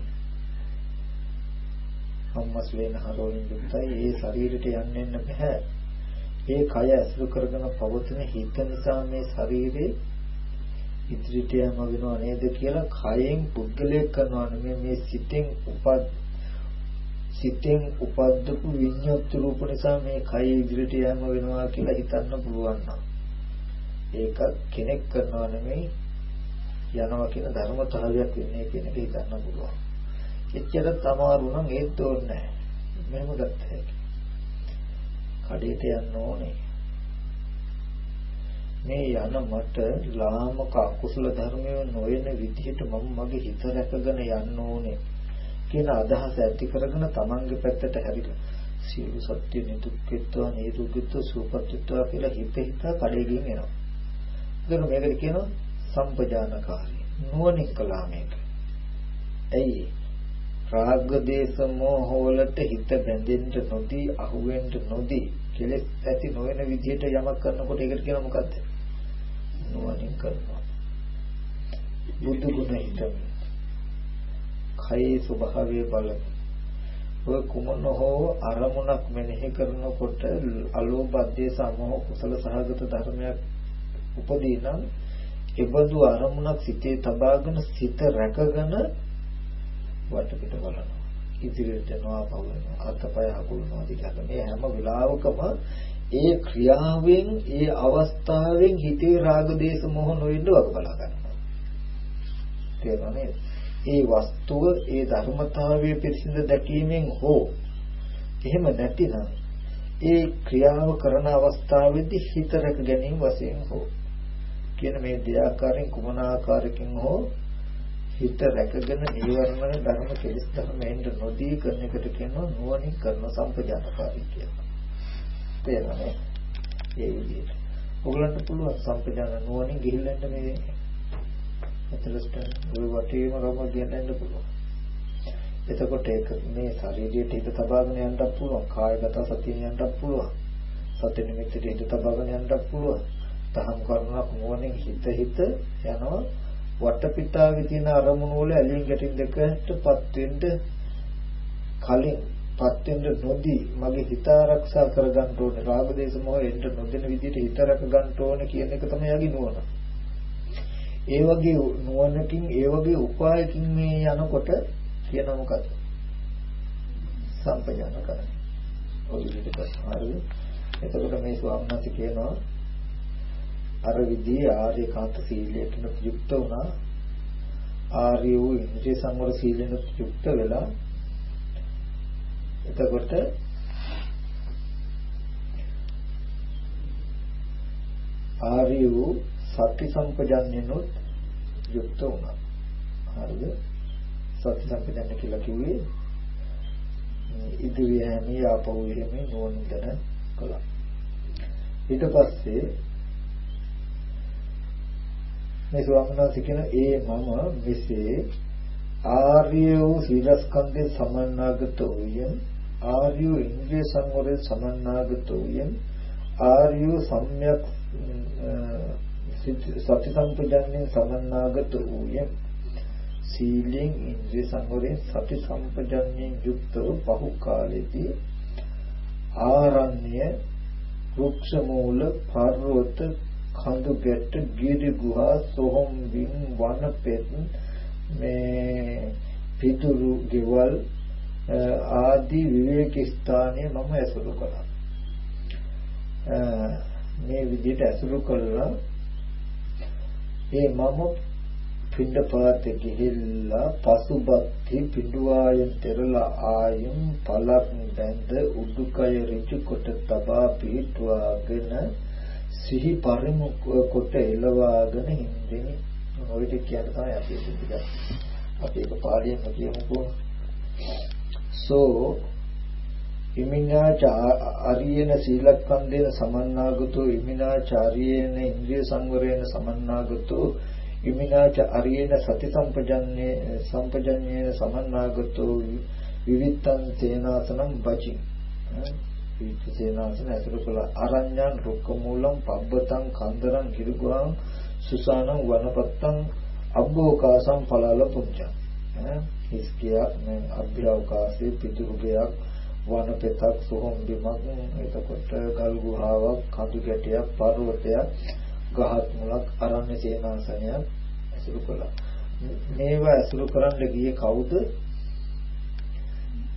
අම්මස් වෙන හරෝලින් යුක්තයි ඒ ශරීරයට යන්නේ නැහැ ඒ කය ඇසුරු කරගෙන පවතින හිත නිසා මේ ශරීරේ ඉදිරියට යම වෙනව නේද කියලා කයෙන් පුද්ගලයක් කරනවා නෙමෙයි. මේ සිතෙන් උපත් සිතෙන් උපද්දපු විඤ්ඤාති රූප නිසා මේ කය ඉදිරියට යම වෙනවා කියලා හිතන්න පුළුවන් නම් ඒක කෙනෙක් කරනවා නෙමෙයි. යනවා කියන ධර්මතාවයක් වෙන්නේ කියන එක හිතන්න පුළුවන්. එච්චර තමාරු නම් ඒත් ඕනේ නැහැ. මෙහෙම ගත්ත හැකි. කඩේට යන්න ඕනේ. මේ යන මට ලාමක අකුසල ධර්මය නොවන විදිහට මම මගේ හිත රැකගෙන යන්න ඕනේ කියන අදහස ඇති කරගෙන තමන්ගේ පැත්තට හැරිලා සියලු සත්‍ය නිදුක්කත්වා නේදුක්කත්ව සූපත්ත්වා කියලා හිත හිතා කඩේ ගින් එනවා. එතන මේකට කියනවා සම්පජානකාරී නුවණින් කළා මේක. ඇයි රාග දේශ මොහ වලට හිත බැඳෙන්න නොදී අහුවෙන්න නොදී කෙලෙස් ඇති නොවන විදිහට යමක් කරනකොට ඒකට කියන මොකද්ද? නුවණින් කරනවා. බුදු ගුණ හිතමින්. කයේ ස්වභාවය බලමින්. ඔය කුමන හෝ අරමුණක් මෙනෙහි කරනකොට අලෝභ අධ්‍යේ සමෝහ කුසල සහගත ධර්මයක් උපදී නම් එබඳු අරමුණක් සිතේ තබාගෙන සිත රැකගෙන වටපිට බලනවා. ඉදිරියට යනවා පවනවා අත්පය හකුලනවා දිගට මේ හැම වෙලාවකම ඒ ක්‍රියාවෙන් ඒ අවස්ථාවෙන් හිතේ රාග දේශ මොහ නොවෙන්න වග බලා ගන්නවා. තේරුණා ඒ වස්තුව ඒ ධර්මතාවයේ පිරිසිඳ දැකීමෙන් හෝ එහෙම නැතිනම් ඒ ක්‍රියාව කරන අවස්ථාවේදී හිත රැක ගැනීම වශයෙන් හෝ කියන මේ දෙආකාරයෙන් කුමන ආකාරයකින් හෝ හිත රැකගෙන නීවරණ ධර්ම කෙලස් ධර්ම එන්න නොදී කරන එකට කියනවා නුවණින් කරන සම්පජානකාරී කියලා. තේරෙනවද? ඒ විදිහට. ඔයගලන්ට පුළුවන් සම්පජාන නුවණින් ගිහිල්ලා මේ අතලස්ට ඔය වටේම රම කියන්න පුළුවන්. එතකොට ඒක මේ ශරීරයට හිත තබාගෙන යන්නත් පුළුවන්. කායගත සතියෙන් යන්නත් පුළුවන්. සති නිමිත්තට හිත තබාගෙන යන්නත් පුළුවන්. තහම් කරුණක් නුවණින් හිත හිත යනවා වටපිටාවේ තියෙන අරමුණු වල ඇලීම් ගැටීම් දෙකටපත් වෙන්න කලින් පත් වෙන්න නොදී මගේ හිත ආරක්ෂා කරගන්න ඕනේ රාග දේශ මොහ එන්න නොදෙන විදිහට හිත රැක ගන්න ඕනේ කියන එක තමයි යගේ නුවණ. ඒ වගේ නුවණකින් ඒ වගේ උපායකින් මේ යනකොට කියන මොකද? සම්පජාන කරන්නේ. ඔය විදිහට හරිද? එතකොට මේ ස්වාමීන් වහන්සේ කියනවා අර විදිහේ ආර්යකාන්ත සීලයට යුක්ත වුණා ආර්ය වූ ඉන්ද්‍රිය සංවර සීලෙට යුක්ත වෙලා එතකොට ආර්ය වූ සති සම්පජන්‍යනොත් යුක්ත වුණා. හරිද? සති සම්පජන්‍ය කියලා කිව්වේ ඉදිරිය හැමී ආපහු එහෙමේ නෝන්දන කළා. ඊට පස්සේ මේ ස්වාමීන් වහන්සේ කියන ඒ මම මෙසේ ආර්ය වූ සීලස්කන්ධේ සමන්නාගත වූයෙන් ආර්ය ඉන්ද්‍රිය සංවරයේ සමන්නාගත වූයෙන් ආර්ය සම්‍යක් සති සම්පජන්යෙන් සමන්නාගත වූයෙන් සීලෙන් ඉන්ද්‍රිය සංවරයෙන් සති සම්පජන්යෙන් යුක්තව පහු කාලෙදී ආරණ්‍ය වෘක්ෂ මූල පර්වත කඳු ගැට ගිරි ගුහා සොහොන් වින් වනපෙත් මේ පිටුරු ගෙවල් ආදී විවේක ස්ථානයේ මම ඇසුරු කළා. මේ විදිහට ඇසුරු කළා ඒ මම පින්ඩපාත ගිහිල්ලා පසුබත්ති පිඬුවායෙන් තෙරලා ආයම් පලක් බැඳ උඩුකය ඍජු කොට තබා පිටුවාගෙන සිහි පරිමුඛ කොට එළවාගෙන හින්දෙනි ඔය ටික කියන තමයි අපි ඉතින් අපි ඒක පාලියෙන් කියමුකෝ. සෝ ඉමිනාච අරියන සීලක්ඛන්දේන සමන්නාගතෝ ඉමිනාචාරියේන ඉන්ද්‍රිය සංවරේන සමන්නාගතෝ ඉමිනාච අරියන සති සම්පජන්නේ සම්පජන්නේන සමන්නාගතෝ විවිත්තං තේනාසනම් වචි විවිත්ත තේනාසන ඇතුළු කළ අරඤ්ඤං රුක්ක මූලං පබ්බතං කන්දරං කිරුගුහං සුසානං වනපත්තං අබ්බෝකාසං පලාල පුඤ්චං හිස්කියක් මේ අභ්‍යවකාශයේ පිටුරුගයක් වනපෙතක් සොහොන් බිමක් එතකොට ගල් ගුහාවක් කඳු ගැටයක් පර්වතයක් ගහක් මුලක් අරණ්‍ය සේනාසනයක් ඇසුරු කළා. මේවා ඇසුරු කරන්න ගියේ කවුද?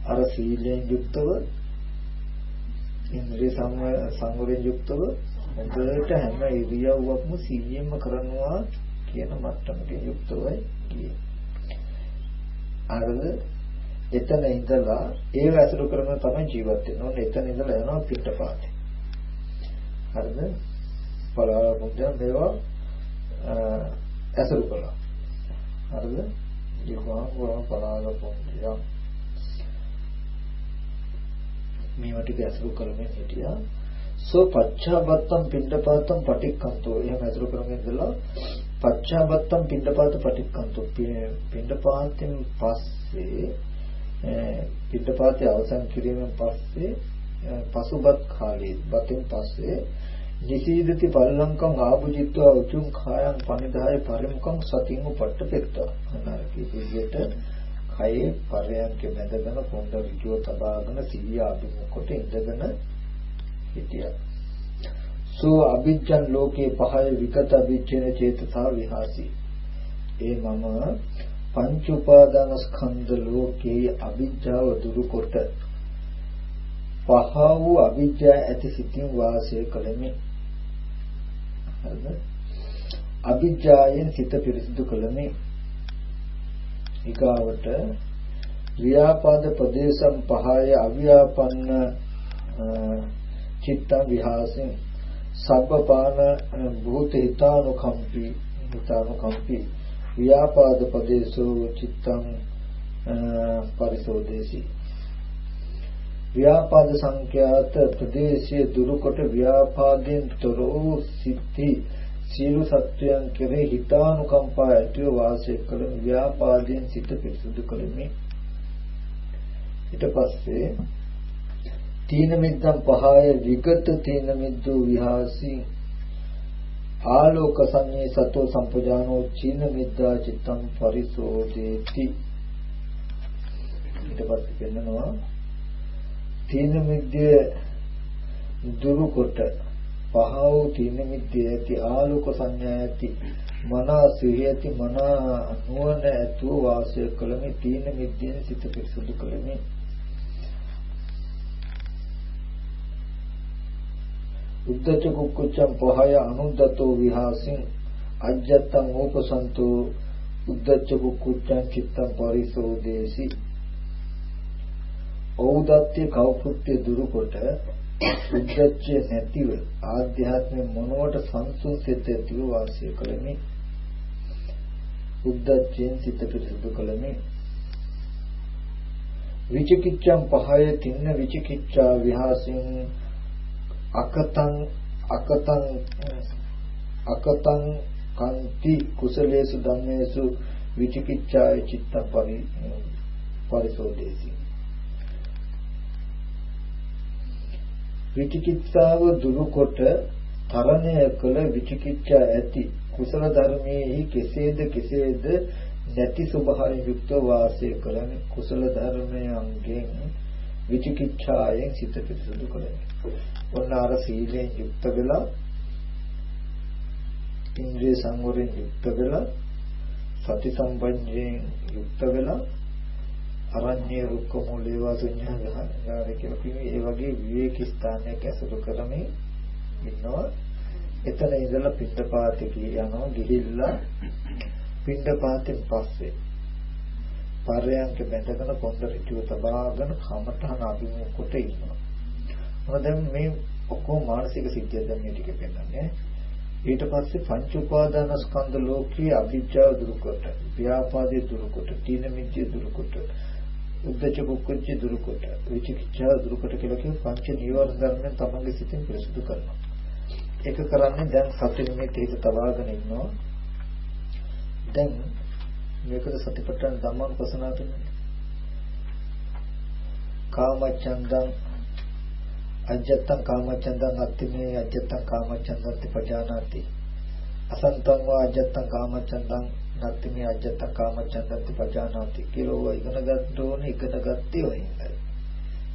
අර සීලයෙන් යුක්තව ඉන්ද්‍රිය සංවරයෙන් යුක්තව හොඳට හැම ඉරියව්වක්ම සීයෙන්ම කරනවා කියන මට්ටමට යුක්තවයි ගියේ අරද එතන ඉඳලා ඒව ඇසුරු කරගෙන තමයි ජීවත් වෙන්නේ. ඕන එතන ඉඳලා යනවා පිටපාතේ. හරිද? පලාල මුද්ද මේවා ඇසුරු කළා. හරිද? ජීවා වරම පලාල මේවා ටික ඇසුරු කරමින් හිටියා. සෝ පච්චාබත්තම් පින්ඩපාතම් පටික්කන්තෝ එහෙම ඇසුරු කරගෙන ඉඳලා පච්චාබත්තම් පින්ඩපාත පටික්කන්තෝ පින්ඩපාතෙන් පස්සේ පිටපාතේ අවසන් කිරීමෙන් පස්සේ පසුබත් කාලයේ බතෙන් පස්සේ නිසීදති පල්ලංකම් ආභුජිත්වා උතුම් කායං පනිදාය පරිමුඛං සතින් උපට්ඨපෙත්තා. අනාරකී විදියට කයේ පරයන්ක බැඳගෙන පොණ්ඩ ඍජුව තබාගෙන සිහිය අභිමුඛට ඉඳගෙන හිටියා සෝ අභිජ්ජන් ලෝකේ පහය විකත අභිජ්ජන චේතසා විහාසී ඒ මම පංච උපාදාන ස්කන්ධ ලෝකයේ අවිජ්ජාව දුරු කොට පහ වූ අවිජ්ජා ඇති සිතින් වාසය කළෙමි. හරිද? අවිජ්ජායෙන් සිත පිරිසිදු කළෙමි. ඊගාවට ව්‍යාපාද ප්‍රදේශම් පහය අව්‍යාපන්න චිත්ත විහාසෙන් සබ්බපාන භූත හිතානුකම්පි හිතානුකම්පි. ව්‍යාපාද පදේසෝ චිත්තං පරිසෝදේසි ව්‍යාපාද සංඛ්‍යාත ප්‍රදේශයේ දුරුකොට ව්‍යාපාදයෙන් තොර වූ සිද්ධි සියලු සත්වයන් කෙරෙහි හිතානුකම්පා ඇතිව වාසය කළ ව්‍යාපාදයෙන් සිත පිරිසුදු කළෙමි ඊට පස්සේ තීන මිද්දම් පහය විගත තීන මිද්දෝ විහාසී ආලෝක සංඤේ සතෝ සම්පජානෝ චීන මිද්දා චිත්තං පරිසෝදේති. ඊට පස්සේ කියනවා තීන මිද්දය දුරු කොට පහ වූ තීන මිද්දය ඇති ආලෝක සංඥා ඇති මනා සිහියති මනා නුවණ ඇතුව වාසය කළමි තීන මිද්දෙන් සිත පිරිසුදු කළමි උද්දච්ච කුක්කුච්චං පහය අනුද්දතෝ විහාසින් අජ්ජත්තං ඕපසන්තෝ උද්දච්ච කුක්කුච්චං චිත්තං පරිසෝදේසි. ඖදත්‍ය කෞපුත්‍ය දුරුකොට උද්දච්චය නැතිව ආධ්‍යාත්මික මොනවට සංසුන්සිත ඇතිව වාසය කළෙමි. උද්දච්චයෙන් සිත පිරිසුදු කළෙමි. විචිකිච්ඡං පහය තින්න විචිකිච්ඡා විහාසින් අකතං අකතං අකතං කන්ති කුසලේසු ධම්මේසු විචිකිච්ඡාය චිත්ත පරි පරිසෝදේසි විචිකිච්ඡාව දුරුකොට තරණය කළ විචිකිච්ඡා ඇති කුසල ධර්මයේ කෙසේද කෙසේද නැති ස්වභාවයෙන් යුක්ත වාසය කරන්නේ කුසල ධර්මයන්ගෙන් විචිකිච්ඡායෙන් සිත පිරිසුදු කරන්නේ. ඔන්න අර සීලයෙන් යුක්ත වෙලා ඉන්ද්‍රිය සංවරයෙන් යුක්ත වෙලා සති සම්පජ්ජයෙන් යුක්ත වෙලා අරඤ්‍ය රුක්ක මූලේ වාසුඤ්ඤා ගහනාර කියලා කිව්වේ ඒ වගේ විවේක ස්ථානයක ඇසුරු කරමින් ඉන්නවා එතන ඉඳලා පිටපාතේ යනවා ගිහිල්ලා පිටපාතෙන් පස්සේ පරයන්ක බැඳගෙන පොන්ද ඍතුව තබාගෙන කමතහන අභිමුඛ කොට ඉන්නවා. මොකද දැන් මේ ඔක්කොම මානසික සිද්ධිය දැන් මේ ටික පෙන්නන්නේ. ඊට පස්සේ පංච උපාදානස්කන්ධ ලෝකයේ අභිජ්ජාව දුරුකොට, ව්‍යාපාදේ දුරුකොට, තීන මිද්‍ය දුරුකොට, උද්දච්ච කුක්කුච්ච දුරුකොට විචිකිච්ඡා දුරුකොට කියලා කියන පංච නීවරණ ධර්මයන් තමන්ගේ සිතින් පිරිසුදු කරනවා. ඒක කරන්නේ දැන් සති නිමිති හිත තබාගෙන ඉන්නවා. දැන් මේකද සතිපට්ඨාන ධම්මං පසනා කියන්නේ. කාමච්ඡන්දං අජත්තං කාමච්ඡන්දං අත්තිමේ අජත්තං කාමච්ඡන්දං පජානාති. අසන්තං වා අජත්තං කාමච්ඡන්දං නැත්නම් මේ අජත්ත කාමචන්දන්ති පජානාති කියලා ඉගෙන ගන්න ඕනේ ඉගෙන ගත්තේ ඔය හින්දා.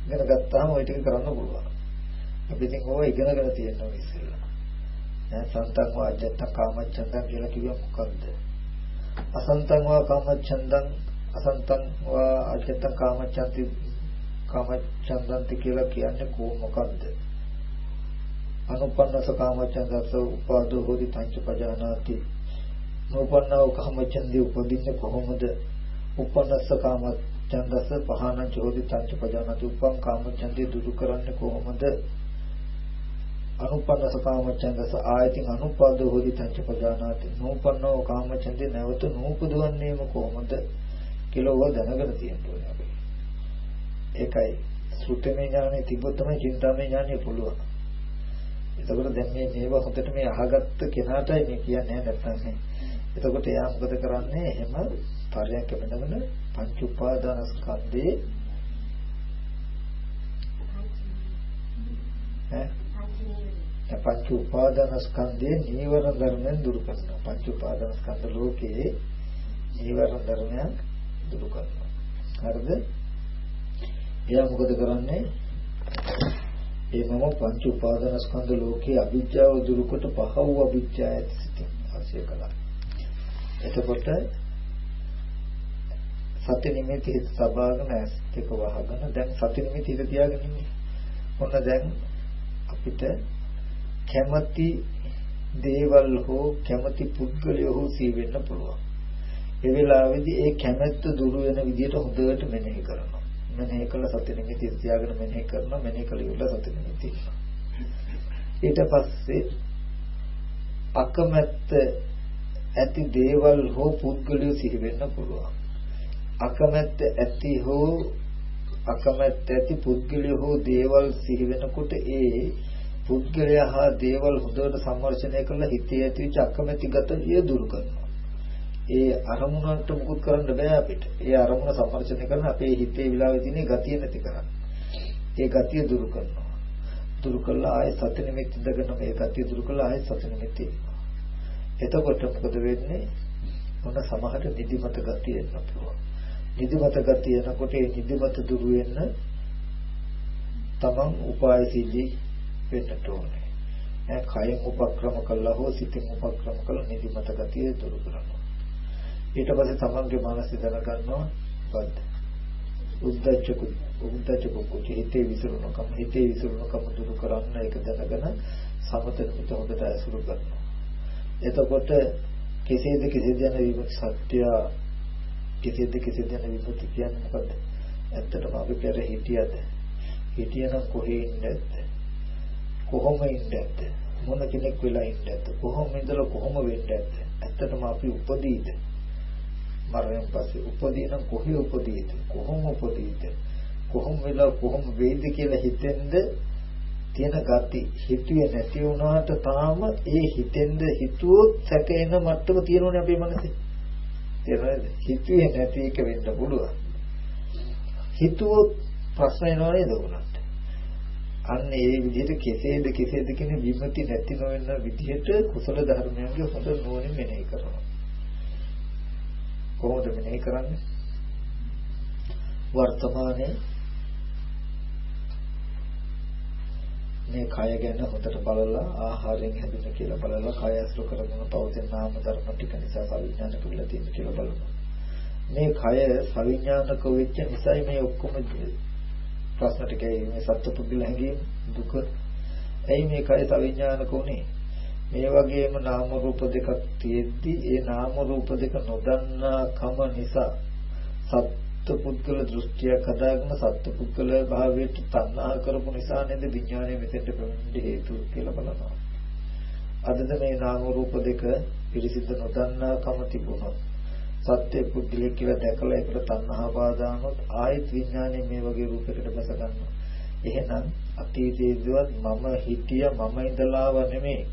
ඉගෙන ගත්තාම ওই ටික කරන්න පුළුවන්. අපි ඉතින් ඕවා ඉගෙනගෙන තියෙනවා ඉස්සෙල්ලා. දැන් සන්තං වා අජත්ත කාමචන්දන් කියලා කිව්ව මොකද්ද? අසන්තං වා කාමචන්දන් අසන්තං වා අජත්ත කාමචන්ති කාමචන්දන්ති කියලා කියන්නේ කො මොකද්ද? අනුපන්නස කාමචන්දස උපාදෝ හෝදි පංච පජානාති නූපන්නව කාමචන්දේ උපදින්නේ කොහොමද? උපන්නස්ස කාම ඡන්දස පහන චෝදි තංච පජානති උපං කාමචන්දේ දුරු කරන්නේ කොහොමද? අනුපන්නස කාමචන්දස ආයතින් අනුපාදෝ හොදි තංච පජානාති නූපන්නව කාමචන්දේ නැවත නූපදවන්නේම කොහොමද? කියලා ඔය දැනගෙන තියෙන්න ඕනේ අපි. ඒකයි සුත්තමේ ඥානෙ තිබ්බොත් තමයි චින්තාමේ ඥානෙ පුළුවන්. එතකොට දැන් මේ මේවා හොඳට මේ අහගත්ත කෙනාටයි මේ කියන්නේ නැත්නම් නේ. එතකොට එයා මොකද කරන්නේ? එහෙම පරයක් වෙනවන පංච උපාදාන ස්කන්ධේ ඈ පංච උපාදාන ස්කන්ධේ නීවරණ ධර්මයන් දුරු කරනවා. පංච උපාදාන ස්කන්ධ ලෝකයේ නීවරණ ධර්මයන් දුරු කරනවා. හරිද? එයා මොකද කරන්නේ? ඒ මම පංච උපාදාන ස්කන්ධ ලෝකයේ අවිජ්ජාව දුරු කොට පහව අවිජ්ජායත් සිටින් ආශය කළා. එතකොට සති නිමිති හිත සබාගෙන ඇස් දෙක වහගෙන දැන් සති නිමිති හිත තියාගෙන ඉන්නේ. ඔන්න දැන් අපිට කැමති දේවල් හෝ කැමති පුද්ගලයෝ හෝ සී වෙන්න පුළුවන්. ඒ වෙලාවේදී ඒ කැමැත්ත දුරු වෙන විදිහට හොඳට මෙනෙහි කරනවා. මෙනෙහි කළ සති නිමිති තියාගෙන මෙනෙහි කරනවා. මෙනෙහි කළ ඉවර සති නිමිති. ඊට පස්සේ අකමැත්ත ඇති දේවල් හෝ පුද්ගලයෝ සිහි වෙන්න පුළුවන්. අකමැත්ත ඇති හෝ අකමැත්ත ඇති පුද්ගලයෝ හෝ දේවල් සිහි වෙනකොට ඒ පුද්ගලයා හා දේවල් හොඳට සම්වර්ෂණය කරලා හිතේ ඇතිවෙච්ච අකමැති ගතිය දුරු කරනවා. ඒ අරමුණට මුකුත් කරන්න බෑ අපිට. ඒ අරමුණ සම්වර්ෂණය කරන අපේ හිතේ විලාවේ තියෙන ගතිය නැති කරන්න. ඒ ගතිය දුරු කරනවා. දුරු කළා ආයෙ සති නිමිති ඉඳගෙන මේ ගතිය දුරු කළා ආයෙ සති නිමිති එතකොට මොකද වෙන්නේ? මොන සමහර නිදිමත ගතිය එන්න පුළුවන්. නිදිමත ගතිය එනකොට ඒ නිදිමත දුරු වෙන්න තමන් උපායශීලී වෙන්න ඕනේ. ඈ කයෙන් උපක්‍රම කළා හෝ සිතින් උපක්‍රම කළා නිදිමත ගතිය දුරු කරනවා. ඊට පස්සේ තමන්ගේ මනස දැනගන්නවා බද්ද. උද්දච්ච උද්දච්ච කුච්ච හිතේ විසිරුණකම හිතේ විසිරුණකම දුරු කරන්න ඒක දැනගෙන සමතනකට හොඳට ඇසුරු කරනවා. එතකොට කෙසේද කෙසේද යන විමුක්ති සත්‍ය කෙසේද කෙසේද යන විමුක්ති කියන්නේ මොකද්ද? ඇත්තටම අපි පෙර හිටියද? හිටියනම් කොහේ ඉන්නේද? කොහොම ඉන්නේද? මොන කෙනෙක් වෙලා ඉන්නේද? කොහොම ඉඳලා කොහොම වෙන්නේද? ඇත්තටම අපි උපදීද? මරණයෙන් පස්සේ උපදීන කොහේ උපදීද? කොහොම උපදීද? කොහොම වෙලා කොහොම වෙයිද කියලා හිතෙන්ද තියෙන gati හිතුවේ නැති වුණාට තාම ඒ හිතෙන්ද හිතුවොත් සැකේන මට්ටම තියෙනවනේ අපේ මනසේ. තේරෙනවද? හිතුවේ නැති එක වෙන්න පුළුවන්. හිතුවොත් ප්‍රශ්න එනවා නේද උනත්. අන්න ඒ විදිහට කෙසේද කෙසේද කියන විමති නැති නොවන විදිහට කුසල ධර්මයන්ගේ හොඳ නුවණින් මෙනෙහි කරනවා. කොහොමද මෙනෙහි කරන්නේ? වර්තමානයේ මේ කය ගැන හොඳට බලලා ආහාරයෙන් හැදුන කියලා බලලා කය අසුර කරගෙන පවතින නාම ධර්ම ටික නිසා සවිඥානික වෙලා තියෙන කියලා බලනවා. මේ කය සවිඥානික වෙච්ච නිසායි මේ ඔක්කොම ප්‍රශ්න ටිකයි මේ සත්පුද්ගල හැඟීම් දුක. ඇයි මේ කය සවිඥානික උනේ? මේ වගේම නාම රූප දෙකක් තියෙද්දි ඒ නාම රූප දෙක නොදන්නා කම නිසා සත් සත්පුද්ගල දෘෂ්ටියක් හදාගෙන සත්පුද්ගල භාවයට තණ්හා කරපු නිසා නේද විඥානය මෙතෙන්ට ප්‍රමින්න හේතු කියලා බලනවා. අදද මේ නාම රූප දෙක පිරිසිදු නොදන්නාකම තිබුණොත් සත්‍ය පුද්ගලෙක් කියලා දැකලා ඒකට තණ්හා පාදානොත් ආයත් විඥානය මේ වගේ රූපයකට බැස ගන්නවා. එහෙනම් අතීතයේදවත් මම හිටිය මම ඉඳලාව නෙමෙයි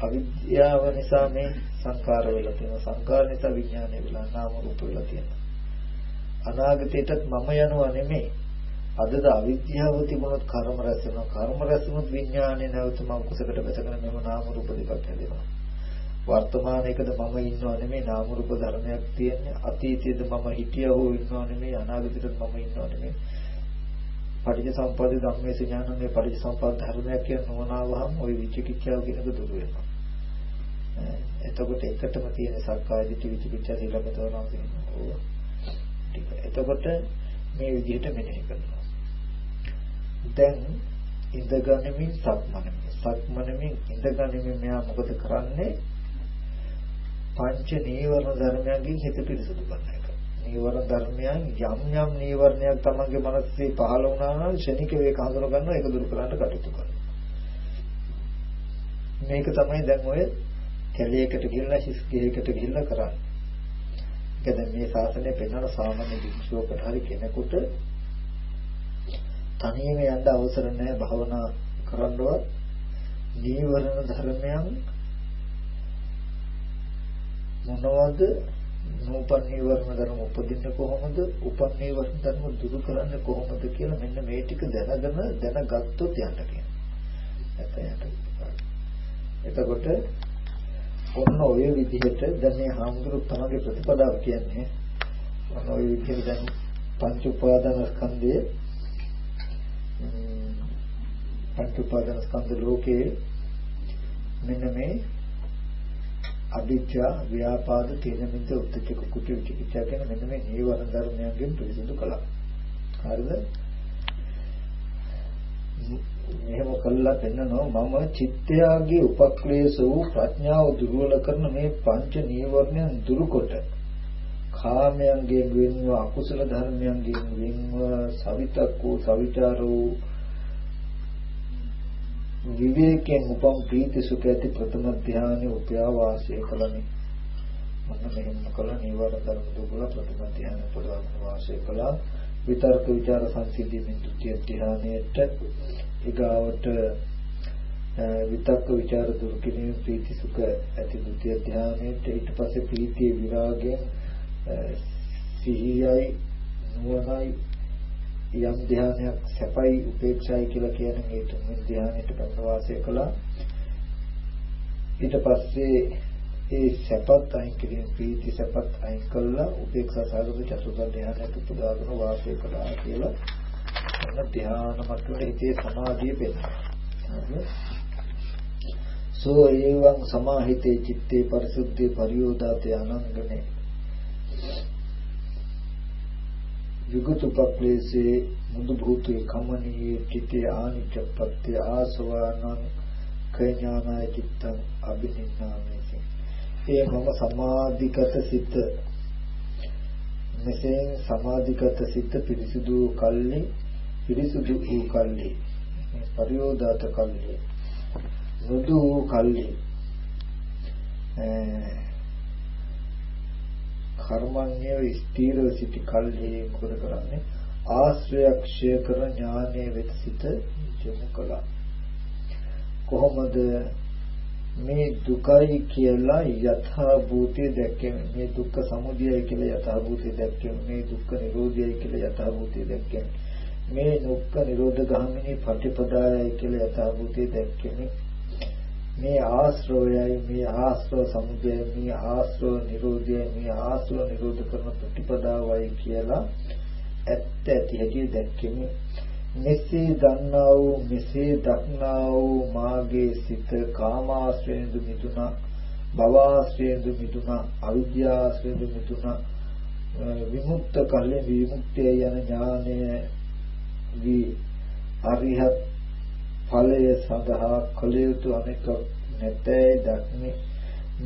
අවිද්‍යාව නිසා මේ සංකාර වෙලා තියෙනවා. සංකාර නිසා විඥානය වෙලා නාම රූප වෙලා තියෙනවා. අනාගතයටත් මම යනවා නෙමෙයි. අදද අවිද්‍යාව තිබුණොත් කර්ම රැස් වෙනවා. කර්ම රැස් වුණොත් විඥානේ නැවත මම කුසකට බැසගෙන මෙව නාම රූප දෙකක් හැදෙනවා. වර්තමානයේකද මම ඉන්නව නෙමෙයි නාම රූප ධර්මයක් තියෙන්නේ. අතීතයේද මම හිටියා හෝ ඉන්නව නෙමෙයි. අනාගතයේද මම ඉන්නව නෙමෙයි. පටිච්ච සම්පදාය ධම්මේ ඥානනේ පටිච්ච සම්පදාය ධර්මයක් කියන නොවනවහම ওই විචිකිච්ඡාව කියනක දුර වෙනවා. එතකොට එකටම තියෙන සක්කාය දිට්ඨි විචිකිච්ඡා සීලබතවරම් කියනවා. ටික. එතකොට මේ විදිහට මෙනෙහි කරනවා. දැන් ඉඳගනිමින් සක්මනමින් සක්මනමින් ඉඳගනිමින් මෙයා මොකද කරන්නේ? පංච නීවරණ ධර්මයන්ගෙන් හිත පිරිසුදු කරන එක. නීවරණ ධර්මයන් යම් යම් නීවරණයක් තමන්ගේ මනසේ පහළ වුණා නම් ශනික වේක හඳුන ගන්නවා ඒක දුරු කරන්න කටයුතු කරනවා. මේක තමයි දැන් ඔය කැලේකට ගිහිල්ලා හිස් ගහකට ගිහිල්ලා කරන්නේ. ඒක දැන් මේ ශාසනය පෙන්වන සාමාන්‍ය භික්ෂුවකට හරි කෙනෙකුට තනියම යන්න අවසර නැහැ භවනා කරන්නවත්. නීවරණ ධර්මයන් මොනවද? නූපන් නීවරණ ධර්ම උපදින්නේ කොහොමද? උපන් නීවරණ ධර්ම දුරු කරන්නේ කොහොමද කියලා මෙන්න මේ ටික දැනගෙන දැනගත්තොත් යන්න කියනවා. එතකොට ඔන්න ඔය විදිහට දැන් මේ හාමුදුරු තමගේ ප්‍රතිපදාව කියන්නේ ඔන්න ඔය විදිහට දැන් පංච උපාදාන ස්කන්ධයේ පංච උපාදාන ස්කන්ධ ලෝකයේ මෙන්න මේ අභිජ්ජා ව්‍යාපාද තේන මිද්ද උද්දච්ච කුච්ච විචිකිච්ඡා කියන මෙන්න මේ නීවරණ ධර්මයන්ගෙන් පිරිසිදු කළා. හරිද? එහෙම කළා පෙන්නනවා. මම චිත්තයාගේ උපක්ලේශ වූ ප්‍රඥාව දුර්වල කරන මේ පංච නීවරණයන් දුරුකොට කාමයන්ගෙන් වෙන්ව අකුසල ධර්මයන්ගෙන් වෙන්ව සවිතක්කෝ සවිචාරෝ විවේකයෙන් උපම් ප්‍රීති සුඛ ඇති ප්‍රථම ධානයේ උපයා වාසය කළනි. මම මෙහෙම කළා. නීවර ධර්ම දුබල ප්‍රථම ධානයේ උපදවන වාසය කළා. විතර්ක විචාර සංසිද්ධියෙන් ද්විතිය ධානයට ඊගාවට විතක්ක ਵਿਚාර දුරු කිරීම ප්‍රීති සුඛ ඇති ဒုတိ ය ධානයට ඊට පස්සේ ප්‍රීතිය විරාගය සිහියයි නුවණයි යම් ධානයක් සැපයි උපේක්ෂයි කියලා කියන මේ තුන් ධානයට ප්‍රවාසය කළා. ඊට පස්සේ ඒ සැපත් අයින් කිරීම ප්‍රීති සැපත් අයින් කළා. උපේක්ෂා සාගත චතුර්ථ ධානයට පුදාගෙන වාසය කළා කියලා අන්න ධ්‍යාන මට්ටමේ හිතේ සමාධිය පෙන්නනවා. සෝ ඒවං සමාහිතේ චitte පරිසුද්ධි පරියෝදාතේ අනංගනේ. යුගතුපක්ලේසේ මුදු භූතේ කමනී කිතේ ආනිච්චපත්‍ය ආසවානං කඥානාය චිත්තං අබිනින්නාමේසි ඒ මම සමාධිගත සිත. මෙසේ සමාධිගත සිත පිරිසුදු කල්ලි පිරිසුදු වූ කල්ලි පරියෝදාත කල්ලි නුදු වූ කල්ලි කර්මඤ්ඤය ස්ථීරව සිටි කල්හි මොකද කරන්නේ ආශ්‍රයක්ෂය කර ඥානයේ වෙත සිට යොමු කළා. කොහොමද මේ දුකයි කියලා යථා භූතය දැක්කේ? මේ දුක්ඛ සමුදයයි කියලා යථා භූතය දැක්කේ? මේ දුක්ඛ නිරෝධයයි කියලා යථා භූතය දැක්කේ? මේ දුක්ඛ නිරෝධ ගාමිනී පටිපදායයි කියලා යථා භූතය දැක්කේ මේ ආශ්‍රවයයි මේ ආශ්‍රව සමුදයයි මේ ආශ්‍රව නිරෝධයයි මේ ආශ්‍රව නිරෝධ කරන ප්‍රතිපදාවයි කියලා ඇත්ත ඇති හැටි දැක්කෙමි. මෙසේ දන්නා වූ මෙසේ දක්නා වූ මාගේ සිත කාමාශ්‍රයෙන්ද මිදුණා භවආශ්‍රයෙන්ද මිදුණා අවිද්‍යාශ්‍රයෙන්ද මිදුණා විමුක්ත කල්ලි විමුක්තිය යන ඥානය වී අරිහත් ඵලය සඳහා කළ යුතු අනෙක් නැතයි දක්නේ.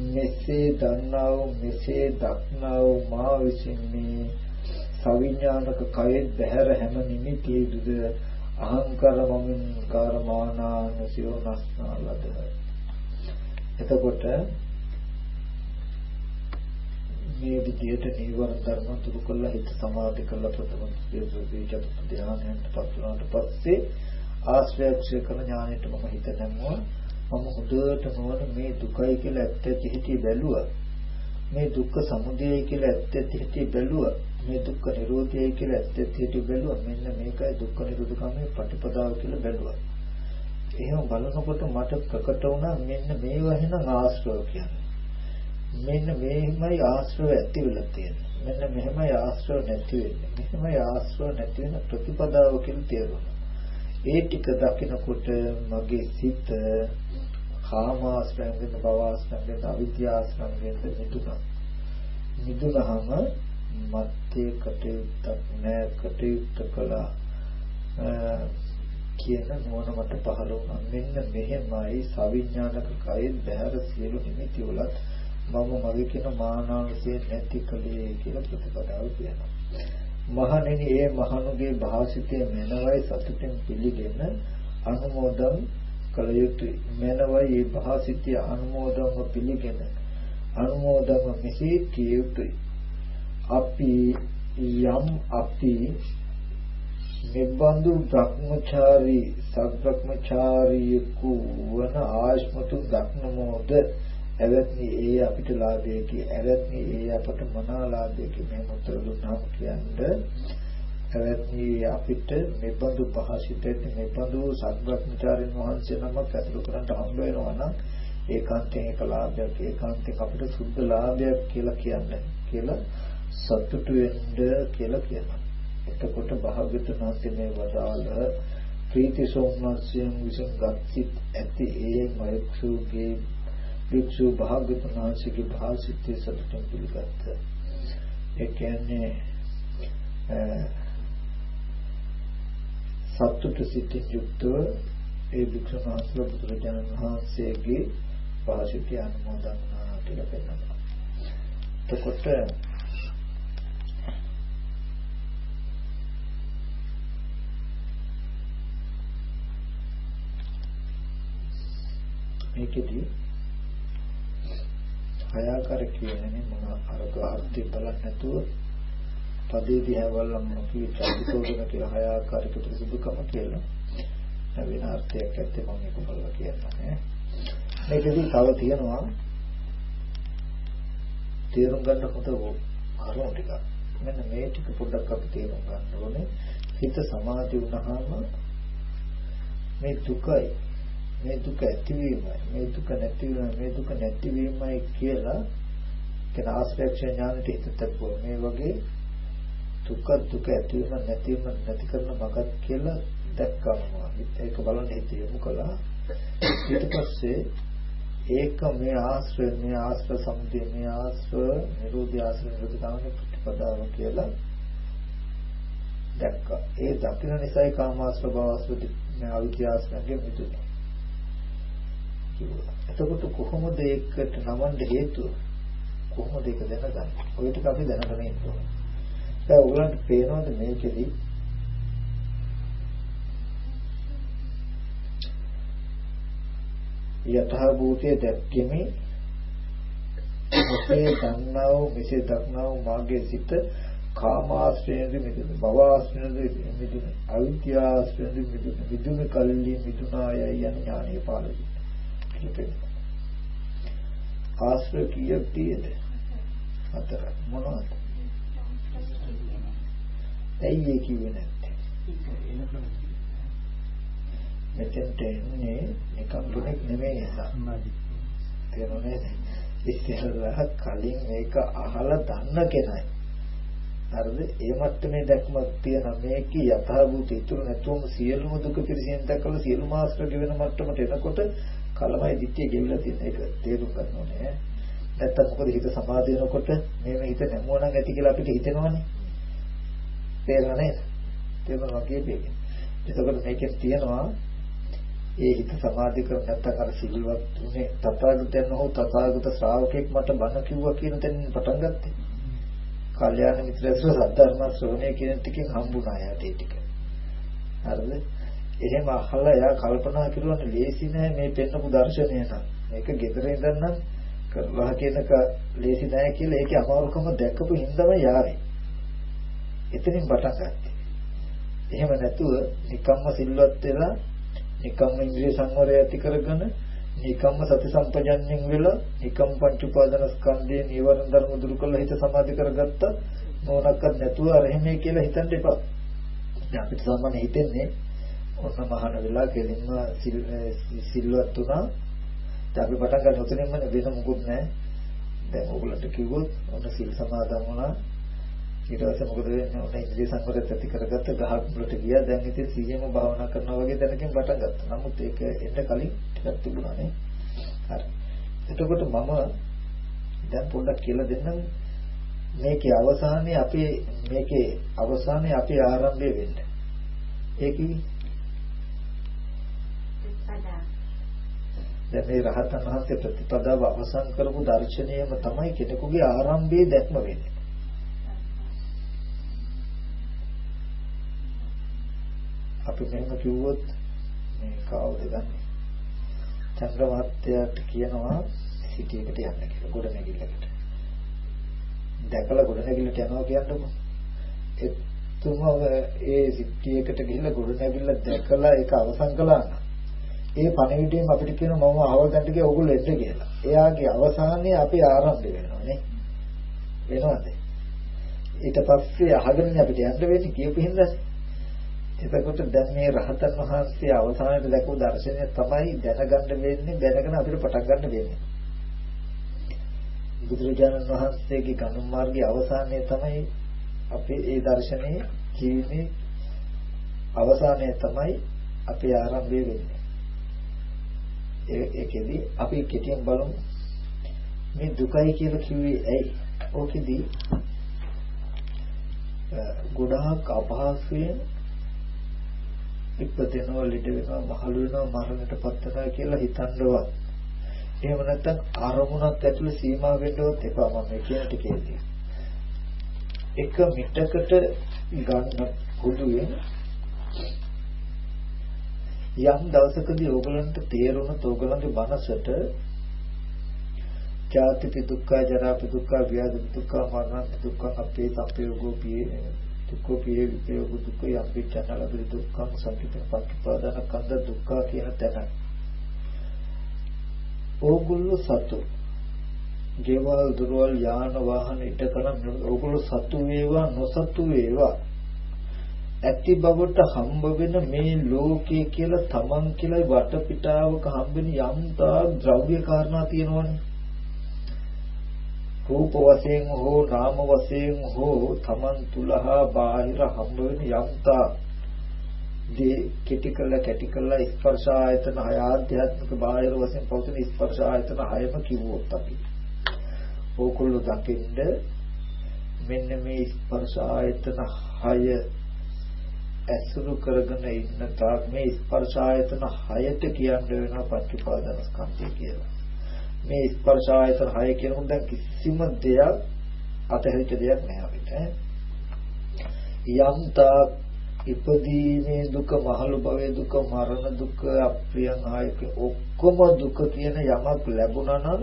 මෙසේ දන්නා වූ මෙසේ දක්නා වූ මා විසින් මේ සවිඥානික කයෙත් බහැර හැම නිමිතියේද අහංකාර මමින් කාරමානානුසියෝ නස්නාලද එතකොට මේ විදිහට නීවරණ ධර්ම දුරු කළා හිත සමාධි කළා ප්‍රථම දේ චතුත් ධානයන්ට පත් වුණාට පස්සේ ආශ්‍රයක්ෂය කරන ඥාණයට මම හිත නැමුවා මම හොඳට නොවන මේ දුකයි කියලා ඇත්ත ඇති හිතේ බැලුවා. මේ දුක්ඛ සමුදයයි කියලා ඇත්ත ඇති හිතේ බැලුවා. මේ දුක්ඛ නිරෝධයයි කියලා ඇත්ත ඇති හිතේ බැලුවා. මෙන්න මේකයි දුක්ඛ නිරෝධකමේ ප්‍රතිපදාව කියලා බැලුවා. එහෙම බලනකොට මට ප්‍රකට වුණා මෙන්න මේවා එහෙනම් ආශ්‍රව කියන්නේ. මෙන්න මේමයි ආශ්‍රව ඇති වෙලා තියෙන්නේ මෙන්න මෙහෙමයි ආශ්‍රව නැති වෙන්නේ මෙහෙමයි ආශ්‍රව නැති වෙන ප්‍රතිපදාව කියලා තේරුණා ඒ ටික දකිනකොට මගේ සිත කාමාශ්‍රයෙන් භවආශ්‍රයෙන් අවිද්‍යාශ්‍රයෙන් මිදුණා. මිදුනහම මත්තේ කටයුත්තක් නෑ කටයුත්ත කළා කියන නුවණ මට පහළ වුණා. මෙන්න මෙහෙමයි සවිඥානික කයෙන් බහැර සියලු නිමිති වලත් මම මගේ කියන මානාංශය නැති කලේ කියලා ප්‍රතිපදාව කියනවා. මහණෙනි ඒ මහණුගේ භාසිතය මෙනවයි සතුටින් පිළිගෙන අනුමෝදන් කළ යුතුයි මෙනවයි ඒ භාසිතය අනුමෝදන්ව පිළිගෙන අනුමෝදන්ව මෙසේ කිය යුතුයි අපි යම් අපි නිබ්බන්දු භ්‍රමචාරී සබ්‍රහ්මචාරියෙකු වන ආශ්මතු දක්නමෝද ඇවැත්නි ඒ අපිට ලාභයකි ඇවැත්නි ඒ අපට මනාලාභයකි මේ මුත්‍ර දුන්නාම කියන්නේ ඇවැත්නි අපිට මෙබඳු පහසිතෙත් මෙබඳු සත්‍වඥාචාරින් වහන්සේ නමක් ඇතුළු කරන්න හම්බ වෙනවා නම් ඒකාන්තයෙන් එක ලාභයක් ඒකාන්තයෙන් අපිට සුද්ධ ලාභයක් කියලා කියන්නේ කියලා සතුටු වෙන්න කියලා කියනවා. එතකොට භාග්‍යතුන් වහන්සේ මේ වදාළ ප්‍රීති සෝමනස්යෙන් විසින් ගත්සිට ඇති ඒ මයක්සුගේ භික්ෂු භාග්‍යවතුන් වහන්සේගේ භාසිතය සතුටින් පිළිගත්ත. ඒ කියන්නේ සතුට සිටින් යුක්තව ඒ භික්ෂුන් වහන්සේලා බුදුරජාණන් වහන්සේගේ භාසිතය අනුමෝදන් කියලා පෙන්නනවා. එතකොට මේකෙදී හයාකාර කියන්නේ මොන අරක අර්ථය බලන්න නැතුව පදේ දිහා බලන්න කිව්ව චෛතසිකෝගන කියලා හයාකාරික ප්‍රසිද්ධකම කියලා. වෙන අර්ථයක් ඇත්තේ මම මේක බලලා කියන්නේ මේකෙදි තව තියෙනවා. තේරුම් ගන්න හොඳ කරුණු ටිකක්. මෙන්න මේ ටික පොඩ්ඩක් අපි තේරුම් ගන්න ඕනේ. හිත සමාධි වුණාම මේ දුකයි. මේ දුක ඇතිවීමයි. මේ දුක නැතිවීම මේ දුක නැතිවීමයි කියලා කියන ආශ්‍රේක්ෂ ඥානෙට හිතට මේ වගේ දුක දුක ඇතිවීම නැතිවීම නැති කරන මගක් කියලා දැක්කම. ඒක බලන්න හිත යොමු කළා. ඊට පස්සේ ඒක මේ ආශ්‍රය මේ ආශ්‍රය සම්පේ මේ ආශ්‍රය නිරෝධී ආශ්‍රය නිරෝධ ගාමී ප්‍රතිපදාව කියලා දැක්කා. ඒ දකින නිසායි කාමාශ්‍රව භවශ්‍රව අවිද්‍යාශ්‍රයෙන් මිදුනේ. එතකොට කොහොමද ඒකට නමන්න හේතුව? කොහොමද ඒක දැනගන්නේ? ඔය ටික අපි දැනගෙන ඉන්න ඕනේ. දැන් ඔයගලන්ට පේනවද මේකෙදි යථා භූතය දැක්කෙමි මෙසේ දන්නා වූ මෙසේ දක්නා වූ මාගේ සිත කාමාශ්‍රයෙන්ද මිදුන භවආශ්‍රයෙන්ද මිදුන අවිද්‍යාශ්‍රයෙන්ද මිදුන මිදුන කල්ලි මිදුනායයි යන ඥානීය පාළුයි ආශ්‍රය කීයක් තියෙද හතර. මොනවද? ඇයි ඒ කිව්වේ නැත්තේ? මෙතෙන්ට එන්නේ නිකම් දුනෙක් නෙමෙයි සම්මාදි තේරුණේ ඉස්සෙල්ලා කලින් මේක අහලා දන්න කෙනයි. හරිද? ඒ මට්ටමේ දැක්මක් තියෙන මේක යථාභූත ඉතුරු නැතුවම සියලුම දුක පිරිසින් දැකලා සියලුම ආශ්‍රය ගෙවෙන මට්ටමට එනකොට කලමයි දිට්ඨිය ගෙවිලා තියෙන එක තේරුම් ගන්න ඕනේ නැත්තම් මොකද හිත සමාධිය වෙනකොට මේව හිත නැමුවා නම් ඇති කියලා අපිට හිතෙනවනේ තේරෙනව නේද තේරුණා කියපේ එතකොට මේකෙන් තියෙනවා ඒ හිත සමාධි කර නැත්තම් අර සිල්වත් උනේ තථාගතයන් හෝ තථාගත ශ්‍රාවකෙක් මට බණ කිව්වා කියන තැනින් පටන් ගත්තේ. කල්යාණ මිත්‍රයෝ සද්ධර්ම ශ්‍රවණය කියන ටිකෙන් හම්බුණා යාට ඒ ටික. හරිද? එහෙම අහලා යා කල්පනා කරුවානේ ලේසි නෑ මේ පෙන්නපු දර්ශනය නම්. මේක gedare ඉඳන් නම් කරලා කියනක ලේසි නෑ කියලා ඒකේ අමාරුකම දැක්කපු හින්දාම යාවේ. එතනින් පටන් ගත්තේ. එහෙම නැතුව නිකම්ම සිල්වත් වෙලා නිකම්ම ඉන්ද්‍රිය සංවරය ඇති කරගෙන නිකම්ම සති සම්පජන්යෙන් වෙලා නිකම් පංච උපාදාන ස්කන්ධයේ නීවරණ ධර්ම දුරු කරලා හිත සමාධි කරගත්ත මොනක්වත් නැතුව අර එහෙමයි කියලා හිතන්න එපා. දැන් අපිට සාමාන්‍ය හිතෙන්නේ ඔන්න මහාන වෙලා කෙලින්ම සිල්වත් වුණා. දැන් අපි පටන් ගන්න උතනින්ම වෙන මොකුත් නැහැ. දැන් ඕගොල්ලන්ට කිව්වොත් ඔන්න සිල් සමාදන් වුණා. ඊට පස්සේ මොකද වෙන්නේ ඔන්න ඉන්ද්‍රිය සංවරය ඇති කරගත්ත ගහක් වලට ගියා දැන් ඉතින් සිහියම භාවනා කරනවා වගේ දැනකින් පටන් ගත්තා. නමුත් ඒක එන්න කලින් ටිකක් තිබුණා නේ. හරි. එතකොට මම දැන් පොඩ්ඩක් කියලා දෙන්නම් මේකේ අවසානයේ අපේ මේකේ අවසානයේ අපේ ආරම්භය වෙන්න. ඒකයි දැන් මේ රහතන් වහන්සේ ප්‍රතිපදාව අවසන් කරපු දර්ශනයම තමයි කෙනෙකුගේ ආරම්භයේ දැක්ම වෙන්නේ. අපි මෙහෙම කිව්වොත් මේ කවුද ගන්නෙ? චන්ද්‍රමාත්‍යයට කියනවා සිටියකට යන්න කියලා ගොඩ නැගිල්ලකට. දැකලා ගොඩ නැගිල්ලට යනවා කියන්නකො. එතුම ඒ සිටියකට ගිහිල්ලා ගොඩ නැගිල්ල දැකලා ඒක අවසන් කළා නම් ඒ පණිවිඩයෙන් අපිට කියන මම ආවල් ගන්න කිය ඕගොල්ලෝ එන්න කියලා. එයාගේ අවසානයේ අපි ආරම්භ වෙනවා නේ. වෙනවද? ඊට පස්සේ අහගෙන අපිට යන්න වෙන්නේ කියපු හින්දානේ. එතකොට දැන් මේ රහතන් වහන්සේ අවසානයේ දැකපු දර්ශනය තමයි දැනගන්න වෙන්නේ දැනගෙන අපිට පටන් ගන්න වෙන්නේ. බුදුරජාණන් වහන්සේගේ ගමන් මාර්ගයේ අවසානයේ තමයි අපේ ඒ දර්ශනයේ ජීවිතේ අවසානයේ තමයි අපේ ආරම්භය වෙන්නේ. ඒකෙදි අපි කෙටියෙන් බලමු. මේ දුකයි කියලා කිව්වේ ඇයි? ඕකෙදි ගොඩාක් අපහසුයෙන් ඉපදෙනවා ලිඩ වෙනවා මහලු වෙනවා මරණයටපත් වෙනවා කියලා හිතන්නවත්. එහෙම නැත්නම් අරමුණක් ඇතුළේ සීමා වෙන්නවත් එපා මම මේ කියන ටිකේදී. එක මිටකට ගන්න පොදුවේ යම් දවසකදී ඕගලන්ට තේරුණොත් ඕගලන්ගේ මනසට ජාතිපි දුක්ඛ ජරාපි දුක්ඛ ව්‍යාධි දුක්ඛ මරණ දුක්ඛ අපේ සම්පයෝගෝ පියේ දුක්ඛ පියේ විපයෝග දුක්ඛ යම්පි චනලබි දුක්ඛං සංකිත පටිපාදන කන්ද දුක්ඛ කියන තැන. ඕගොල්ලෝ සතු ගෙවල් දුරවල් යාන වාහන ඉදකරන් ඕගොල්ලෝ සතු වේවා නොසතු වේවා ඇති බවට හම්බ වෙන මේ ලෝකයේ කියලා තමන් කියලා වටපිටාවක හම්බ වෙන යම්තා ද්‍රව්‍ය කාරණා තියෙනවනේ. රූප වශයෙන් හෝ නාම වශයෙන් හෝ තමන් තුල හා බාහිර හම්බ වෙන යම්තා දී කෙටි කළ කැටි කළ ස්පර්ශ ආයතන හය ආධ්‍යාත්මික බාහිර වශයෙන් පවතින ස්පර්ශ ආයතන හයම කිව්වොත් අපි ඕකුළු දකින්න මෙන්න මේ ස්පර්ශ ආයතන හය ඇසුරු කරගෙන ඉන්න තාක් මේ ස්පර්ශ ආයතන 6ට කියන්න වෙනවා පච්චුපාදාන ස්කන්ධය කියලා. මේ ස්පර්ශ ආයතන 6 කියනකොට දැන් කිසිම දෙයක් අතහැරිච්ච දෙයක් නෑ අපිට. යම් තාක් ඉපදීමේ දුක, මහලු භවයේ දුක, මරණ දුක, අප්‍රියන් ආයක ඔක්කොම දුක කියන යමක් ලැබුණා නම්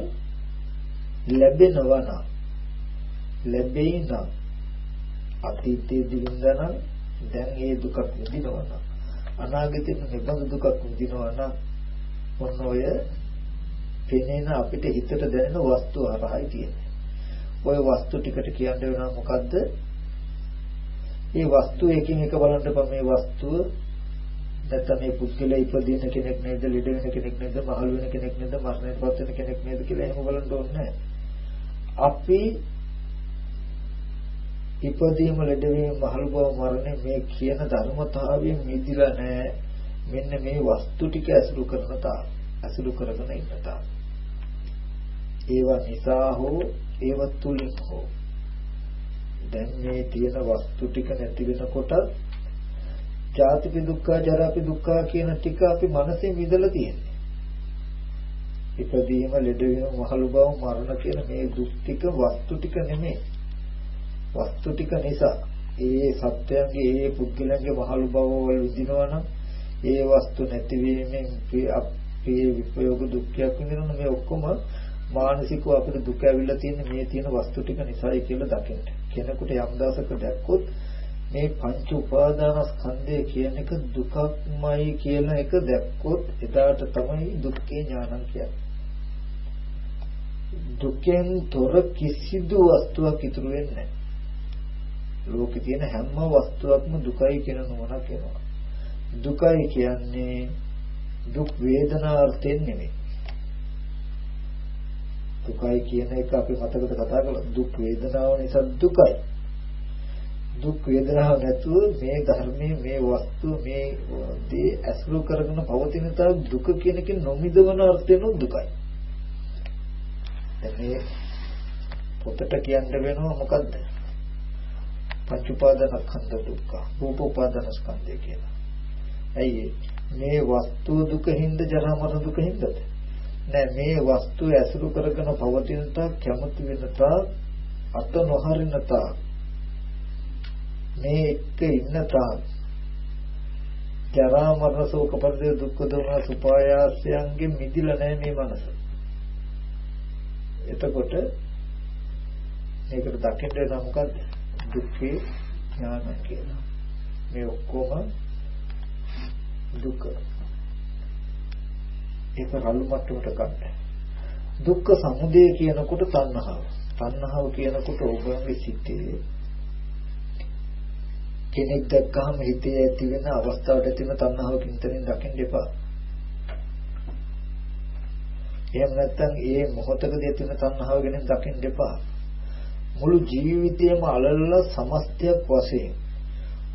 ලැබෙනවා නම් ලැබෙයි නම් අතීතයේදී වින්දනම් දැන් ඒ දුකක් විඳිනවා නම් අනාගතයේ නිබඳ දුකක් විඳිනවා නම් මොන ඔය පෙනෙන අපිට හිතට දැනෙන වස්තු හරහායි තියෙන්නේ. ওই වස්තු ටිකට කියන්න වෙනවා මොකද්ද? මේ වස්තු එකින් එක බලන්න බෑ මේ වස්තුව නැත්නම් මේ පුද්ගලයා ඉපදින කෙනෙක් නේද, ලෙඩ වෙන කෙනෙක් නේද, මහලු වෙන කෙනෙක් නේද, මරණයට පත් වෙන කෙනෙක් නේද කියලා එහෙම බලන්න ඕනේ අපි ඉපදීම ලෙඩවීම මහලු බව මරණය මේ කියන ධර්මතාවයෙන් මිදිලා නැහැ මෙන්න මේ වස්තු ටික ඇසුරු කරන තා ඇසුරු කරගෙන ඉන්න තා. ඒවා නිසා හෝ ඒව තුලින් හෝ. දැන් මේ තියෙන වස්තු ටික නැති වෙනකොට ජාතිපි දුක්ඛ ජරාපි දුක්ඛ කියන ටික අපි මනසේ විඳලා තියෙන්නේ. ඉපදීම ලෙඩවීම මහලු බව මරණ කියන මේ දුක් ටික වස්තු ටික නෙමෙයි. වස්තු ටික නිසා ඒ සත්‍යයන්ගේ ඒ පුද්ගලයන්ගේ මහලු බව වල විඳිනවා නම් ඒ වස්තු නැතිවීමෙන් අපේ විපයෝග දුක්ඛයක් විඳිනවා මේ ඔක්කොම මානසිකව අපිට දුක ඇවිල්ලා තියෙන මේ තියෙන වස්තු ටික නිසායි කියලා දකින්න. කෙනෙකුට යම් දවසක දැක්කොත් මේ පංච උපාදානස්කන්ධය කියන එක දුකක්මයි කියන එක දැක්කොත් එදාට තමයි දුක්ඛේ ඥානං කියන්නේ. දුකෙන් තොර කිසිදු වස්තුවක් ඉතුරු වෙන්නේ නැහැ. ලෝකේ තියෙන හැම වස්තුවක්ම දුකයි කියන නුවණක් එනවා. දුකයි කියන්නේ දුක් වේදනාර්ථයෙන් නෙමෙයි. දුකයි කියන එක අපි මතකද කතා කළා දුක් වේදනාව නිසා දුකයි. දුක් වේදනාව නැතුව මේ ධර්මයේ මේ වස්තු මේ දේ ඇසුරු කරගෙන පවතින තාක් දුක කියන එක නොමිදවන අර්ථයෙන් දුකයි. දැන් මේ පොතට කියන්න වෙනවා මොකද්ද? පංච උපාදානස්කන්ධ දුක්ඛ රූප උපාදානස්කන්ධය කියලා. ඇයි මේ වස්තු දුකින්ද ජරා මරණ දුකින්ද? නෑ මේ වස්තු ඇසුරු කරගෙන පවතින තා කැමති වෙන තා අත නොහරින තා මේ එක්ක ඉන්න තා ජරා මරණ ශෝක පරිදේ දුක්ඛ දෝමන සුපායාසයන්ගෙන් මිදිලා නැහැ මේ මනස. එතකොට මේකට දකින්න වෙන මොකද්ද? දුක්ඛේ ඥාන කියලා. මේ ඔක්කොම දුක. ඒක රළු මට්ටමට ගන්න. දුක්ඛ සමුදය කියනකොට තණ්හාව. තණ්හාව කියනකොට ඔබගේ සිතේ කෙනෙක් දැක්කහම හිතේ ඇති වෙන අවස්ථාවට ඇති වෙන තණ්හාවකින් තනින් දකින්න එපා. එහෙම නැත්නම් ඒ මොහොතකදී ඇති වෙන තණ්හාව ගැන දකින්න එපා. මුළු ජීවිතේම අලල්ලා සමස්තයක් වශයෙන්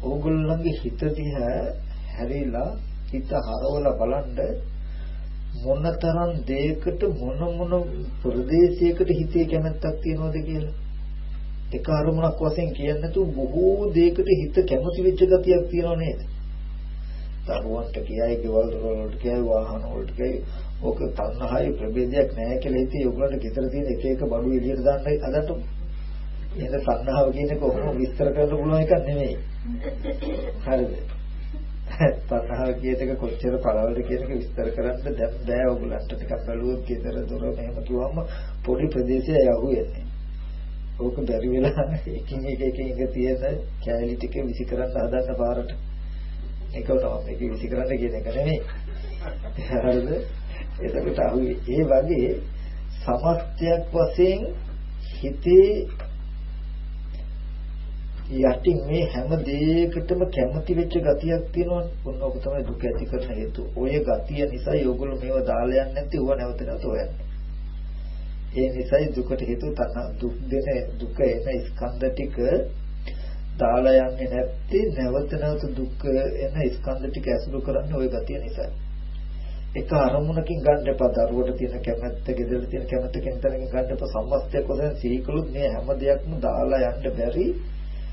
ඕගොල්ලන්ගේ හිත දිහා හැරිලා හිත හරවලා බලන්න මොනතරම් දෙයකට මොන මොන ප්‍රදේශයකට හිතේ කැමැත්තක් තියනවද කියලා. එක අරමුණක් වශයෙන් කියන්නේ නැතුව බොහෝ දෙයකට හිත කැමති වෙච්ච ගතියක් තියෙනව නේද? දරුවන්ට කියයි, ගෙවල් වලට කියයි, වාහන වලට කියයි, ඕක තණ්හායි ප්‍රභේදයක් නැහැ කියලා හිතේ. ඔයගොල්ලන්ට ගෙදර තියෙන එක එක බඩු එළියට දාන්නයි අදට එහෙනම් සංහාව කියන්නේ කොහොම විස්තර කරන්න පුළුවන් එකක් නෙමෙයි. හරිද? සංහාව කියන එක කොච්චර පළවලද කියන එක විස්තර කරන්න දැන් බෑ ඔයගලන්ට ටිකක් බලුවොත් ගෙදර දොර මෙහෙම කිව්වම පොඩි ප්‍රදේශය යහුවෙන්නේ. ඕක බැරි වෙලා එකින් එක එකින් එක තියෙන කැලි ටික විසි කරන්න හදන්න පාරට. ඒක තමයි මේක විසි කරන්න කියන එක නෙමෙයි. හරිද? එතකොට අහුවේ ඒ වගේ සමස්තයක් වශයෙන් හිතේ යටින් මේ හැම දෙයකටම කැමති වෙච්ච ගතියක් තියෙනවනේ. ඔන්න ඔබ තමයි දුක ඇති කරන හේතුව. ඔය ගතිය නිසා ඔයගොල්ලෝ මේව දාලා යන්නේ නැති ඕවා නැවත නැවත හොයන්නේ. ඒ නිසායි දුකට හේතුව තන දුක් දෙන දුක එන ස්කන්ධ ටික දාලා යන්නේ නැත්තේ නැවත නැවත දුක් එන ස්කන්ධ ටික ඇසුරු කරන්නේ ওই ගතිය නිසා. එක අරමුණකින් ගන්න එපා දරුවට තියෙන කැමැත්ත, ගෙදර තියෙන කැමැත්ත කෙනතනකින් ගන්න එපා සම්මස්තයක් වශයෙන් සිහි කළොත් මේ හැම දෙයක්ම දාලා යන්න බැරි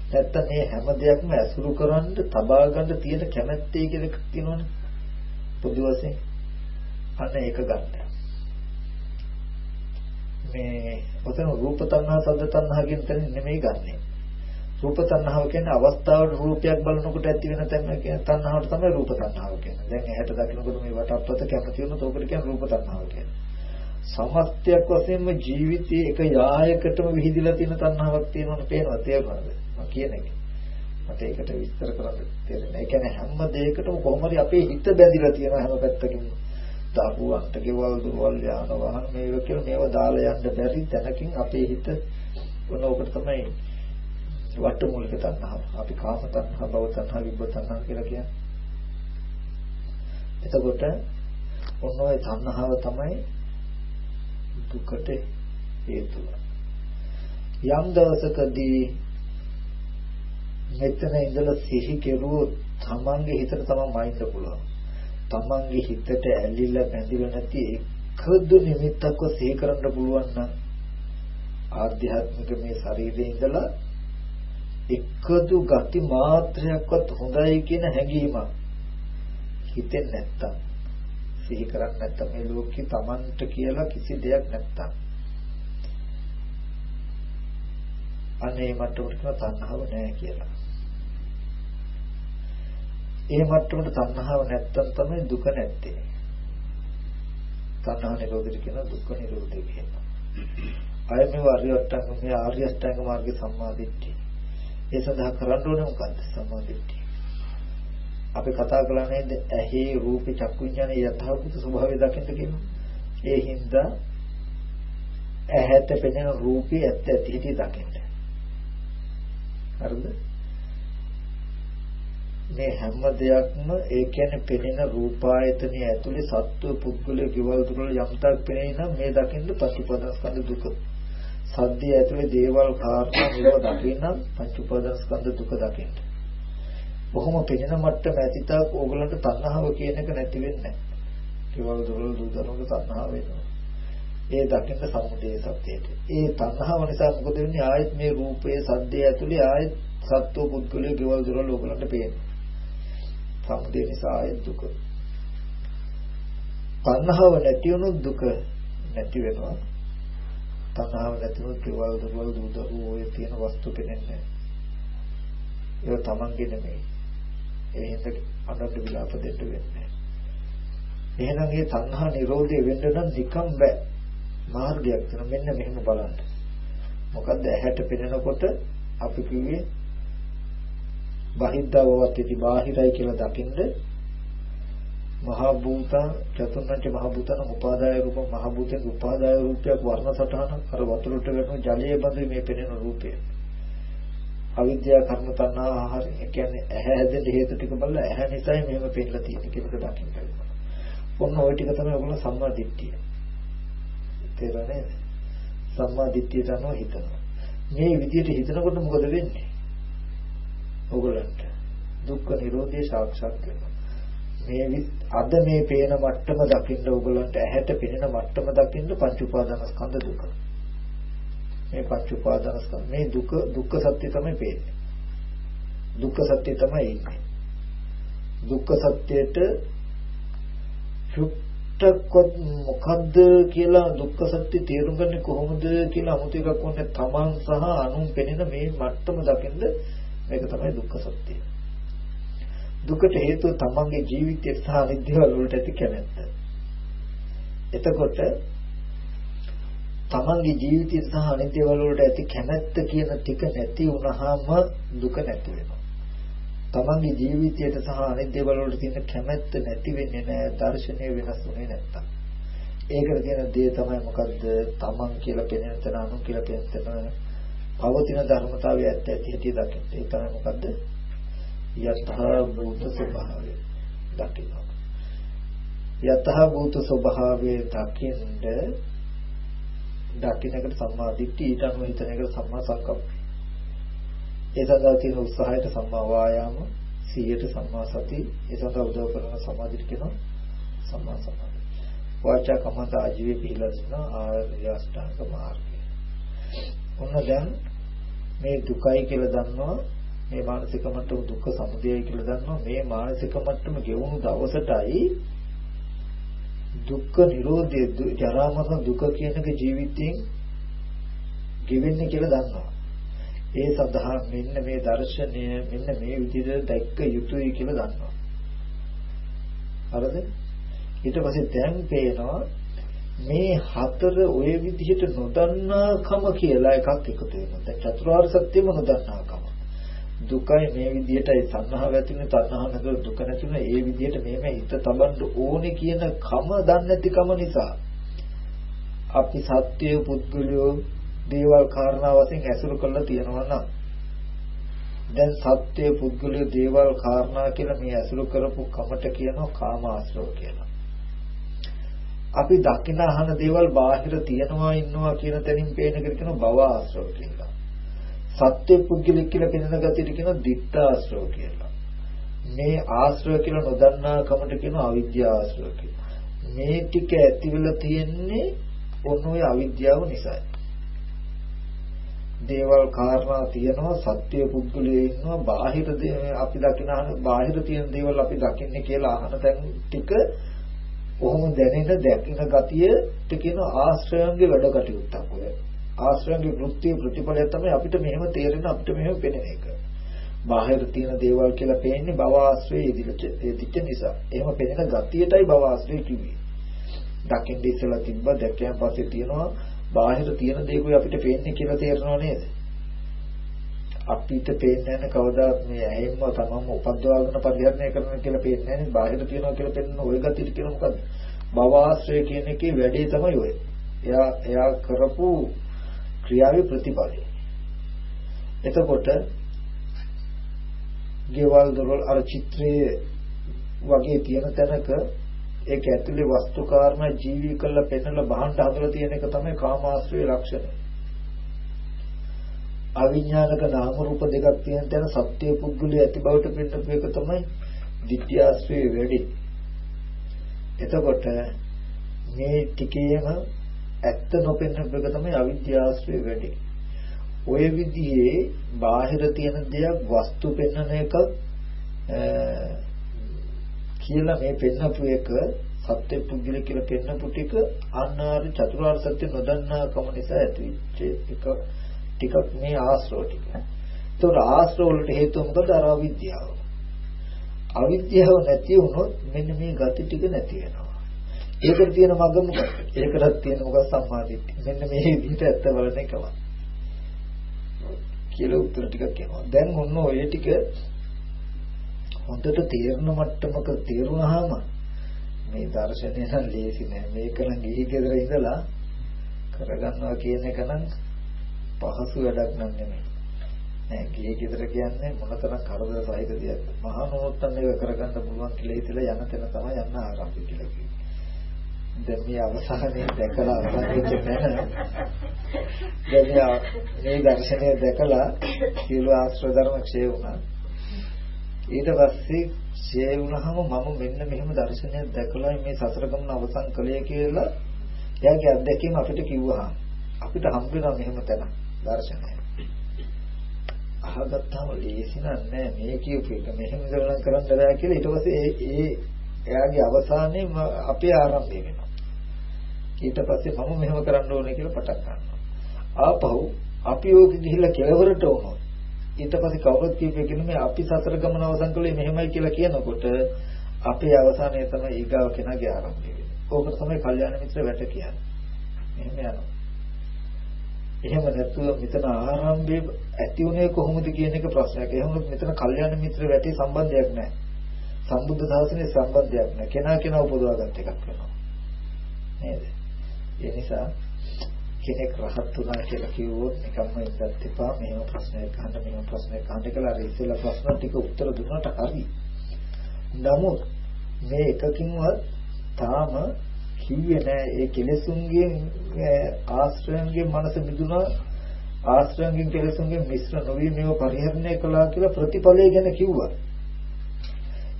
නැත්තම් මේ හැම දෙයක්ම ඇසුරු කරන්න තබා ගන්න තියෙන කැමැත්තේ කියලා එකක් තියෙනවනේ. පොදු වශයෙන්. අන්න ඒක ගන්න. මේ ඔතන රූප තණ්හා, සද්ද තණ්හා කියන තැන නෙමෙයි ගන්නෙ. රූප තණ්හාව කියන්නේ අවස්ථාවට රූපයක් බලනකොට ඇති වෙන තැන කියන තණ්හාවට තමයි රූප තණ්හාව කියන්නේ. දැන් ඇහැට දකිනකොට මේ වටප්පත කැමති වෙනකොට ඕකට කියන්නේ රූප තණ්හාව කියන්නේ. සමස්තයක් වශයෙන්ම ජීවිතයේ එක යායකටම විහිදිලා තියෙන තණ්හාවක් තියෙනවා පේනවා තේරුණාද? මම කියන එක. මට ඒකට විස්තර කරන්න තේරෙන්නේ. ඒ කියන්නේ හැම දෙයකටම කොහොම හරි අපේ හිත බැඳිලා තියෙනවා හැම පැත්තකින්ම. දරුවන්ට ගෙවල් දුරවල් යාන වාහන මේව කියලා මේව දාලා යන්න බැරි තැනකින් අපේ හිත මොන ඔකට තමයි වට්ටමූලික තණ්හාව. අපි කාම තණ්හා, භව තණ්හා, විභව තණ්හා කියලා කියන්නේ. එතකොට ඔන්න ඔය තණ්හාව තමයි දුකට හේතුව. යම් දවසකදී මෙතන ඉඳලා සිහි කෙරුවොත් තමන්ගේ හිතට තමන් මයින්ද පුළුවන්. තමන්ගේ හිතට ඇලිලා බැඳිලා නැති එකදු නිමිත්තක්ව සිහි කරන්න පුළුවන් නම් ආධ්‍යාත්මික මේ ශරීරයේ ඉඳලා එකදු ගති මාත්‍රයක්වත් හොඳයි කියන හැඟීමක් හිතෙන් නැත්තම් සිහි කරන්නේ නැත්තම් මේ ලෝකේ Tamanට කියලා කිසි දෙයක් නැත්තම් අනේ මට්ටමට කියන තණ්හාව නැහැ කියලා. ඒ මට්ටමට තණ්හාව නැත්තම් තමයි දුක නැත්තේ. තණ්හා නිරෝධය කියන දුක්ඛ නිරෝධය කියනවා. අය මේ ආර්ය අෂ්ටාංග මේ ආර්ය අෂ්ටාංග මාර්ගයේ සම්මාදිට්ඨිය. ඒ සඳහා කරන්න ඕනේ මොකද්ද? සම්මාදිට්ඨිය. අපි කතා කළා නේද? ඇහි රූපේ චක්කු විඥානේ යථාභූත ස්වභාවය දකින්න කියනවා. ඒ හින්දා ඇහැට පෙනෙන රූපේ ඇත්ත ඇති හිටි දකින්න. හරිද? මේ හැම දෙයක්ම ඒ කියන්නේ පෙනෙන රූපායතනය ඇතුලේ සත්ව පුද්ගලයේ කිවල් දුරල යම්තක් පෙනෙයි නම් මේ දකින්න පටිපදස්කන්ධ දුක. සද්දය ඇතුලේ දේවල් කාරණා මේවා දකින්න පටිපදස්කන්ධ දුක දකින්න. කොහොම පෙනෙන මට්ටම ඇතිතාවක් ඕගලන්ට තණ්හාව කියන එක නැති වෙන්නේ නැහැ. කිවල් දුරල දුතරවල තණ්හාව වෙනවා. ඒ දකින්න සමුදේ සත්‍යයට. ඒ තණ්හාව නිසා මොකද වෙන්නේ ආයෙත් මේ රූපයේ සද්දේ ඇතුලේ ආයෙත් සත්ව පුද්ගලයේ ගෙවල් දොරල ඕගලන්ට පේනවා. සමුදේ නිසා ආයෙත් දුක. තණ්හාව නැති වුණොත් දුක නැති වෙනවා. තණ්හාව නැති වුණොත් ගෙවල් දොරල දුදරු ඔය තියෙන වස්තු පෙනෙන්නේ නැහැ. ඒක තමන්ගේ නෙමෙයි. ඒ හින්දා අඬන්න විලාප දෙන්න වෙන්නේ. එහෙනම් මේ තණ්හා නිරෝධය වෙන්න නම් නිකම් බෑ. මාර්ගයක් තියෙනවා මෙන්න මෙහෙම බලන්න. මොකද්ද ඇහැට පෙනෙනකොට අපි කිව්වේ බහිද්ධවවත් ඉති බාහිරයි කියලා දකින්ද මහා භූත චතුර්ණච්ච මහා භූතන උපාදාය රූප මහා භූතෙන් උපාදාය රූපයක් වර්ණ සටහන අර වතුරට වැටෙන ජලයේ බඳු මේ පෙනෙන රූපය අවිද්‍යාව කර්ම තණ්හා ආහාර ඒ කියන්නේ ඇහැ හැදෙන්න හේතු ටික බලලා ඇහැ නිසායි මෙහෙම පෙන්නලා තියෙන්නේ කියලා දකින්න. ඔන්න ওই ටික තමයි ඔයගොල්ලෝ සම්මා දිට්ඨිය. තේරෙන්නේ සම්මා දිට්ඨියට අනුව හිතනවා මේ විදිහට හිතනකොට මොකද වෙන්නේ ඔයගලන්ට දුක්ඛ නිරෝධය සාක්ෂාත් වෙනවා. මේ අද මේ පේන මට්ටම දකින්න ඔයගලන්ට ඇහැට පෙනෙන මට්ටම දකින්න පංච උපාදානස්කන්ධ දුක. මේ පංච උපාදානස්කන්ධ මේ දුක දුක්ඛ සත්‍ය තමයි පේන්නේ. දුක්ඛ සත්‍ය තමයි ඉන්නේ දුක්ඛ සත්‍යයට චුට්ටක්වත් මොකද්ද කියලා දුක්ඛ සත්‍ය තේරුම් ගන්නේ කොහොමද කියලා 아무තු එකක් වුණේ තමන් සහ අනුන් පෙනෙන මේ මට්ටම දකින්ද මේක තමයි දුක්ඛ සත්‍ය. දුකට හේතුව තමන්ගේ ජීවිතය සහ අනිත්‍යවල වලට ඇති කැමැත්ත. එතකොට තමන්ගේ ජීවිතය සහ අනිත්‍යවල වලට ඇති කැමැත්ත කියන ටික නැති වුනහම දුක නැති වෙනවා. තමන්ගේ ජීවිතයට සහ අනිත් දේවල් වලට තියෙන කැමැත්ත නැති වෙන්නේ නැහැ දර්ශනය වෙනස් වෙන්නේ නැත්තම්. ඒකට තියෙන දේ තමයි මොකද්ද? තමන් කියලා පෙනෙන තැන අනු කියලා පෙනෙන තැන පවතින ධර්මතාවය ඇත්ත ඇති හැටි දකින්න. ඒ තමයි මොකද්ද? යතහ භූත ස්වභාවය දකින්න. යතහ භූත ස්වභාවය දකින්න දකින්නකට සම්මා දිට්ඨිය ඊට අනුව හිතන එකට සම්මා සංකප්පය. ඒ සඳහා තියෙන උත්සාහයට සම්මා වායාම 100ට සම්මා සති ඒ සඳහා උදව් කරන සමාධියට කියනවා සම්මා සමාධි. වාචා කමත ආජීවයේ පිළිලා දෙන ආර්ය අෂ්ටාංග මාර්ගය. ඔන්න දැන් මේ දුකයි කියලා දන්නවා මේ මානසික මට්ටම දුක්ඛ සමුදයයි කියලා දන්නවා. මේ මානසික මට්ටම ගෙවුණු දවසටයි දුක්ඛ නිරෝධය ජරා මරණ දුක කියනක ජීවිතයෙන් ගෙවෙන්නේ කියලා දන්නවා. ඒ සඳහා මෙන්න මේ දර්ශනය මෙන්න මේ විදිහට දැක්ක යුතුයි කියලා දන්නවා. හරිද? ඊට පස්සේ දැන් පේනවා මේ හතර ওই විදිහට නොදන්නාකම කියලා එකක් එකතු වෙනවා. දැන් චතුරාර්ය සත්‍යම නොදන්නාකම. දුකයි මේ විදිහටයි තණ්හාව ඇතිවෙන තණ්හාව නැතුව දුක නැතිවෙන ඒ විදිහට මේම හිත තබන්න ඕනේ කියන කම දන්නේ නැතිකම නිසා අපි සත්‍ය පුද්ගලයෝ දේවල් කාරණා වශයෙන් ඇසුරු කරලා තියෙනවා නම් දැන් සත්‍ය පුද්ගලයෝ දේවල් කාරණා කියලා මේ ඇසුරු කරපු කමට කියනවා කාම ආශ්‍රව කියලා. අපි දකින අහන දේවල් බාහිර තියනවා ඉන්නවා කියන තැනින් පේන එකට කියනවා භව ආශ්‍රව කියලා. සත්‍ය පුද්ගලික කියලා පෙනෙන ගතියට කියනවා දිත්ත ආශ්‍රව කියලා. මේ ආශ්‍රව කියලා නොදන්නා කමට කියනවා අවිද්‍යා ආශ්‍රව කියලා. මේ ටික ඇතිවලා තියෙන්නේ ඔන්න ඔය අවිද්‍යාව නිසායි. දේවල් කාරණා තියෙනවා සත්‍ය පුද්ගලයේ ඉන්නවා බාහිර අපි දකින බාහිර තියෙන දේවල් අපි දකින්නේ කියලා අහන තැන් ටික කොහොම දැනෙන දැකින ගතියට කියන ආශ්‍රයන්ගේ වැඩ කටයුත්තක් ඔය. ආශ්‍රයන්ගේ වෘත්ති ප්‍රතිඵලය තමයි අපිට මෙහෙම තේරෙන අපිට මෙහෙම පෙනෙන එක. බාහිර තියෙන දේවල් කියලා පේන්නේ භව ආශ්‍රයේ ඉදිරිච්ච නිසා. එහෙම පෙනෙන ගතියටයි භව ආශ්‍රය කිව්වේ. දකින්න ඉස්සලා තිබ්බ දැක්කයන් පස්සේ තියෙනවා බාහිර තියෙන දේකුයි අපිට පේන්නේ කියලා තේරෙනව නේද? අපිට පේන්නේ නැහැ කවදාත් මේ ඇහෙන්ම තමම උපද්දවාගෙන පරිහරණය කරන කියලා පේන්නේ නැහැ බාහිර තියනවා කියලා පෙන්න ওই ගතියට කියන මොකද්ද? භවආශ්‍රය කියන එකේ වැඩේ තමයි ඔය. එයා එයා කරපු ක්‍රියාවේ ප්‍රතිඵලය. එතකොට ගෙවල් දොරවල් අර චිත්‍රයේ වගේ තියෙන තැනක ඒක ඇතුලේ වස්තු කාරණා ජීවී කළ පෙන්නලා බහන්න හදලා තියෙන එක තමයි කාමාශ්‍රයේ ලක්ෂණය. අවිඥානික නාම රූප දෙකක් තියෙන තැන සත්‍ය පුද්ගලයේ ඇති බවට පෙන්නපු එක තමයි විද්‍යාශ්‍රයේ වැඩි. එතකොට මේ ටිකේම ඇත්ත නොපෙන්නපු එක තමයි අවිද්‍යාශ්‍රයේ වැඩි. ඔය විදිහේ බාහිර තියෙන දෙයක් වස්තු පෙන්වන එක කියලා මේ පෙන්නපු එක සත්‍ය පුද්ගල කියලා පෙන්නපු ටික අන්නාර චතුරාර්ය සත්‍ය නොදන්නා කම නිසා ඇතිවෙච්ච එක ටිකක් මේ ආශ්‍රව ටික. ඒතකොට ආශ්‍රව වලට හේතුව මොකද? අර අවිද්‍යාව. අවිද්‍යාව නැති වුණොත් මෙන්න මේ ගති ටික නැති වෙනවා. ඒකට තියෙන මග මොකක්ද? ඒකටත් තියෙන මොකක්ද සම්මාදිට්ඨිය. මෙන්න මේ විදිහට ඇත්ත බලන එකම. කියලා උත්තර ටිකක් කියනවා. දැන් ඔන්න ඔය ටික හොඳට තේරෙන මට්ටමක තේරුණාම මේ දර්ශනය නම් ලේසි නෑ. මේක නම් ගිහි ගෙදර ඉඳලා කරගන්නවා කියන එක නම් පහසු වැඩක් නම් නෙමෙයි. නෑ ගේ ගෙදර කියන්නේ මොනතරම් කරදර සහිත දෙයක්ද. මහා නෝත්තන් එක කරගන්න පුළුවන් කියලා හිතලා යන තැන තමයි යන්න ආරම්භ කියලා කිව්වේ. දැන් මේ අවසානයේ දැකලා අවසානයේ තැන දැන් මේ දර්ශනය දැකලා සියලු ආශ්‍රය ධර්ම ක්ෂය වුණා. ඊට පස්සේ ක්ෂය වුණාම මම මෙන්න මෙහෙම දර්ශනයක් දැකලා මේ සසර ගමන අවසන් කළේ කියලා එයාගේ අත්දැකීම අපිට කිව්වා. අපිට හම්බ වෙනවා මෙහෙම තැනක්. දර්ශනය. අහගත්තාම ලේසි නෑ මේ කියපු එක මෙහෙම ඉඳලා කරන්න බෑ කියලා ඊට පස්සේ ඒ ඒ එයාගේ අවසානයේ අපේ ආරම්භය වෙනවා. ඊට පස්සේ මම මෙහෙම කරන්න ඕනේ කියලා පටන් ගන්නවා. ආපහු අපි ඕක ගිහිල්ලා කෙලවරට වුණොත් ඊට පස්සේ කවුරුත් කියපේකින් මේ අපි සතර ගමන අවසන් කළේ මෙහෙමයි කියලා කියනකොට අපේ අවසානය තමයි ඊගාව කෙනාගේ ආරම්භය වෙන්නේ. ඕකට තමයි කල්යාණ මිත්‍ර වැට කියන්නේ. මෙහෙම යනවා. එහෙම නැතුව මෙතන ආරම්භයේ ඇති උනේ කොහොමද කියන එක ප්‍රශ්නයක්. එහෙම මෙතන කල්යාණ මිත්‍ර වැටි සම්බන්ධයක් නැහැ. සම්බුද්ධ ශාසනයේ සම්බන්ධයක් නැහැ. කෙනා කෙනා උපදවාගත් එකක් වෙනවා. නේද? ඒ නිසා කෙනෙක් රහත් වුණා කියලා කිව්වොත් නිකම්ම ඉඳත් එපා. මෙහෙම ප්‍රශ්නයක් අහන්න මෙහෙම ප්‍රශ්නයක් අහන්න කියලා අර ඉස්සෙල්ලා ප්‍රශ්න ටික උත්තර දුන්නාට හරි. නමුත් මේ එකකින්වත් තාම කිව්වේ නෑ ඒ කෙලෙසුන්ගේ ආශ්‍රයන්ගේ මනස මිදුණා ආශ්‍රයන්ගෙන් කෙලෙසුන්ගේ මිශ්‍ර නොවි මේව පරිහරණය කළා කියලා ප්‍රතිඵලය ගැන කිව්වා.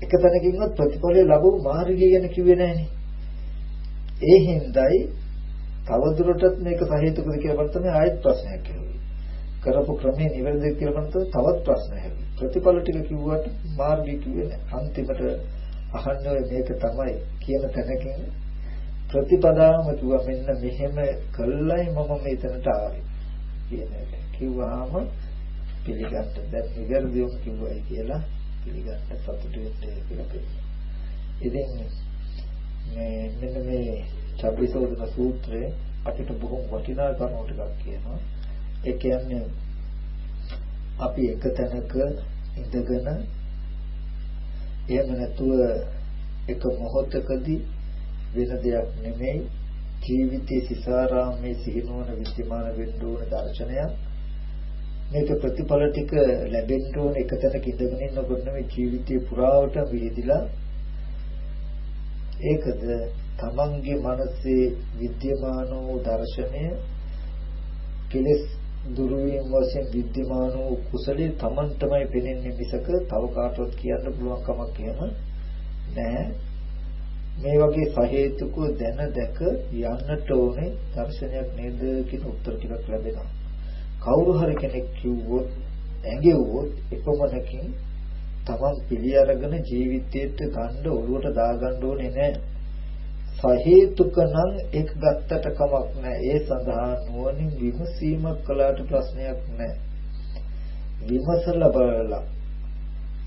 එක තැනකින්වත් ප්‍රතිඵලය ලැබුව මාර්ගය ගැන කිව්වේ නෑනේ. ඒ හින්දායි තවදුරටත් මේක සහේතුකද කියලා බලන්න තමයි ආයෙත් ප්‍රශ්නයක් ඇහුවේ. කරපු ක්‍රමේ නිවැරදිද කියලා බලනකොට තවත් ප්‍රශ්න හැදි. ප්‍රතිඵල ටික කිව්වට මාර්ගය කිව්වේ නැහැ. අන්තිමට අහන්නේ මේක තමයි කියන තැනකින් ප්‍රතිපදාම කිව්වා මෙන්න මෙහෙම කළයි මම මෙතනට ආවේ කියන එක. කිව්වහම පිළිගන්න දැන් නිවැරදිවම කිව්වයි කියලා පිළිගන්න සතුටු වෙන්න කියලා කියනවා. ඉතින් මේ මෙන්න මේ චබ්බිසෝදන සූත්‍රයේ අපිට බොහොම වටිනා කරුණු ටිකක් කියනවා. ඒ කියන්නේ අපි එක තැනක ඉඳගෙන එහෙම නැතුව එක මොහොතකදී වෙන දෙයක් නෙමෙයි. ජීවිතයේ සිසාරාමේ සිහිනුවන විද්‍යමාන වෙන්න ඕන දර්ශනයක්. මේක ප්‍රතිඵල ටික ලැබෙන්න ඕන එක තැනක ඉඳගෙන ඉන්නකොට නෙමෙයි ජීවිතේ පුරාවට විහිදිලා. ඒකද තමන්ගේ මනසේ විද්‍යමාන වූ දර්ශනය කෙලස් දුරු වීම වශයෙන් විද්‍යමාන වූ කුසලයේ තමන්ටමයි පෙනෙන්නේ මිසක තව කාටවත් කියන්න පුළුවන් කමක් එහෙම නැහැ. මේ වගේ සහේතුක දැන දැක යන්නට ඕනේ දර්ශනයක් නේද කියන උත්තර ටිකක් ලැබෙනවා. කවුරු හරි කෙනෙක් කිව්වොත් ඇඟෙව්වොත් එපමණකින් තමන් පිළි අරගෙන ජීවිතයට ගන්න ඔළුවට දාගන්න ඕනේ නැහැ සහේතුක නම් එක් ගත්තට කමක් නැහැ ඒ සඳහා නුවණින් විමසීමක් කළාට ප්‍රශ්නයක් නැහැ විමසලා බලලා.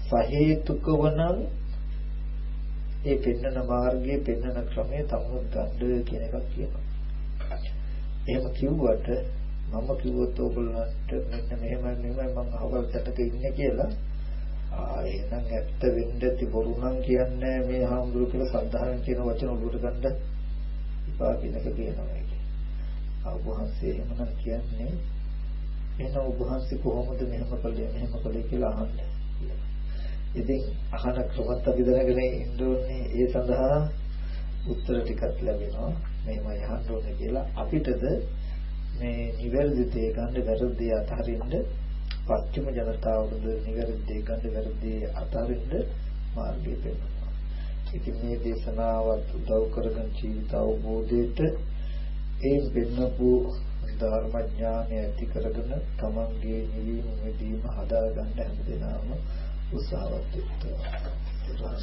සහේතුකව නම් ඒ පෙන්නන මාර්ගයේ පෙන්නන ක්‍රමය තමුත් ගන්න කියන එකක් කියනවා එහෙම කිව්වට මම කිව්වොත් ඕගොල්ලන්ට මෙන්න මෙහෙමයි මෙහෙමයි මම අහවල් තැනක ඉන්නේ කියලා ආ එහෙනම් ඇත්ත වෙන්න ඇති බොරු නම් කියන්නේ මේ හාමුදුරු කියලා සද්ධායෙන් කියන වචන ඔළුවට ගන්න එපා කියන එක කියනවා ඒක. ඔබ වහන්සේ එහෙමනම් කියන්නේ එහෙනම් ඔබ වහන්සේ කොහොමද මෙහෙම කළේ මෙහෙම කළේ කියලා අහන්නේ. ඉතින් අහන ක්‍රමත් අපි දැනගෙන ඉන්න ඕනේ ඒ සඳහා උත්තර ටිකක් ලැබෙනවා. මෙහෙමයි අහන්න ඕනේ කියලා අපිටද මේ නිවැරදි දේ ගන්න වැරදි දේ අතහරින්න පස්චිම ජනතාවද නිවැරදි දේ ගන්න වැරදි අතහරින්න මාර්ගය පෙන්වනවා. ඉතින් මේ දේශනාවත් උදව් කරගෙන ජීවිත අවබෝධයට ඒ පෙන්වපු ධර්ම ඥානය ඇති කරගෙන තමන්ගේ නිවීම මෙදීම හදාගන්න හැමදේනම උත්සාහවත් වෙනවා.